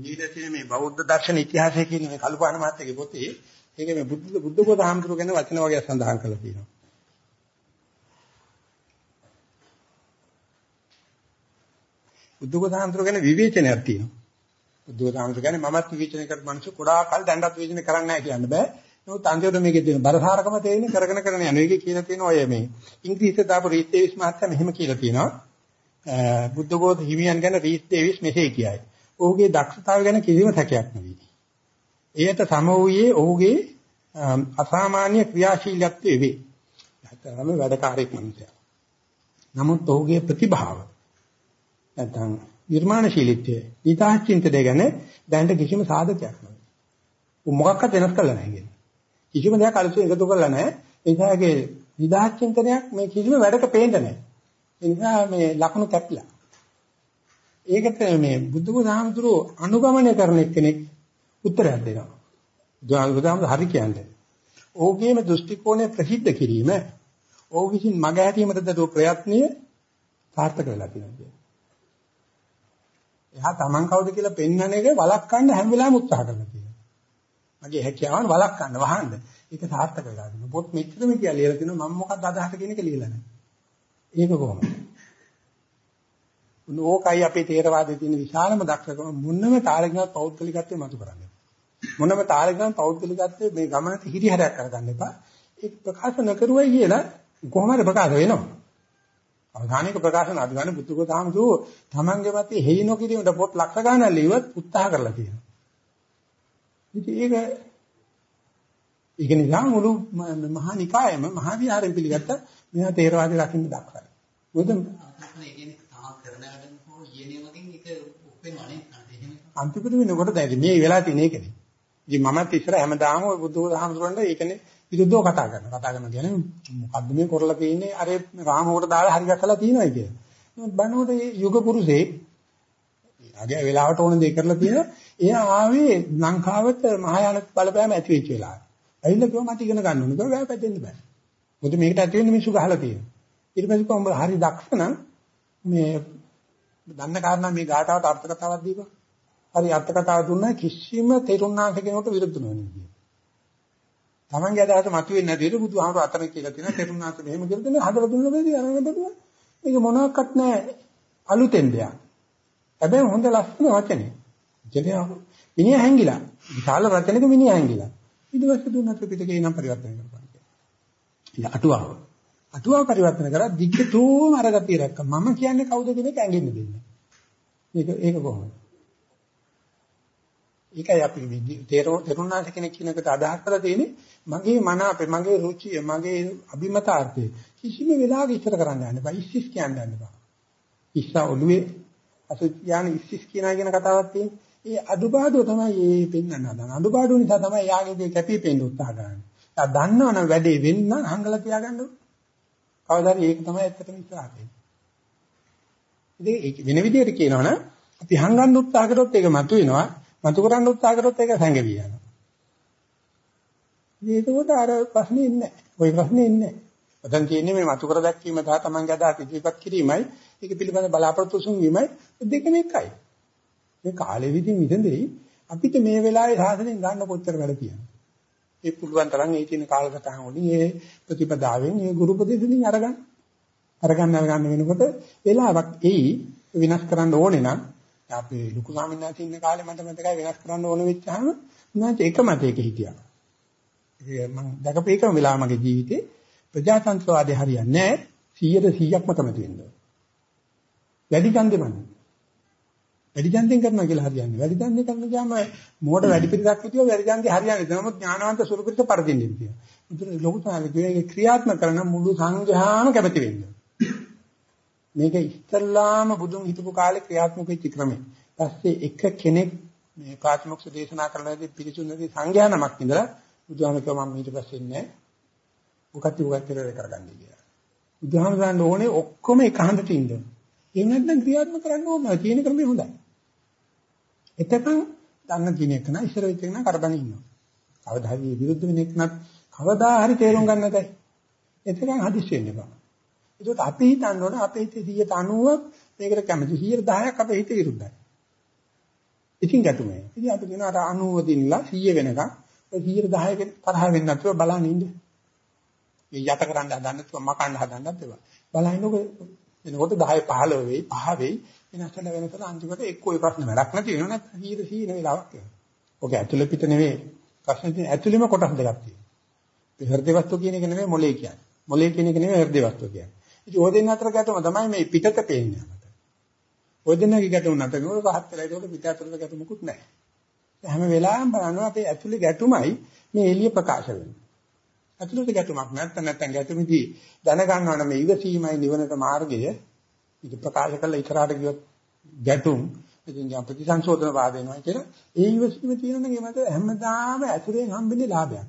ඊළඟට මේ බෞද්ධ දර්ශන ඉතිහාසය කියන මේ කල්පනා මාත්‍යගේ පොතේ ඒක මේ බුද්ධ බුද්ධ පොත හාමුදුරුවෝ ගැන වචන වගේ සඳහන් කරලා තියෙනවා. බුද්ධ පොත හාමුදුරුවෝ ගැන විවේචනයක් තියෙනවා. බුද්ධ පොත හාමුදුරුවෝ කියන්නේ මමත් විවේචනය කරපු මිනිස්සු ගොඩාක් කල් දැන්වත් විවේචනය කරන්නේ නැහැ කියන්න බෑ. නමුත් අන්තිමට මේකේ තියෙන බරසාරකම තේින්නේ කරගෙන කරගෙන යන එකේ කියලා තියෙන ඔය මේ ඉංග්‍රීසියෙන් දාපු රීත් ඩේවිස් මහත්තයා මෙහෙම කියලා තියෙනවා. බුද්ධ පොත හිමියන් ගැන රීත් ඩේවිස් මෙසේ කියයි. ඔහුගේ දක්ෂතාවය ගැන කිසිම සැකයක් නෙවෙයි. එයට සම වූයේ ඔහුගේ අසාමාන්‍ය ක්‍රියාශීලීත්වය වේ. හැතරම වැඩකාරයෙක් මිනිසයා. නමුත් ඔහුගේ ප්‍රතිභාව නැත්නම් නිර්මාණශීලීත්වය, ඊතාචින්තනය ගැන දැනට කිසිම සාධකයක් නැහැ. උ මොකක්වත් වෙනස් කරලා නැහැ කියන්නේ. කිසිම දෙයක් අලුතෙන් එකතු කරලා නැහැ. ඒ නිසාගේ නිදාචින්තනයක් මේ කිසිම වැඩක පේන්නේ නැහැ. ඒ නිසා මේ ලකුණු කැපිලා. ඒකට මේ බුද්ධ බුදුහාමුදුරුවෝ අනුගමනය කරන එක්කෙනෙක් උත්තරයක් දෙනවා. බුදුහාමුදුරුවෝ හරි කියන්නේ. ඕගේම දෘෂ්ටි කෝණය ප්‍රසිද්ධ කිරීම ඕ විසින් මග හැරීමට දරන ප්‍රයත්නය සාර්ථක වෙලා තියෙනවා. එහා Taman කවුද කියලා පෙන්වන එක වළක්වන්න හැම වෙලාවෙම උත්සාහ කරනවා කියනවා. මගේ හැකියාවන් වළක්වන්න වහන්න. ඒක සාර්ථක වෙලා තියෙනවා. පොත් මෙච්චරම කියලා ලියලා තිනවා මම මොකක්ද අදහස කියන එක ලියලා නැහැ. ඒක කොහොමද? ඕකයි අපේ තේරවාදයේ තියෙන විශාලම දක්ෂකම මොනම තාලකින්වත් පෞද්ගලිකත්වය මතු කරන්නේ. මොනම තාලකින්වත් පෞද්ගලිකත්වයේ මේ ගමනට හිරිහැරයක් කරගන්න එපා. ඒක ප්‍රකාශ නොකරුවයි කියලා කොහොමද ප්‍රකාශ වෙනව? අවධානික ප්‍රකාශන අධිගාන බුද්ධකෝතාමතු තමන්ගේ මතේ හේයි නොකිරීමට පොත් ලක්ෂ ගණන් ලියවත් උත්සාහ කරලා තියෙනවා. ඉතින් ඒක ඒක නිසා මුළු මහා නිකායම මහා විහාරයෙන් පිළිගත්ත මෙහා තේරවාදී ලක්ෂණ දක්වයි. මොකද අන්තිමට වෙනකොට දැන් මේ වෙලා තියෙන එකනේ. ඉතින් මමත් ඉස්සර හැමදාම ওই බුදු දහමතුරන්ට ඒකනේ විරුද්ධව කතා කරනවා. කතා කරනවා කියන්නේ මොකද්ද මේ කරලා තියෙන්නේ? අර රාමෝකට දාලා හරි ගැසලා තියෙනවා කියලා. බණෝට මේ යුග පුරුෂේ ආගේ වෙලාවට ඕන දේ කරලා තියෙනවා. එයා ආවේ ලංකාවට මහායාන බලපෑම ඇති වෙච්ච වෙලාවට. ඇවිල්ලා කිව්වා මට ඉගෙන ගන්න ඕනේ. ඒක බෑ පැදෙන්න බෑ. මොකද මේකට ඇති වෙන්න මිනිස්සු ගහලා තියෙනවා. ඊට පස්සේ කොහොමද හරි දක්ෂ නම් මේ දන්න කාරණා මේ ගාටාවට අර්ථ කතාවක් දීපන්. හරි අර්ථ කතාව දුන්නා කිසිම තේරුණාංශ කෙනෙකුට විරුද්ධ නොවෙන්නේ කියන. Tamange අදහස මතුවෙන්නේ නැති විදිහට බුදුහාමුදුර අතර කියලා තියෙනවා තේරුණාංශ මෙහෙම කියලා දෙනවා හදලා දුන්න බැරි අරගෙන බදුවා. මේක මොනවත් නැහැ අලුතෙන් දෙයක්. හැබැයි හොඳ ලස්සන වචනේ. කියන්නේ මිනිහ හැංගිලා. විශාල රචනෙක මිනිහ හැංගිලා. ඊට පස්සේ දුන්න ත්‍රිපිටකේ නම් පරිවර්තන කරපන් කියලා. අටුවාව. අටුවාව පරිවර්තන කරා දිග්ගතෝම අරගතිය රැක්ක. මම කියන්නේ කවුද කියන එක ඇඟෙන්න දෙන්නේ. මේක ඒක කොහොමද? ඒකයි අපි තේරුණාට කෙනෙක් කියන එකට අදහස් කරලා තියෙන්නේ මගේ මන අපේ මගේ රුචිය මගේ අභිමතාර්ථය කිසිම වෙලාවක ඉස්සර කරන්න යන්න බෑ. ඉස්සිස් කියන්න යන්න බෑ. ඉස්සා ඔළුවේ අසුචියාන ඉස්සිස් කියනා කියන කතාවක් තියෙන්නේ. ඒ අදුබාඩුව තමයි මේ පෙන්වන්න හදන අදුබාඩුව නිසා තමයි යාගේ දේ කැපී පෙනෙන්න උත්සාහ කරන්නේ. එයා දන්නවනම් වැඩේ වෙන්න හංගලා තියාගන්න කවදාද ඒක තමයි ඇත්තටම ඉස්සරහට ඉතින් වෙන විදිහට කියනවනම් අපි හංගන්න උත්සාහ කරොත් ඒක මතුවෙනවා. මතු කරන්න උත්සාහ කරොත් ඒක සංගෙවි යනවා. ඒකෝට අර ප්‍රශ්නේ ඉන්නේ ওই ප්‍රශ්නේ ඉන්නේ ඔතන තියෙන්නේ මේ මතු කර දැක්වීම සහ Tamange අදහස් ඉදිරිපත් කිරීමයි ඒක පිළිබඳ බලාපොරොත්තු සුන්වීමයි දෙකම එකයි. මේ කාලෙ විදිහින් විඳෙන්නේ අපිට මේ වෙලාවේ සාසනෙන් ගන්න කොච්චර වැඩ තියෙනවද? ඒ පුළුවන් තරම් ඒ තියෙන කාලසටහන් වලින් ඒ ප්‍රතිපදාවෙන් ඒ ගුරු උපදේශකින් අරගන්න. අරගන්න අරගන්න වෙනකොට වෙලාවක් එයි විනාශ කරන්න ඕනේ නම් අපි ලুকু ස්වාමීන් වහන්සේ ඉන්න කාලේ මට මතකයි වෙනස් කරන්න ඕන වෙච්චාම උන්වහන්සේ එක මතයක හිටියා. ඒ මම දැකපු එකම වෙලාව මගේ ජීවිතේ ප්‍රජාතන්ත්‍රවාදේ හරියන්නේ නැහැ 100ට 100ක්ම තමයි තියෙන්නේ. වැඩි ඡන්දෙමන්නේ. වැඩි ඡන්දෙන් කරනවා කියලා හරියන්නේ. වැඩි ඡන්දෙන් කරන ගියාම මෝඩ වැඩි පිටක් හිටියෝ වැඩි ඡන්දේ හරියන්නේ. නමුත් ඥානවන්ත සුරුපිට පරදින්නේ කියලා. ඒතර ලොකු සාලකේ ක්‍රියාත්මක කරන මුළු සංඝයාම කැමති වෙන්නේ. මේක ඉස්තරලාම බුදුන් හිටපු කාලේ ක්‍රියාත්මක වෙච්ච ක්‍රමය. ඊපස්සේ එක කෙනෙක් මේ පාත්‍මොක්ෂ දේශනා කරනදී පිළිසුන්නදී සංඥා නමක් ඉඳලා බුදුහාම කිව්වා මම ඊට පස්සේ ඉන්නේ මොකක්ද මොකක්ද කියලා කරගන්නේ කියලා. බුදුහාම ගන්න ඕනේ ඔක්කොම එක හඳට ඉන්න. එහෙම නැත්නම් ක්‍රියාත්මක කරන්න ඕනේ. තියෙන ක්‍රමය හොඳයි. එතකන් දන්න කෙනෙක් නම් ඉස්සර වෙච්ච කෙනා කරබන ඉන්නවා. කවදා හරි විරුද්ධ වෙන එකනත් කවදා හරි තේරුම් ගන්න නැතයි. එතකන් හදිස්සි වෙන්න එපා. ඒකට අපි හිතන්න ඕනේ අපේ හිතේ 190ක් මේකට කැමති 110ක් අපේ හිතේ විරුද්ධයි. ඉතින් ගැටුමයි. ඉතින් අපි කියනවා අර 90 දිනලා 100 වෙනකන් ඔය 110ක තරහ වෙන්නේ නැතුව බලන්න ඉන්න. මේ යට කරන්න හදන්න නැතුව මකන්න හදන්නත් ඒවා. බලහින්නකො එනකොට 10 15 වෙයි 5 වෙයි වෙනසල වෙනසල අන්තිමට එක්ක ওই ප්‍රශ්න වැඩක් නැති වෙනවා නැත්නම් 100 100 වෙලාවක් වෙනවා. ඔක ඇතුළේ පිට නෙවෙයි. ප්‍රශ්නේ තියෙන ඇතුළෙම කොටස් දෙකක් තියෙනවා. හෘද වස්තු කියන එක නෙවෙයි මොලේ කියන්නේ. මොලේ කියන එක නෙවෙයි හෘද වස්තු කියන්නේ. ඉතින් ඕ දෙන්න අතර ගැටුම තමයි මේ පිටත පේන්නේ. ඔය දෙන්නගේ ගැටුම නැත්නම් ඒක පහත් වෙලා ඒකට පිට අතරට ගැටුමකුත් නැහැ. හැම වෙලාවෙම බලනවා අපේ ඇතුලේ ගැටුමයි මේ එළිය ප්‍රකාශ වෙන්නේ. ඇතුළත ගැටුමක් නැත්නම් නැත්නම් ගැටුමේදී දැනගන්නවා නම් මේ ඉවසීමයි නිවනට මාර්ගය ඒක ප්‍රකාශ කළා ඉතරාට ගියොත් ගැටුම් ඉතින් යම් ප්‍රතිසංශෝධන වාද වෙනවා කියලා ඒ ඉවසීම තියෙනවා නම් ඒකට හැමදාම ඇතුලෙන් හම්බෙන්නේ ලාභයක්.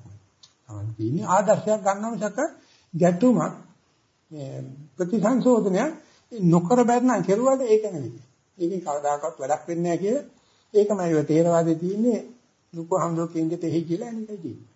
තමයි තියෙන්නේ ආදර්ශයක් ගන්නව මිසක ගැටුමක් මේ ප්‍රතිසංශෝධනය නොකර බැරනම් කෙරුවාට ඒක නෙවෙයි. ඒකෙන් කවදාකවත් වැඩක් වෙන්නේ නැහැ කියලා ඒකමයි ඔය තේරවාදයේ තියෙන්නේ ලුකු හම්දෝකින්ගේ තෙහි කියලා අනිකයි තියෙන්නේ.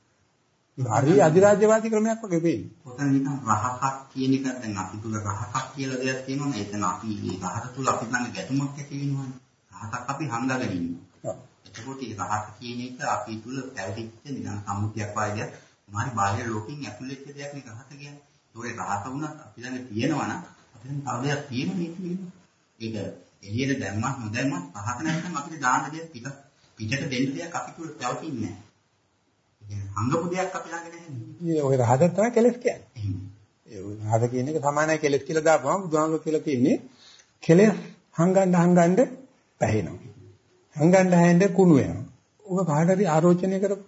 හරි අධිරාජ්‍යවාදී ක්‍රමයක් වගේ වෙන්නේ. ඔතන නිකන් රහකක් කියන එක දැන් අපි තුල රහකක් කියලා දෙයක් තියෙනවනේ. එතන අපි මේ රහක තුල අපි ළඟ ගැටුමක් ඇති වෙනවනේ. රහකක් අපි හංගගෙන ඉන්නවා. එතකොට මේ රහක කියන එක අපි තුල පැවතිච්ච නිකන් සම්මුතියක් වගේ මාරි බාහිර ලෝකෙන් ඇතුළේ වෙච්ච දෙයක් නේ රහක කියන්නේ. ඒකේ රහක වුණත් අපි ළඟ තියෙනවා නම් අපිට තව දෙයක් තියෙනවා නේද? ඒක එළියට දැම්මත් නොදැම්මත් පහක නැත්නම් අපිට දාන්න දෙයක් පිට පිටට දෙන්න දෙයක් අපි තුල පැවතින්නේ නැහැ. ඒ කියන්නේ හංගපු දෙයක් අපි ළඟ නැහැ. මේ ඔය රහද තමයි කෙලස් කියන්නේ. ඒ රහද කියන එක සමානයි කෙලස් කියලා දාපුවම බුදුහාමුදුරුවෝ කියලා තියෙන්නේ කෙලස් හංගන්න හංගන්න පැහැෙනවා. හංගන්න හැෙන්න කුණු වෙනවා. ඔබ කාට හරි ආරෝචනය කරපො.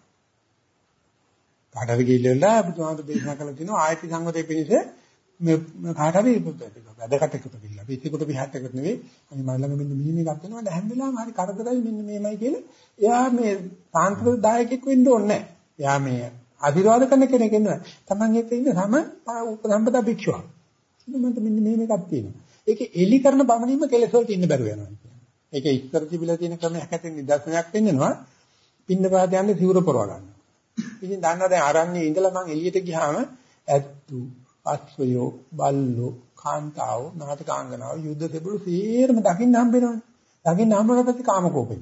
කාට හරි ගිහිල්ලා බුදුහාමුදුරුවෝ දේශනා කළා තියෙනවා ආයති සංගතේ පිණිස මේ කාට හරි වැදකට එකතු වෙලා. අපි ඒකට විහාරට එකතු නෙවෙයි. අනි මම ළඟ මෙන්න මෙහෙම එකක් වෙනවා. හැම වෙලාවෙම හරි කරදරයි මෙන්න මේමයි කියලා. එයා මේ සාන්තික දායකෙක් වෙන්න ඕනේ නැහැ. එයා මේ ආශිර්වාද කරන කෙනෙක් නෙවෙයි. Taman එක්ක ඉන්න සම උපසම්පදා භික්ෂුවක්. මන්ට මෙන්න මෙහෙම එකක් තියෙනවා. ඒක එලි කරන බමනින්ම කෙලෙස් වලට ඉන්න බැරුව යනවා කියන්නේ. ඒක ඉස්තර තිබිලා තියෙන ක්‍රමයක් හැටින් නිදර්ශනයක් වෙන්නනවා. පින්න පාත යන්නේ සිවුර පොරව ගන්න. ඉතින් දන්නවා දැන් ආරන්නේ ඉඳලා මං එළියට ගියාම ඇත්තු අස්වයෝ බල්ලෝ කාන්තාවෝ නාටකාංගනාවෝ යුද්ධ දෙබළු සීරම දකින්න හම්බ වෙනවනේ. දකින්න හම්බ වෙනකොට කාමකෝපෙන.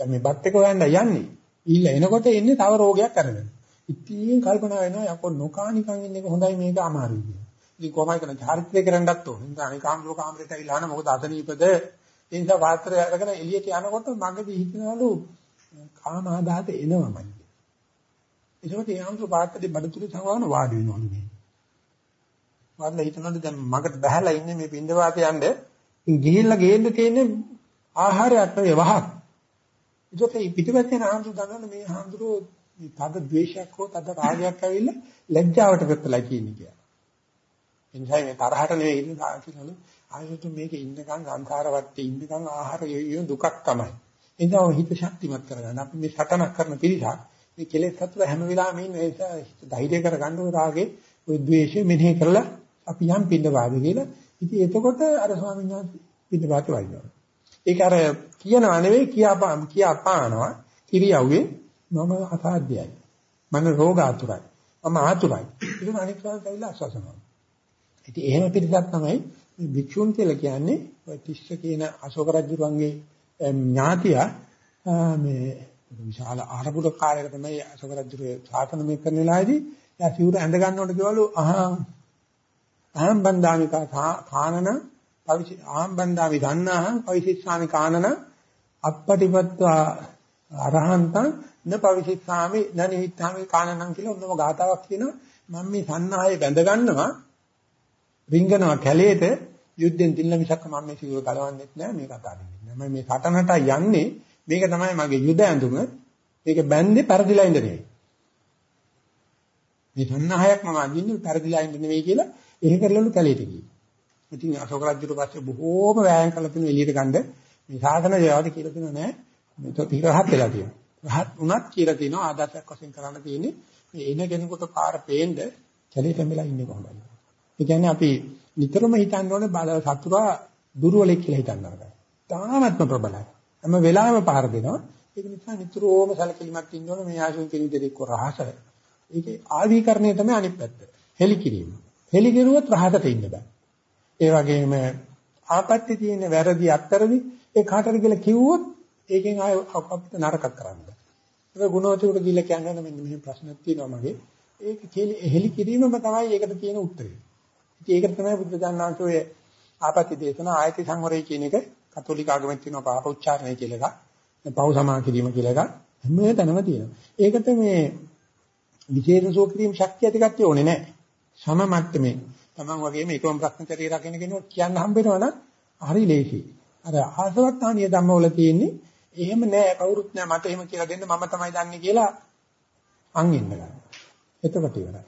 දැන් මේ බත් එක හොයන්න යන්නේ. ඊළ එනකොට එන්නේ තව රෝගයක් අරගෙන. ඉතින් කල්පනා වෙනවා යකෝ නොකානිකන් ඉන්න එක හොඳයි මේක අමාරුයි කියලා. ඉතින් කොහොමයි කරන්නේ? චාරිත්‍රය කරන්නත් ඕනේ. ඉතින් අනික කාමරෝ කාමරේට ඇවිල්ලා අහන මොකද අසනීපද? ඒ නිසා වාත්‍රය අරගෙන එළියට යනකොට මගදී හිතනවලු කාම ආදාත එනවමයි. ඒකෝට ඒ ආම්සු පාත්තේ බඩතුරු සංවහන වාඩි වෙනවලු මේ. වාඩිලා හිතනවාද දැන් මගට බහැලා ඉන්නේ මේ පින්ඳ වාතේ යන්නේ. ඉතින් ගිහිල්ලා ගේන්න තියෙන්නේ ආහාරයක් නෙවෙයි වහක්. ඒකත් මේ පිටිපස්සේ ආම්සු දන්නවනේ මේ ආම්සුරෝ මේ තද ද්වේෂයක් හෝ තද රාගයක් ඇවිල්ලා ලැජ්ජාවට පෙත්තලා කියන්නේ කියලා. එනිසා මේ තරහට නෙවෙයි ඉන්නේ සාකිනලු ආයෙත් මේක ඉන්නකම් සංසාර වත්තේ ඉන්නකම් ආහාර යොයෝ දුකක් තමයි. එනිසා හිත ශක්තිමත් කරගන්න අපි මේ සටනක් කරන පිළිසක් මේ කෙලෙස් සතුට හැම වෙලාවෙම ඉන්නේ ඒ නිසා ධෛර්ය කරගන්න ඔය රාගේ ඔය ද්වේෂය මෙනෙහි කරලා අපි යම් පින්නපාද කියලා. ඉතින් එතකොට අර ස්වාමීන් වහන්සේ පින්නපාත වයින්නවා. ඒක අර කියනවා නෙවෙයි කියාපාම් කියාපානවා කිරියව්වේ මම අසාධ්‍යයි. මම රෝග ආතුරයි. මම ආතුරයි. ඒක අනික් කාලේ ඇවිල්ලා අස්වසනවා. ඉතින් එහෙම පිළිසක් තමයි භික්ෂුන් කියලා කියන්නේ ඔය තිස්ස කියන අශෝක රජුගේ ඥාතියා මේ විශාල ආරබුඩ කාර්යයක තමයි අශෝක රජුගේ ශාසන මේ කරන වෙලාවේදී එයා සිවුර ඇඳ ගන්නකොට කිව්වලු අහං අහං බන්දාමිකා කානන පවිසි අහං බන්දාමි ගන්නාහං පවිසිස්සාමි කානන අපපටිපත්වා අරහන්තං න පවිසිස්සාමි න නිහිත්තාමි කානනං කියලා ඔන්නම ගාතාවක් කියනවා. මම මේ සන්නාහය බැඳ ගන්නවා රිංගනවා කැලේට යුද්ධෙන් දින්න මිසක් මම මේ සිවුර ගලවන්නෙත් නෑ මේ කතා දෙන්නේ මම මේ සටනට යන්නේ මේක තමයි මගේ යුද ඇඳුම මේක බැඳේ පරදිලා ඉඳ නෙවෙයි මේ සන්නාහයක් මම අඳින්නේ පරදිලා ඉඳ නෙවෙයි කියලා එහෙ කරලලු කැලේට ගියේ. ඉතින් අශෝක රජුට පස්සේ බොහෝම වෑයම් කළා තියෙන එළියට ගන්න මේ සාධන ජයවද කියලා තියෙනවා නෑ. මේක පිරහත් වෙලා තියෙනවා. රහත් උනත් කියලා තියෙනවා ආදර්ශයක් වශයෙන් කරන්න තියෙන්නේ මේ එන කෙනෙකුට පාර පේන්න කැලේට මෙලා ඉන්නේ කොහොමද? ඒ කියන්නේ අපි නිතරම හිතන්න ඕනේ බල සතුරා දුර්වලෙක් කියලා හිතන්න නරකයි. තාමත්ම ප්‍රබලයි. හැම වෙලාවෙම පහර දෙනවා. ඒක නිසා නිතරම සැලකිලිමත් ඉන්න ඕනේ මේ ආශුන් කියන විදිහට එක්ක රහස. ඒකේ ආධිකරණය තමයි අනිත් පැත්ත. හෙලි කිරීම. හෙලි කෙරුවොත් රහසට ඉන්න බෑ. ඒ වගේම ආපත්‍ය තියෙන වැරදි අත්තරදි ඒ කාටද කියලා කිව්වොත් ඒකෙන් ආය අපිට නරකක් කරන්න බෑ. ඒක ගුණවතුන්ට කියලා කියන්නේ මෙන්න මෙහෙම ප්‍රශ්නක් තියෙනවා මගේ. ඒක හෙලි කිරීමම තමයි ඒකට තියෙන උත්තරේ. ඉතින් ඒකට තමයි බුද්ධ ඥානංශෝයේ ආපත්‍ය දේශන ආයති සංවරය කියන එක කතෝලික ආගමෙන් තියෙනවා පාප උච්චාරණය කියලා එකක්. පව් සමා කිරීම කියලා එකක්. හැම තැනම තියෙනවා. ඒකට මේ විශේෂ සෝක්‍රීම් ශක්තිය ඇති කට්ටිය ඕනේ නැහැ. සම මට්ටමේ තමන් වගේම එකම ප්‍රශ්නචරිය රකින්න කෙනෙක් කියන්න හම්බ වෙනවනම් හරි ලේසියි. අර ආසවත්තානිය ධම්මවල තියෙන්නේ එහෙම නෑ කවුරුත් නෑ මට එහෙම කියලා දෙන්න මම තමයි දන්නේ කියලා අන් ඉන්න ගන්න. එතකොට ඉවරයි.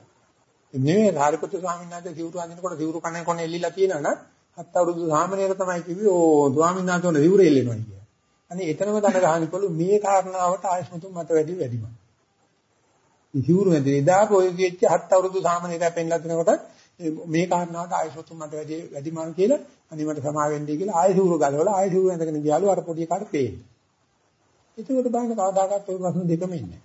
නෙවෙයි සාරිපුත්‍ර ස්වාමීන් වහන්සේ සිවුරු අඳිනකොට සිවුරු කන්නේ කොනේ එල්ලිලා තියෙනවනම් හත් අවුරුදු සාමණේර තමයි කිව්වේ ඕ ස්වාමීන් වහන්සේ උන සිවුරු එල්ලෙනවා කියලා. අනේ එතනම දන ගහනකොළු මේ කාරණාවට ආයස්මතුන් මත වැඩි වැඩිම. ඉතිවුරු නැදේ එදා පොයි කිච්ච හත් අවුරුදු සාමණේරය පෙන්ලා දෙනකොට මේ කාරණාවට ආයස්මතුන් මත වැඩි වැඩිමන් කියලා අනිමට සමා වෙන්නේ කියලා ආයසුරු ගලවලා ආයසුරු ඇඳගෙන ගියාලු අර පොඩි කාට පේන්නේ. ඒකකට බලන්න කවදාකවත් ওই ප්‍රශ්න දෙකම ඉන්නේ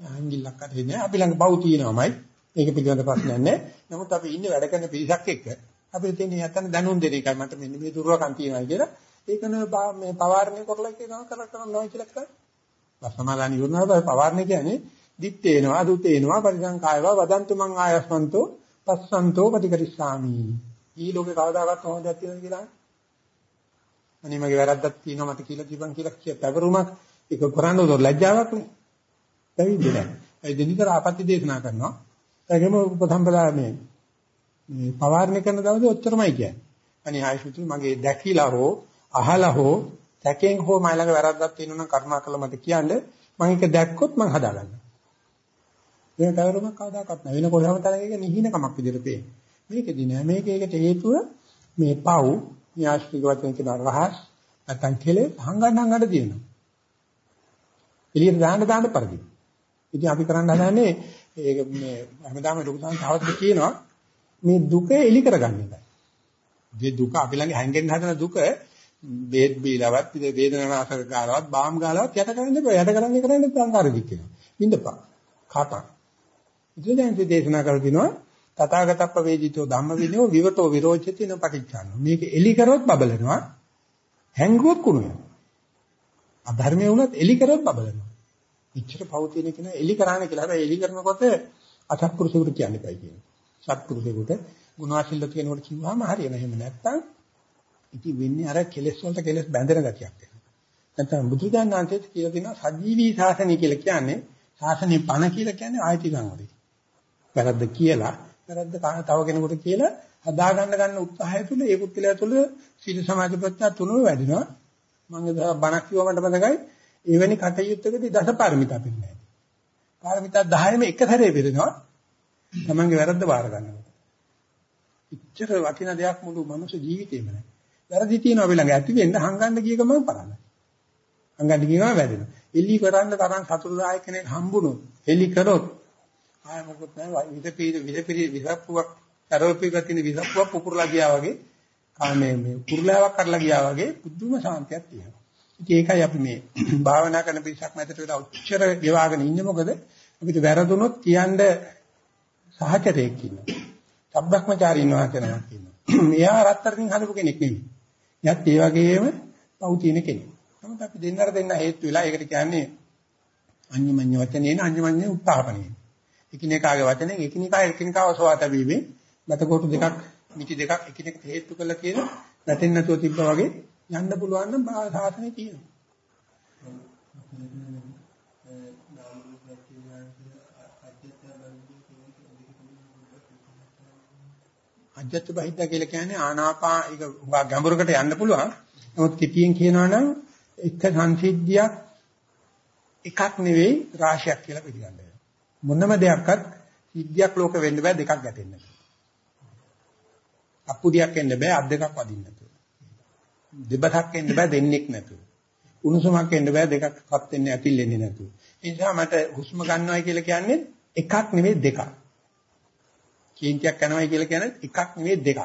නැහැ. අංගිල්ලක් අතේ නෑ අපි ළඟ බව් තියෙනවමයි. ඒක පිළිබඳ ප්‍රශ්නයක් නෑ. නමුත් අපි ඉන්නේ වැඩ කරන පිරිසක් එක්ක අපිට තියෙන යතන දැනුම් දෙන එකයි මට මෙන්න මේ දුර්වකම් තියෙනවා කියලා. ඒක නේ මේ පවාරණය කරලා කියනවා කර කරනවා කියලා කරා. වසමාදාන ඉවරනවා පවාරණය කියන්නේ දිත්තේනවා දුතේනවා පරිසංකායවා වදන්තු මං ආයස්මන්තෝ පස්සන්තෝ පටිකරිස්සාමි. ඊ ලෝකේ කවදාකවත් කොහොමද තියෙන්නේ කියලා. අනේ මගේ වැරද්දක් තියෙනවා මට කියලා කිව්වන් කියලා කිය පැවරුමක් ඒක කරන්න උදොර ලැජ්ජාවක් නේ. පැවිදි නෑ. ඒ දෙනිතර ආපත්‍ය දේශනා කරනවා. ඒකම උපසම්පදා මේ මේ පවාරණය කරන දවසේ ඔච්චරමයි කියන්නේ. අනේ ආයසුතු මගේ දැකිලා හෝ අහලා හෝ සැකෙන් හෝ මයි ළඟ වැරද්දක් තියෙනවා නම් කරුණාකරලා මට කියන්න මම ඒක දැක්කොත් මම හදාගන්නවා. වෙන කවරුමක් කවදාකවත් නැහැ. වෙන කොහොමද තරගේ නිහිනකමක් විදිහට පේන්නේ. මේකෙදි නෑ මේකේකට හේතුව මේ පව් න්‍යාස්තික වචන කියන රහස් නැත්නම් කෙලෙස් හංගන්න හංගන්න දිනනවා. එළියට දාන්න දාන්න පරිදි. ඉතින් අපි කරන්න හදන්නේ ඒක මේ හැමදාම ලොකු සංස්තාවක් කියනවා මේ දුක එලි කරගන්න එකයි. මේ දුක අපි ළඟ හැංගෙන්න හදන දුක බේත් බීලවත් වේදනානාශක ගාලවත් බාම් ගාලවත් යට කරන්න බෑ. යට කරන්නේ කරන්නේ සංකාර දික් වෙනවා. බින්දපා. කාටක්. ඉතින් දැන් දේශනා කරලා දිනවා තථාගතප්ප වේදිතෝ ධම්ම විනෝ විවටෝ විරෝචති න පටිච්චාන. මේක එලි කරොත් බබලනවා. හැංගුවොත් කුණු වෙනවා. අධර්මයේ වුණත් එලි කරොත් බබලනවා. ඉච්ඡර පෞතින කියන එලි කරාන කියලා. හැබැයි එලි කරනකොට අසත්පුරුෂයෙකුට කියන්න එපයි කියන්නේ. සත්පුරුෂයෙකුට ගුණාශීල කියනකොට කිව්වම හරියන එහෙම නැත්තම් ඉති වෙන්නේ අර කෙලෙස් වලට කෙලෙස් බැඳෙන ගතියක් වෙනවා. නැත්නම් බුදුදානන්තයේත් කියලා තියෙනවා සජීවී ශාසනය කියලා කියන්නේ ශාසනයේ පණ කියලා කියන්නේ ආයති ගන්නවලු. වැරද්ද කියලා වැරද්ද තව කෙනෙකුට කියලා හදා ගන්න ගන්න උත්සාහය තුළ ඒ පුත්කලයා තුළ සීල සමාධි ප්‍රඥා තුනම වැඩිනවා. මම බණක් කිව්ව මට මතකයි එවැනි කටයුත්තකදී දසපාරමිතා පිළිගන්නේ. පාරමිතා 10ම එක සැරේ පිළිනවා. තමන්ගේ වැරද්ද බාර ගන්නවා. ඉච්ඡර වටින දෙයක් මුළු මනුස්ස ජීවිතේම නැහැ. වැරදි තියෙනවා අපි ළඟ ඇති වෙන්න හංගන්න ගිය ගමන් පරන්න. හංගන්න ගියම වැදෙනවා. එලි කරන්න තරම් සතුටුදායක කෙනෙක් හම්බුනොත් එලි කරොත් ආය මොකද නැහැ විද පීර විද පිරි විසප්පුවක් කරෝපී ගතින විසප්පුවක් පුපුරලා ගියා වගේ මේ මේ කුරුලාවක් කරලා ගියා වගේ පුදුම ශාන්තියක් තියෙනවා. ඉතින් ඒකයි අපි මේ භාවනා කරන පිරිසක් මැදට වෙලා උච්චර ගෙවාගෙන ඉන්නේ මොකද අපිට වැරදුනොත් කියන්න සහචරයෙක් ඉන්නවා. සබ්බක්මචාරින් වහන්සේනමක් ඉන්නවා. මෙයා රත්තරන්ින් හදපු කෙනෙක් නෙමෙයි. එයාත් ඒ වගේම පව් තියෙන කෙනෙක්. නමුත් අපි දෙන්නර දෙන්න හේතු වෙලා ඒකට කියන්නේ අඤ්ඤමඤ්ඤ වචනේන අඤ්ඤමඤ්ඤ උත්පාපණේ. එකිනෙකාගේ වචනෙන් එකිනෙකා එකිනෙකාව සෝවා තැබීමේ මතකොටු දෙකක් මිටි දෙකක් එකිනෙකට හේතු කළා කියන නැතෙන් නැතුව තිබ්බා වගේ යන්න පුළුවන් නම් සාසනේ තියෙනවා. අජත්ත බහිද්ද කියලා කියන්නේ ආනාපා ඒක ගැඹුරකට යන්න පුළුවන්. නමුත් කිතියෙන් කියනවා නම් එක සංසිද්ධියක් එකක් නෙවෙයි රාශියක් කියලා පිළිගන්න. මොනම දෙයක්වත් සිද්ධියක් ලෝක වෙන්න බෑ දෙකක් ගැටෙන්න. අප්පුදියක් එන්න බෑ අත් දෙකක් වදින්න නැතුව. දෙබසක් එන්න බෑ දෙන්නෙක් නැතුව. උණුසුමක් එන්න බෑ දෙකක්වත් වෙන්නේ ඇතිල්ෙන්නේ නැතුව. ඒ නිසා මට හුස්ම ගන්නවයි කියලා කියන්නේ එකක් නෙවෙයි දෙකක්. කේන්තියක් යනවයි කියලා කියන්නේ එකක් නෙවෙයි දෙකක්.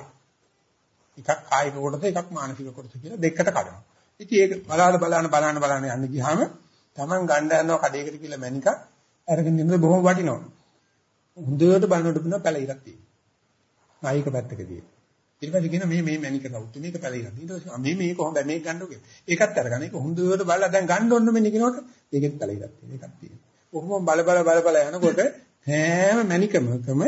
එකක් කායික කොටස එකක් මානසික කොටස කියලා දෙකට කඩනවා. ඉතින් ඒක බලාන බලාන බලාන බලාන යන්න ගියාම Taman ගණ්ඩ යනවා කඩේකට කියලා මැනික අරගෙන ඉන්න බොහොම වටිනවා. හොඳට බලනකොට පුනා පැල ඉරක් තියෙනවා. කායික පැත්තකදී. ඊට පස්සේ කියන මේ මේ මැනික කවුද මේක පැල ඉරක්. ඊට පස්සේ මේ මේක හොඳ මේක ගන්නෝ කියලා. ඒකත් අරගෙන ඒක හොඳට බලලා දැන් ගන්න ඕන මෙන්න කියනකොට ඒකෙත් පැල ඉරක් තියෙනවා. ඒකක් තියෙනවා. කොහොම බල බල බල බල යනකොට හැම මැනිකමකම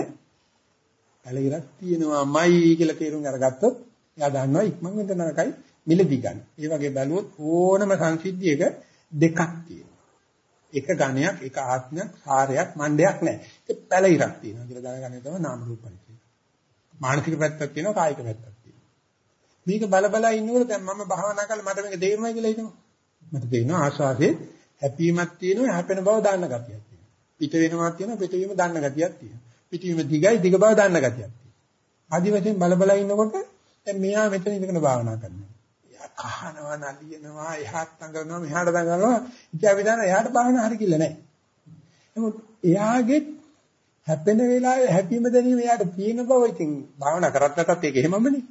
පැල ඉරක් තියෙනවාමයි කියලා තේරුම් අරගත්තොත් එයා දන්නවා ඉක්මන් වෙන්න නරකයි මිලදී ගන්න. ඒ වගේ බැලුවොත් ඕනම සංසිද්ධියක දෙකක් තියෙනවා. එක ඝණයක්, එක ආත්මයක්, සාරයක්, මණ්ඩයක් නැහැ. ඒක පැල ඉරක් තියෙනවා කියලා දැනගන්න තමයි නාම රූප පරිච්ඡේද. මානසික පැත්තක් තියෙනවා, කායික පැත්තක් තියෙනවා. මේක බල බල ඉන්නකොට දැන් මම භාවනා කරලා මට මේක තේරුණා කියලා හිතනවා. මට තේරෙනවා ආස්වාසේ හැපීමක් තියෙනවා, හැපෙන බව දාන්න ගතියක් තියෙනවා. පිට වෙනවක් තියෙනවා, පිටවීම දාන්න ගතියක් තියෙනවා. පිටවීම දිගයි, දිග බව දාන්න ගතියක් තියෙනවා. ආදි වශයෙන් බල බල ඉන්නකොට දැන් මෙයා මෙතන ඉඳගෙන භාවනා කරනවා. කහනවා නලියනවා එහාට දඟලනවා මෙහාට දඟලනවා ඉතින් අපි දන්නා එහාට බාහන හරි කිල්ල නැහැ නමුත් එයාගේ හැපෙන වෙලාවේ හැපීම දැනීම එයාට තියෙන බව ඉතින් භාවනා කරත් නැතත් ඒක එහෙමමනේ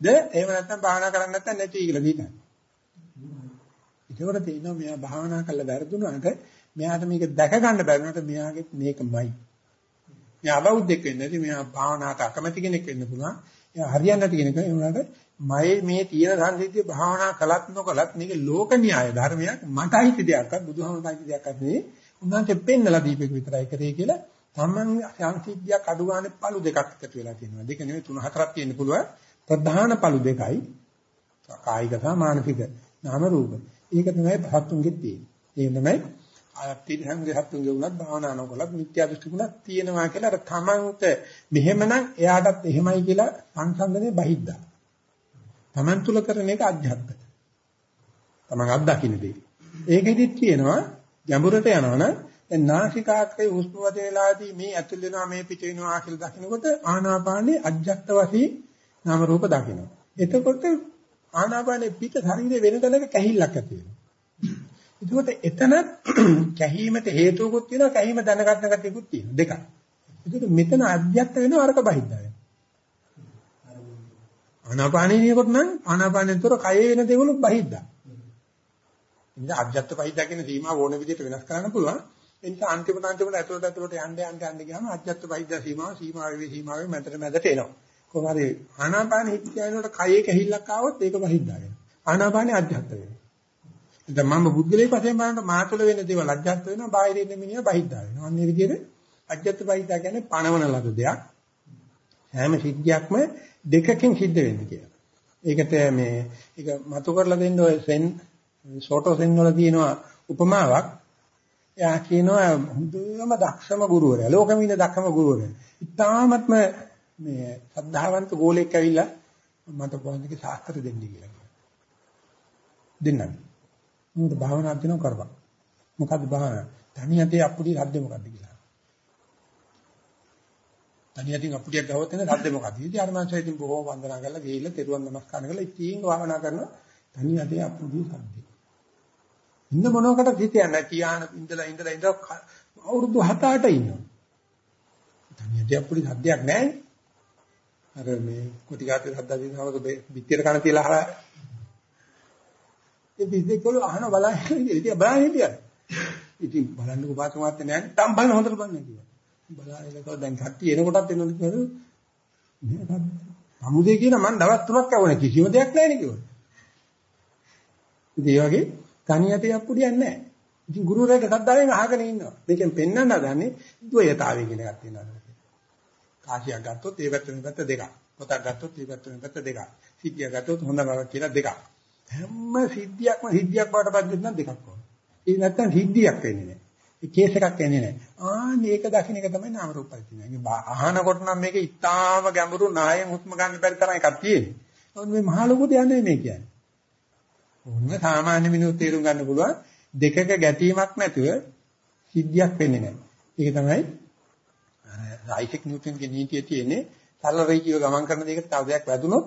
ද එහෙම නැත්නම් භාවනා කරන්නේ නැත්නම් නැති කියලා දිනන ඒකවල තියෙනවා මෙයා භාවනා කළා වැරදුනාට මෙයාට මේක දැක ගන්න බැරි වුණාට මෙයාගේ මේකමයි. මෙයා බෞද්ධෙක් වෙන්නේ නැති මෙයා භාවනාවට අකමැති කෙනෙක් වෙන්න පුළුවන්. එයා හරියන්නේ නැති කෙනෙක් ඒ වුණාට මයේ මේ තියෙන සංසිද්ධිය භාවනා කළත් නොකළත් මේක ලෝක න්‍යාය ධර්මයක්. මට අයිති දෙයක්වත් බුදුහාමුදුරුවෝ අයිති දෙයක්වත් නෙවෙයි. උන්වහන්සේ පෙන්නලා දීපේක විතරයි කරේ කියලා තමන් සංසිද්ධියක් අඩු ගන්න පළු දෙකක් එකතු වෙලා තියෙනවා. දෙක නෙවෙයි තුන හතරක් තියෙන්න පුළුවන්. ප්‍රධාන පළු දෙකයි. කායික සහ මානසික. නාම රූප. ඒක තමයි භාතුන්ගේ තියෙන්නේ. ඒ තමයි තිරහංගේ හත්තුන්ගේ උනත් භාවනා නොකලත් මිත්‍යා දෘෂ්ටිකුණක් තියෙනවා කියලා අර තමන්ට මෙහෙමනම් එයාටත් එහෙමයි කියලා සංසන්දනේ බහිද්දා Taman තුල කරන එක අධ්‍යාත්මක. Taman අත්දකින්න දෙය. ඒකෙදිත් කියනවා ගැඹුරට යනවනම් දැන් නාසිකාග්‍රේ හුස්ම වද වෙලාදී මේ ඇතුල් වෙනවා මේ පිට වෙනවා කියලා දකිනකොට ආනාපානේ අජ්ජත් වශයෙන් නාම රූප දකිනවා. එතකොට ආනාපානේ පිට ශරීරේ වෙන තැනක කැහිල්ලක් ඇති වෙනවා. එතකොට එතන කැහීමට හේතුවකුත් තියෙනවා කැහීම දැනගන්න ගැටියකුත් තියෙනවා දෙකක්. එතකොට මෙතන අධ්‍යත්ත වෙනවා අරක බහිද්දා වෙනවා. ආනාපානියකොට නම් ආනාපානෙතර කයේ වෙන දේවලුත් බහිද්දා. ඉතින් අජත්ත බහිද්දා කියන සීමාව ඕන විදිහට වෙනස් කරන්න පුළුවන්. ඒ නිසා අන්තිමට අන්තිමට ඇතුළට ඇතුළට යන්න යන්න යන්න ගියාම අජත්ත බහිද්දා සීමාව සීමාවේ සීමාවේ මැදට මැදට එනවා. කොහොම හරි ආනාපාන හිත කියනකොට කයේ කැහිල්ලක් ආවොත් ඒක බහිද්දා වෙනවා. ආනාපානේ අජත්ත වෙනවා. දැන් මම බුද්ධලේ පස්සේ බලනකොට මා තුළ වෙන දේවල් අජත්ත වෙනවා බාහිරින් එන මිනිහා බහිද්දා වෙනවා. අන්න ඒ විදිහට අජත්ත බහිද්දා කියන්නේ පණවන ලද දෙයක්. හැම සිද්ධියක්ම දෙකකින් සිද්ධ වෙන්නේ කියලා. ඒකට මේ ඒක මතු කරලා දෙන්න ඔය සෙන් ෂෝටෝ සෙන් වල තියෙනවා උපමාවක්. එයා කියනවා හොඳම දක්ෂම ගුරුවරයා. ලෝකෙම ඉන්න දක්ෂම ගුරුවරයා. ඉතාමත්ම මේ සද්ධාවන්ත ගෝලෙක් ඇවිල්ලා මට පොන්දික ශාස්ත්‍ර දෙන්න කියලා කියනවා. දෙන්නම්. මොකද භාවනා දිනව කරපන්. මොකද්ද භාවනා? තනියතේ අපුඩි රද්ද මොකද්ද කියලා. තනියටින් අපුඩියක් ගහුවොත් එන සද්ද මොකද? ඉතින් අර මංසය ඉතින් බොහොම වන්දනා කරලා ගිහිල්ලා තෙරුවන් නමස්කාර කරලා ඉතින් භාවනා කරනවා තනියටින් අපුඩිය සද්ද. ඉන්න මොනකට හිතයක් නැති යාන ඉඳලා ඉඳලා ඉඳලා අවුරුදු 7-8 ඉන්නවා. තනියටින් අපුඩි සද්දයක් නැහැ. අර මේ කුටි කාටේ සද්ද දිනවක පිටියට කන තියලා අහලා ඒ පිටිකල අහන බලන්නේ ඉතින් බලන්නේ හිටියා. ඉතින් බලන්නකෝ පාසුමාත් නැහැ. තම් බලන හොඳට බලන්නේ කිව්වා. බලාගෙනකෝ දැන් කට්ටිය එනකොටත් එනවලු කියනවා මේ සමුදේ කියන මම දවස් තුනක් ඇවුනේ කිසිම දෙයක් නැහැ නේ කිව්වා. ඉතින් ඒ වගේ තනියට අප්පුඩියක් නැහැ. ඉතින් ගුරුවරයාට සද්දාවෙන් අහගෙන ඉන්නවා. මේකෙන් පෙන්වන්න හදන්නේ ද්වයතාවය කියන එකක් තියෙනවා. කාසියක් ගත්තොත් ඒ පැත්ත මේ පැත්ත දෙකක්. පොතක් ගත්තොත් ඒ පැත්ත මේ පැත්ත දෙකක්. සිද්ධිය ගත්තොත් හොඳ නරක කියලා දෙකක්. හැම සිද්ධියක්ම සිද්ධියක් බවට පත් වෙන්න දෙකක් ඕන. ඒ නැත්තම් සිද්ධියක් වෙන්නේ නැහැ. ඒ කේස් එකක් එන්නේ නැහැ. ආ මේක දකින්න එක තමයි නාම රූප පරිච්ඡේදය. අහනකොට නම් මේක ඉතාම ගැඹුරු නායෙන් හුස්ම ගන්න බැරි තරම් එකක් තියෙන්නේ. නමුත් මේ මහ ලොකු දෙයක් නෙමෙයි මේ කියන්නේ. ඕන සාමාන්‍ය මිනිස්සු තේරුම් ගන්න පුළුවන් දෙකක ගැටීමක් නැතුව සිද්ධියක් වෙන්නේ නැහැ. ඒක තමයි අර අයිසෙක් නිව්ටන්ගේ නීතිය තියෙන්නේ සරල රේඛියව ගමන් කරන දෙයකට තව දෙයක් වැදුනොත්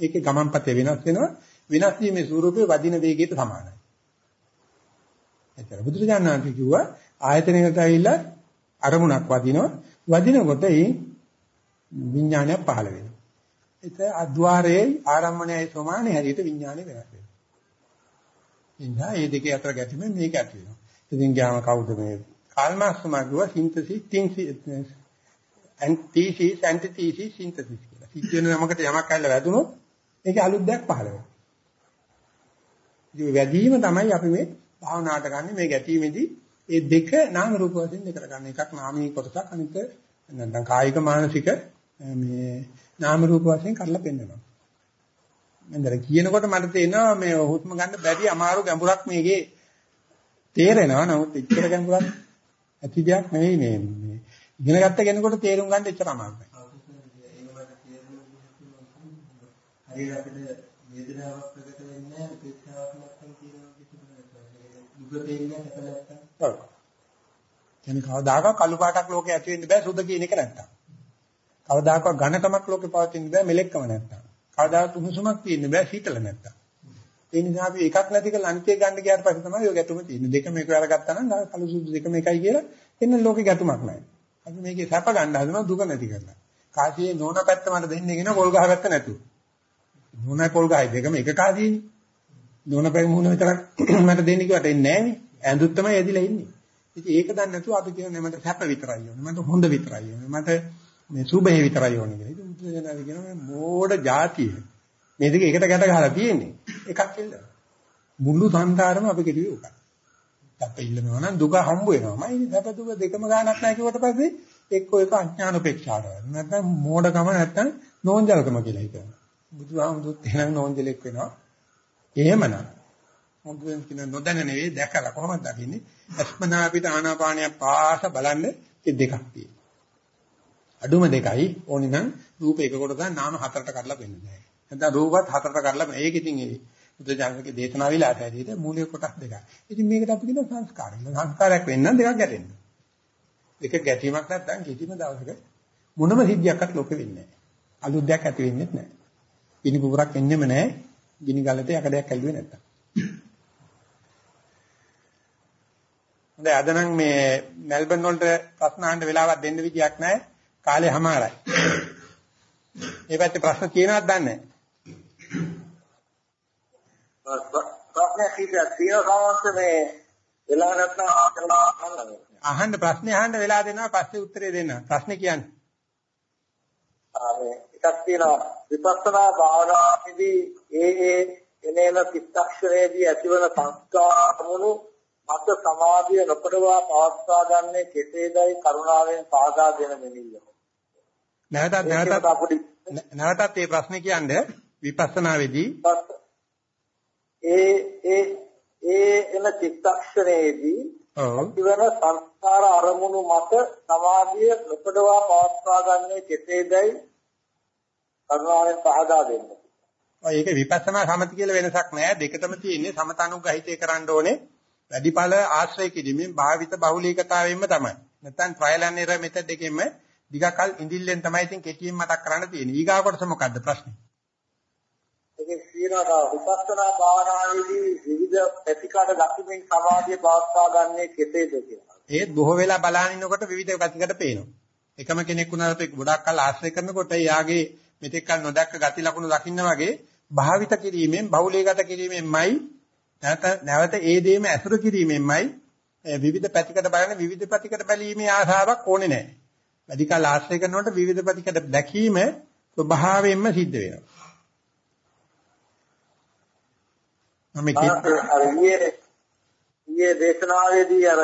ඒකේ ගමන්පතේ වෙනස් වෙනවා. වෙනස් වීමේ ස්වරූපය වදින වේගයට සමානයි. එතන බුදුරජාණන් වහන්සේ කිව්වා ආයතනයකට ඇවිල්ලා අරමුණක් වදිනවා. වදිනකොට ඒ විඥානයක් පහළ වෙනවා. ඒත අද්වාරයේ ආරම්භණයයි සමානේ හැටියට විඥානේ වෙනස් වෙනවා. ඉන්නා මේ දෙකේ අතර ගැටීමෙන් මේක ඇති වෙනවා. ඉතින් ගියාම කවුද මේ කාල්මාක්ස් ගුවා සින්තසිස් තින්සිස් ඇන්ටිසිස් ඇන්ටිතිසිස් සින්තසිස් කියලා. සිද්ධ වෙන නමකට යමක් ඇල්ල වැදුනොත් ඒකේ අලුත් දෙයක් පහළ වෙනවා. ඉතින් වැඩිම තමයි අපි මේ භාවනාවට ගන්න මේ ගැටීමේදී මේ දෙක නාම රූප වශයෙන් දෙකට ගන්න. එකක් නාමී කොටසක් අනික නැත්නම් කායික මානසික මේ නාම රූප වශයෙන් කරලා පෙන්නනවා. මන්දර කියනකොට මට තේරෙනවා මේ හුස්ම ගන්න බැරි අමාරු ගැඹුරක් මේකේ තේරෙනවා. නමුත් එච්චර ගැඹුරක් ඇති දෙයක් නෙවෙයි මේ මේ ඉගෙන ගත්ත කෙනෙකුට තේරුම් ගන්න එච්චර අමාරු නෑ. හරියට අපිට වේදනාවක් ප්‍රකට වෙන්නේ නැහැ උපේක්ෂාවක් නැත්නම් කියනවා කිසිම දුක දෙන්නේ නැත්නම් ඔව්. කියන්නේ කවදාකවත් කළු පාටක් ලෝකේ ඇති වෙන්න බෑ සුද කියන එක නැත්තම්. කවදාකවත් ඝනකමක් ලෝකේ පවතින්න බෑ මෙලෙක්කම නැත්තම්. කවදාකවත් උණුසුමක් තියෙන්න බෑ සීතල නැත්තම්. ඒ නිසා අපි එකක් නැති කරලා අනිත්‍ය ගන්න ගියාට පස්සේ තමයි ඔය ගැටුම තියෙන්නේ. දෙකම එක වෙලා ගත්තා නම් කළු සුදු දෙකම එකයි කියලා එන්න ලෝකේ ගැටුමක් නැහැ. අපි මේකේ සැප ගන්න හදනවා දුක නැති කරලා. කාසියේ නෝන පැත්ත මට දෙන්නේ කියන පොල් ගහ පැත්ත නැතුව. නෝනයි පොල් ගහයි දෙකම එක කාසියනේ. නෝන පැය මුහුණ විතරක් මට දෙන්නේ කිව්වට එන්නේ නැහනේ. ඇඳුත් තමයි ඇදිලා ඉන්නේ. ඉතින් ඒක දන්නේ නැතුව අපි කියන්නේ මට සැප විතරයි ඕනේ. මට හොඳ විතරයි ඕනේ. මට මේ සුභය විතරයි ඕනේ කියලා. ඉතින් මුද්‍රජනාදී කියනවා මෝඩ જાතිය. මේ දෙක එකට ගැට ගහලා තියෙන්නේ. එකක් ඉල්ල. මුළු සංසාරම අපි කෙරුවේ උකයි. සැප ඉල්ලනවා නම් දුක හම්බ වෙනවා. මම සැප දුක දෙකම ගන්නක් නැහැ කිව්වට පස්සේ එක්ක එක අඥාන උපේක්ෂාව. නැත්නම් මෝඩකම නැත්නම් නෝන්ජල්කම කියලා හිතනවා. බුදුහාමුදුරුත් එහෙනම් නෝන්ජලෙක් වෙනවා. එහෙමනම් මොකද කියන නොදැන නෙවෙයි දැකලා කොහොමද දකින්නේ? අස්මනා අපිට ආනාපානය පාස බලන්න ඒ දෙකක් තියෙනවා. අඩුම දෙකයි ඕනි නම් රූප එක කොටස නාම හතරට කඩලා වෙන්න බෑ. නැත්නම් රූපත් හතරට කඩලා ඒක ඉතින් ඒ බුදුජානකගේ දේශනා විලාට ඇදීද මූලික කොටස් දෙකයි. ඉතින් මේකට අපි කියන සංස්කාරය. සංස්කාරයක් වෙන්න දෙකක් ගැටෙන්න. එක ගැටීමක් නැත්නම් කිසිම දවසක මොනම සිද්ධියක්වත් ලෝකෙ වෙන්නේ නැහැ. අලුත් දෙයක් ඇති වෙන්නේ නැහැ. ගිනි පුපුරක් එන්නෙම නැහැ. ගිනි ගලට යකඩයක් ඇල්ලුවේ නැත්තම්. හොඳයි අද නම් මේ මෙල්බන් වලට ප්‍රශ්න අහන්න වෙලාවක් දෙන්න විදියක් නැහැ. කාලේ හැමාරයි. මේ පැත්තේ ප්‍රශ්න තියෙනවද දන්නේ නැහැ. ප්‍රශ්න කීපයක් තියෙනවා මේ වෙලා නැත්නම් අහන්න ප්‍රශ්නේ අහන්න වෙලා දෙනවා පස්සේ උත්තරේ දෙන්න. ප්‍රශ්නේ කියන්නේ. ආ මේ එකක් තියෙනවා. විපස්සනා භාවනාවේදී ඒ ඒ එනේන චිත්තක්ෂණයේදී ඇතිවන සංස්කාරමුණු මත සමාධිය නොකඩවා පවත්වා ගන්නේ කෙසේදයි කරුණාවෙන් පාදා දෙන මෙනිය. නැවතත් නැවතත් නැවතත් මේ ප්‍රශ්නේ කියන්නේ විපස්සනාවේදී. ඒ ඒ ඒ එන චිත්තක්ෂණයේදී ඇතිවන සංස්කාර අරමුණු මත සමාධිය නොකඩවා පවත්වා ගන්නේ කෙසේදයි කරුණාවෙන් පහදා දෙන්න. ඔය ඒක විපස්සනා සමති කියලා වෙනසක් නෑ දෙකටම තියෙන්නේ සමතනුග්‍රහිතේ කරන්න ඕනේ වැඩිඵල ආශ්‍රය කිරීමෙන් භාවිත බහුලීකතාවෙන්ම තමයි. නැත්නම් ට්‍රයිල් ඇන්ඩ් එරර් මෙතඩ් එකෙන්ම දිගකල් ඉඳිල්ලෙන් තමයි ඉතින් කෙටියෙන් මතක් කරන්න තියෙන්නේ. ඊගා කොටස මොකද්ද ප්‍රශ්නේ? ඒකේ කියනවා විපස්සනා භාවනාවේදී විවිධ ප්‍රතිකාර දක්වමින් සමාධිය පවත්වා ගන්නේ කෙසේද කියලා. ඒත් බොහෝ වෙලා බලන ඉන්නකොට විවිධ පැතිකඩ පේනවා. එකම කෙනෙක් වුණාට ගොඩක් කල් ආශ්‍රය කරනකොට එයාගේ මෙතෙක් කල නොදැක්ක ගති ලක්ෂණ දකින්න වගේ භාවිත කිරීමෙන් බහුලීගත කිරීමෙන්මයි නැවත ඒ දේම ඇසුරු කිරීමෙන්මයි විවිධ පැතිකඩ බලන විවිධ පැතිකඩ බැලීමේ ආසාවක් ඕනේ නැහැ. වැඩි කල ආශ්‍රය කරනකොට විවිධ පැතිකඩ දැකීම ස්වභාවයෙන්ම සිද්ධ වෙනවා. මම අර ඊයේ දේශනාවේදී අර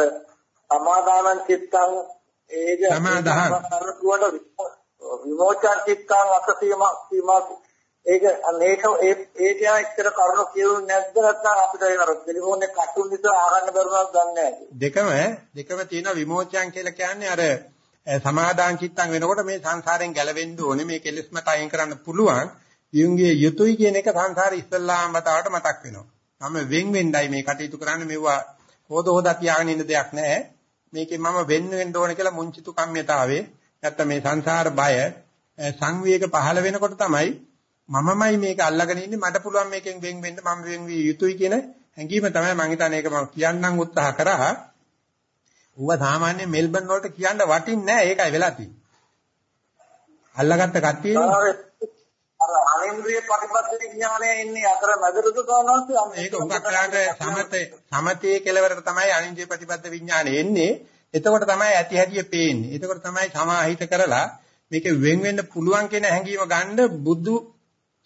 සමාදානං චිත්තං ඒක සමාදාන විමෝචන චිත්තං අකසීම සීමා ඒක මේක ඒ ඒ කියන එක්තර කරුණු කියුනේ නැද්ද නැත්නම් අපිට අර ටෙලිෆෝන් එක කටුන් නිසා ආගන්න බැරුණාද දන්නේ නැහැ. දෙකම දෙකම තියෙන විමෝචයන් කියලා කියන්නේ අර සමාදාන් චිත්තං වෙනකොට මේ සංසාරයෙන් ගැලවෙන්න ඕනේ මේ කෙලෙස්මට අයින් කරන්න පුළුවන්. යුන්ගේ යුතුයි කියන එක සංසාරේ ඉස්සල්ලාම වතාවට මතක් වෙනවා. මම වෙන් වෙන්නයි මේ කටයුතු කරන්නේ මෙවුවා හොද හොදා තියාගෙන ඉන්න දෙයක් නැහැ. මේකෙන් මම වෙන්න වෙන්න ඕන කියලා මුංචිතු කම්මිතාවේ නැත්තම් මේ සංසාර බය සංවේග පහළ වෙනකොට තමයි මමමයි මේක අල්ලගෙන ඉන්නේ මට පුළුවන් මේකෙන් වෙන් වෙන්න මම වෙන් විය යුතුයි කියන හැඟීම තමයි මම හිතන්නේ ඒක මම කියන්නම් උත්සාහ කරා. ඌව සාමාන්‍ය මෙල්බන් වලට කියන්න වටින්නේ නැහැ ඒකයි වෙලා තියෙන්නේ. අල්ලගත්ත කට්ටියනේ අර අනින්ද්‍රිය ප්‍රතිපද විඥානය ඉන්නේ අතර මැදට තෝරනවා ඒක උගක් කරාට සමතේ සමතේ කෙලවරට තමයි අනින්ද්‍රිය ප්‍රතිපද විඥානය එන්නේ. එතකොට තමයි ඇති හැටිය පේන්නේ. එතකොට තමයි සමාහිත කරලා මේක වෙන් වෙන්න පුළුවන් කියන හැඟීම ගන්න බුදු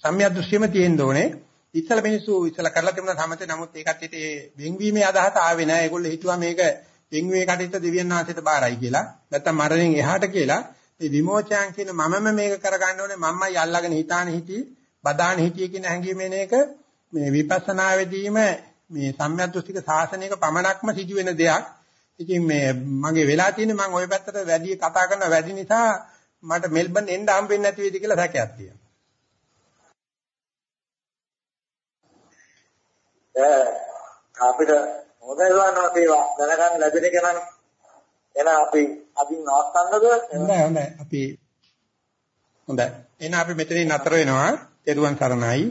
සම්මියදෘශ්‍යෙම තියෙන්න ඕනේ. ඉස්සල මිනිස්සු ඉස්සල කරලා තිබුණ සමතේ නමුත් ඒකත් හිතේ වෙන්වීමේ අදහස ආවේ නැහැ. ඒගොල්ලෝ හිතුවා මේක වෙන්වීමේ කටයුත්ත දෙවියන් වහන්සේට බාරයි කියලා. නැත්තම් මරණයෙන් එහාට කියලා. මේ විමෝචයන් කියන මමම මේක කරගන්න ඕනේ මම්මයි අල්ලගෙන හිතාන හිටි බදාන හිටියේ කියන හැඟීමෙන් එක මේ විපස්සනාවේදීම මේ සම්මියදෘෂ්ටික සාසනයක පමණක්ම සිදුවෙන දෙයක්. ඉතින් මේ මගේ වෙලා තියෙන්නේ මම ওই පැත්තට වැඩි කතා කරන වැඩි නිසා මට මෙල්බන් එන්න හම්බෙන්නේ නැති වෙයිද කියලා සැකයක් තියෙනවා. අපිට හොඳයි වුණා ඒවා දැනගන්න ලැබෙන එක නම්. එහෙනම් අපි අදින් නවත්තන්නද? හොඳයි හොඳයි. අපි හොඳයි. එහෙනම් අපි මෙතනින් නතර වෙනවා. ත්වන් සරණයි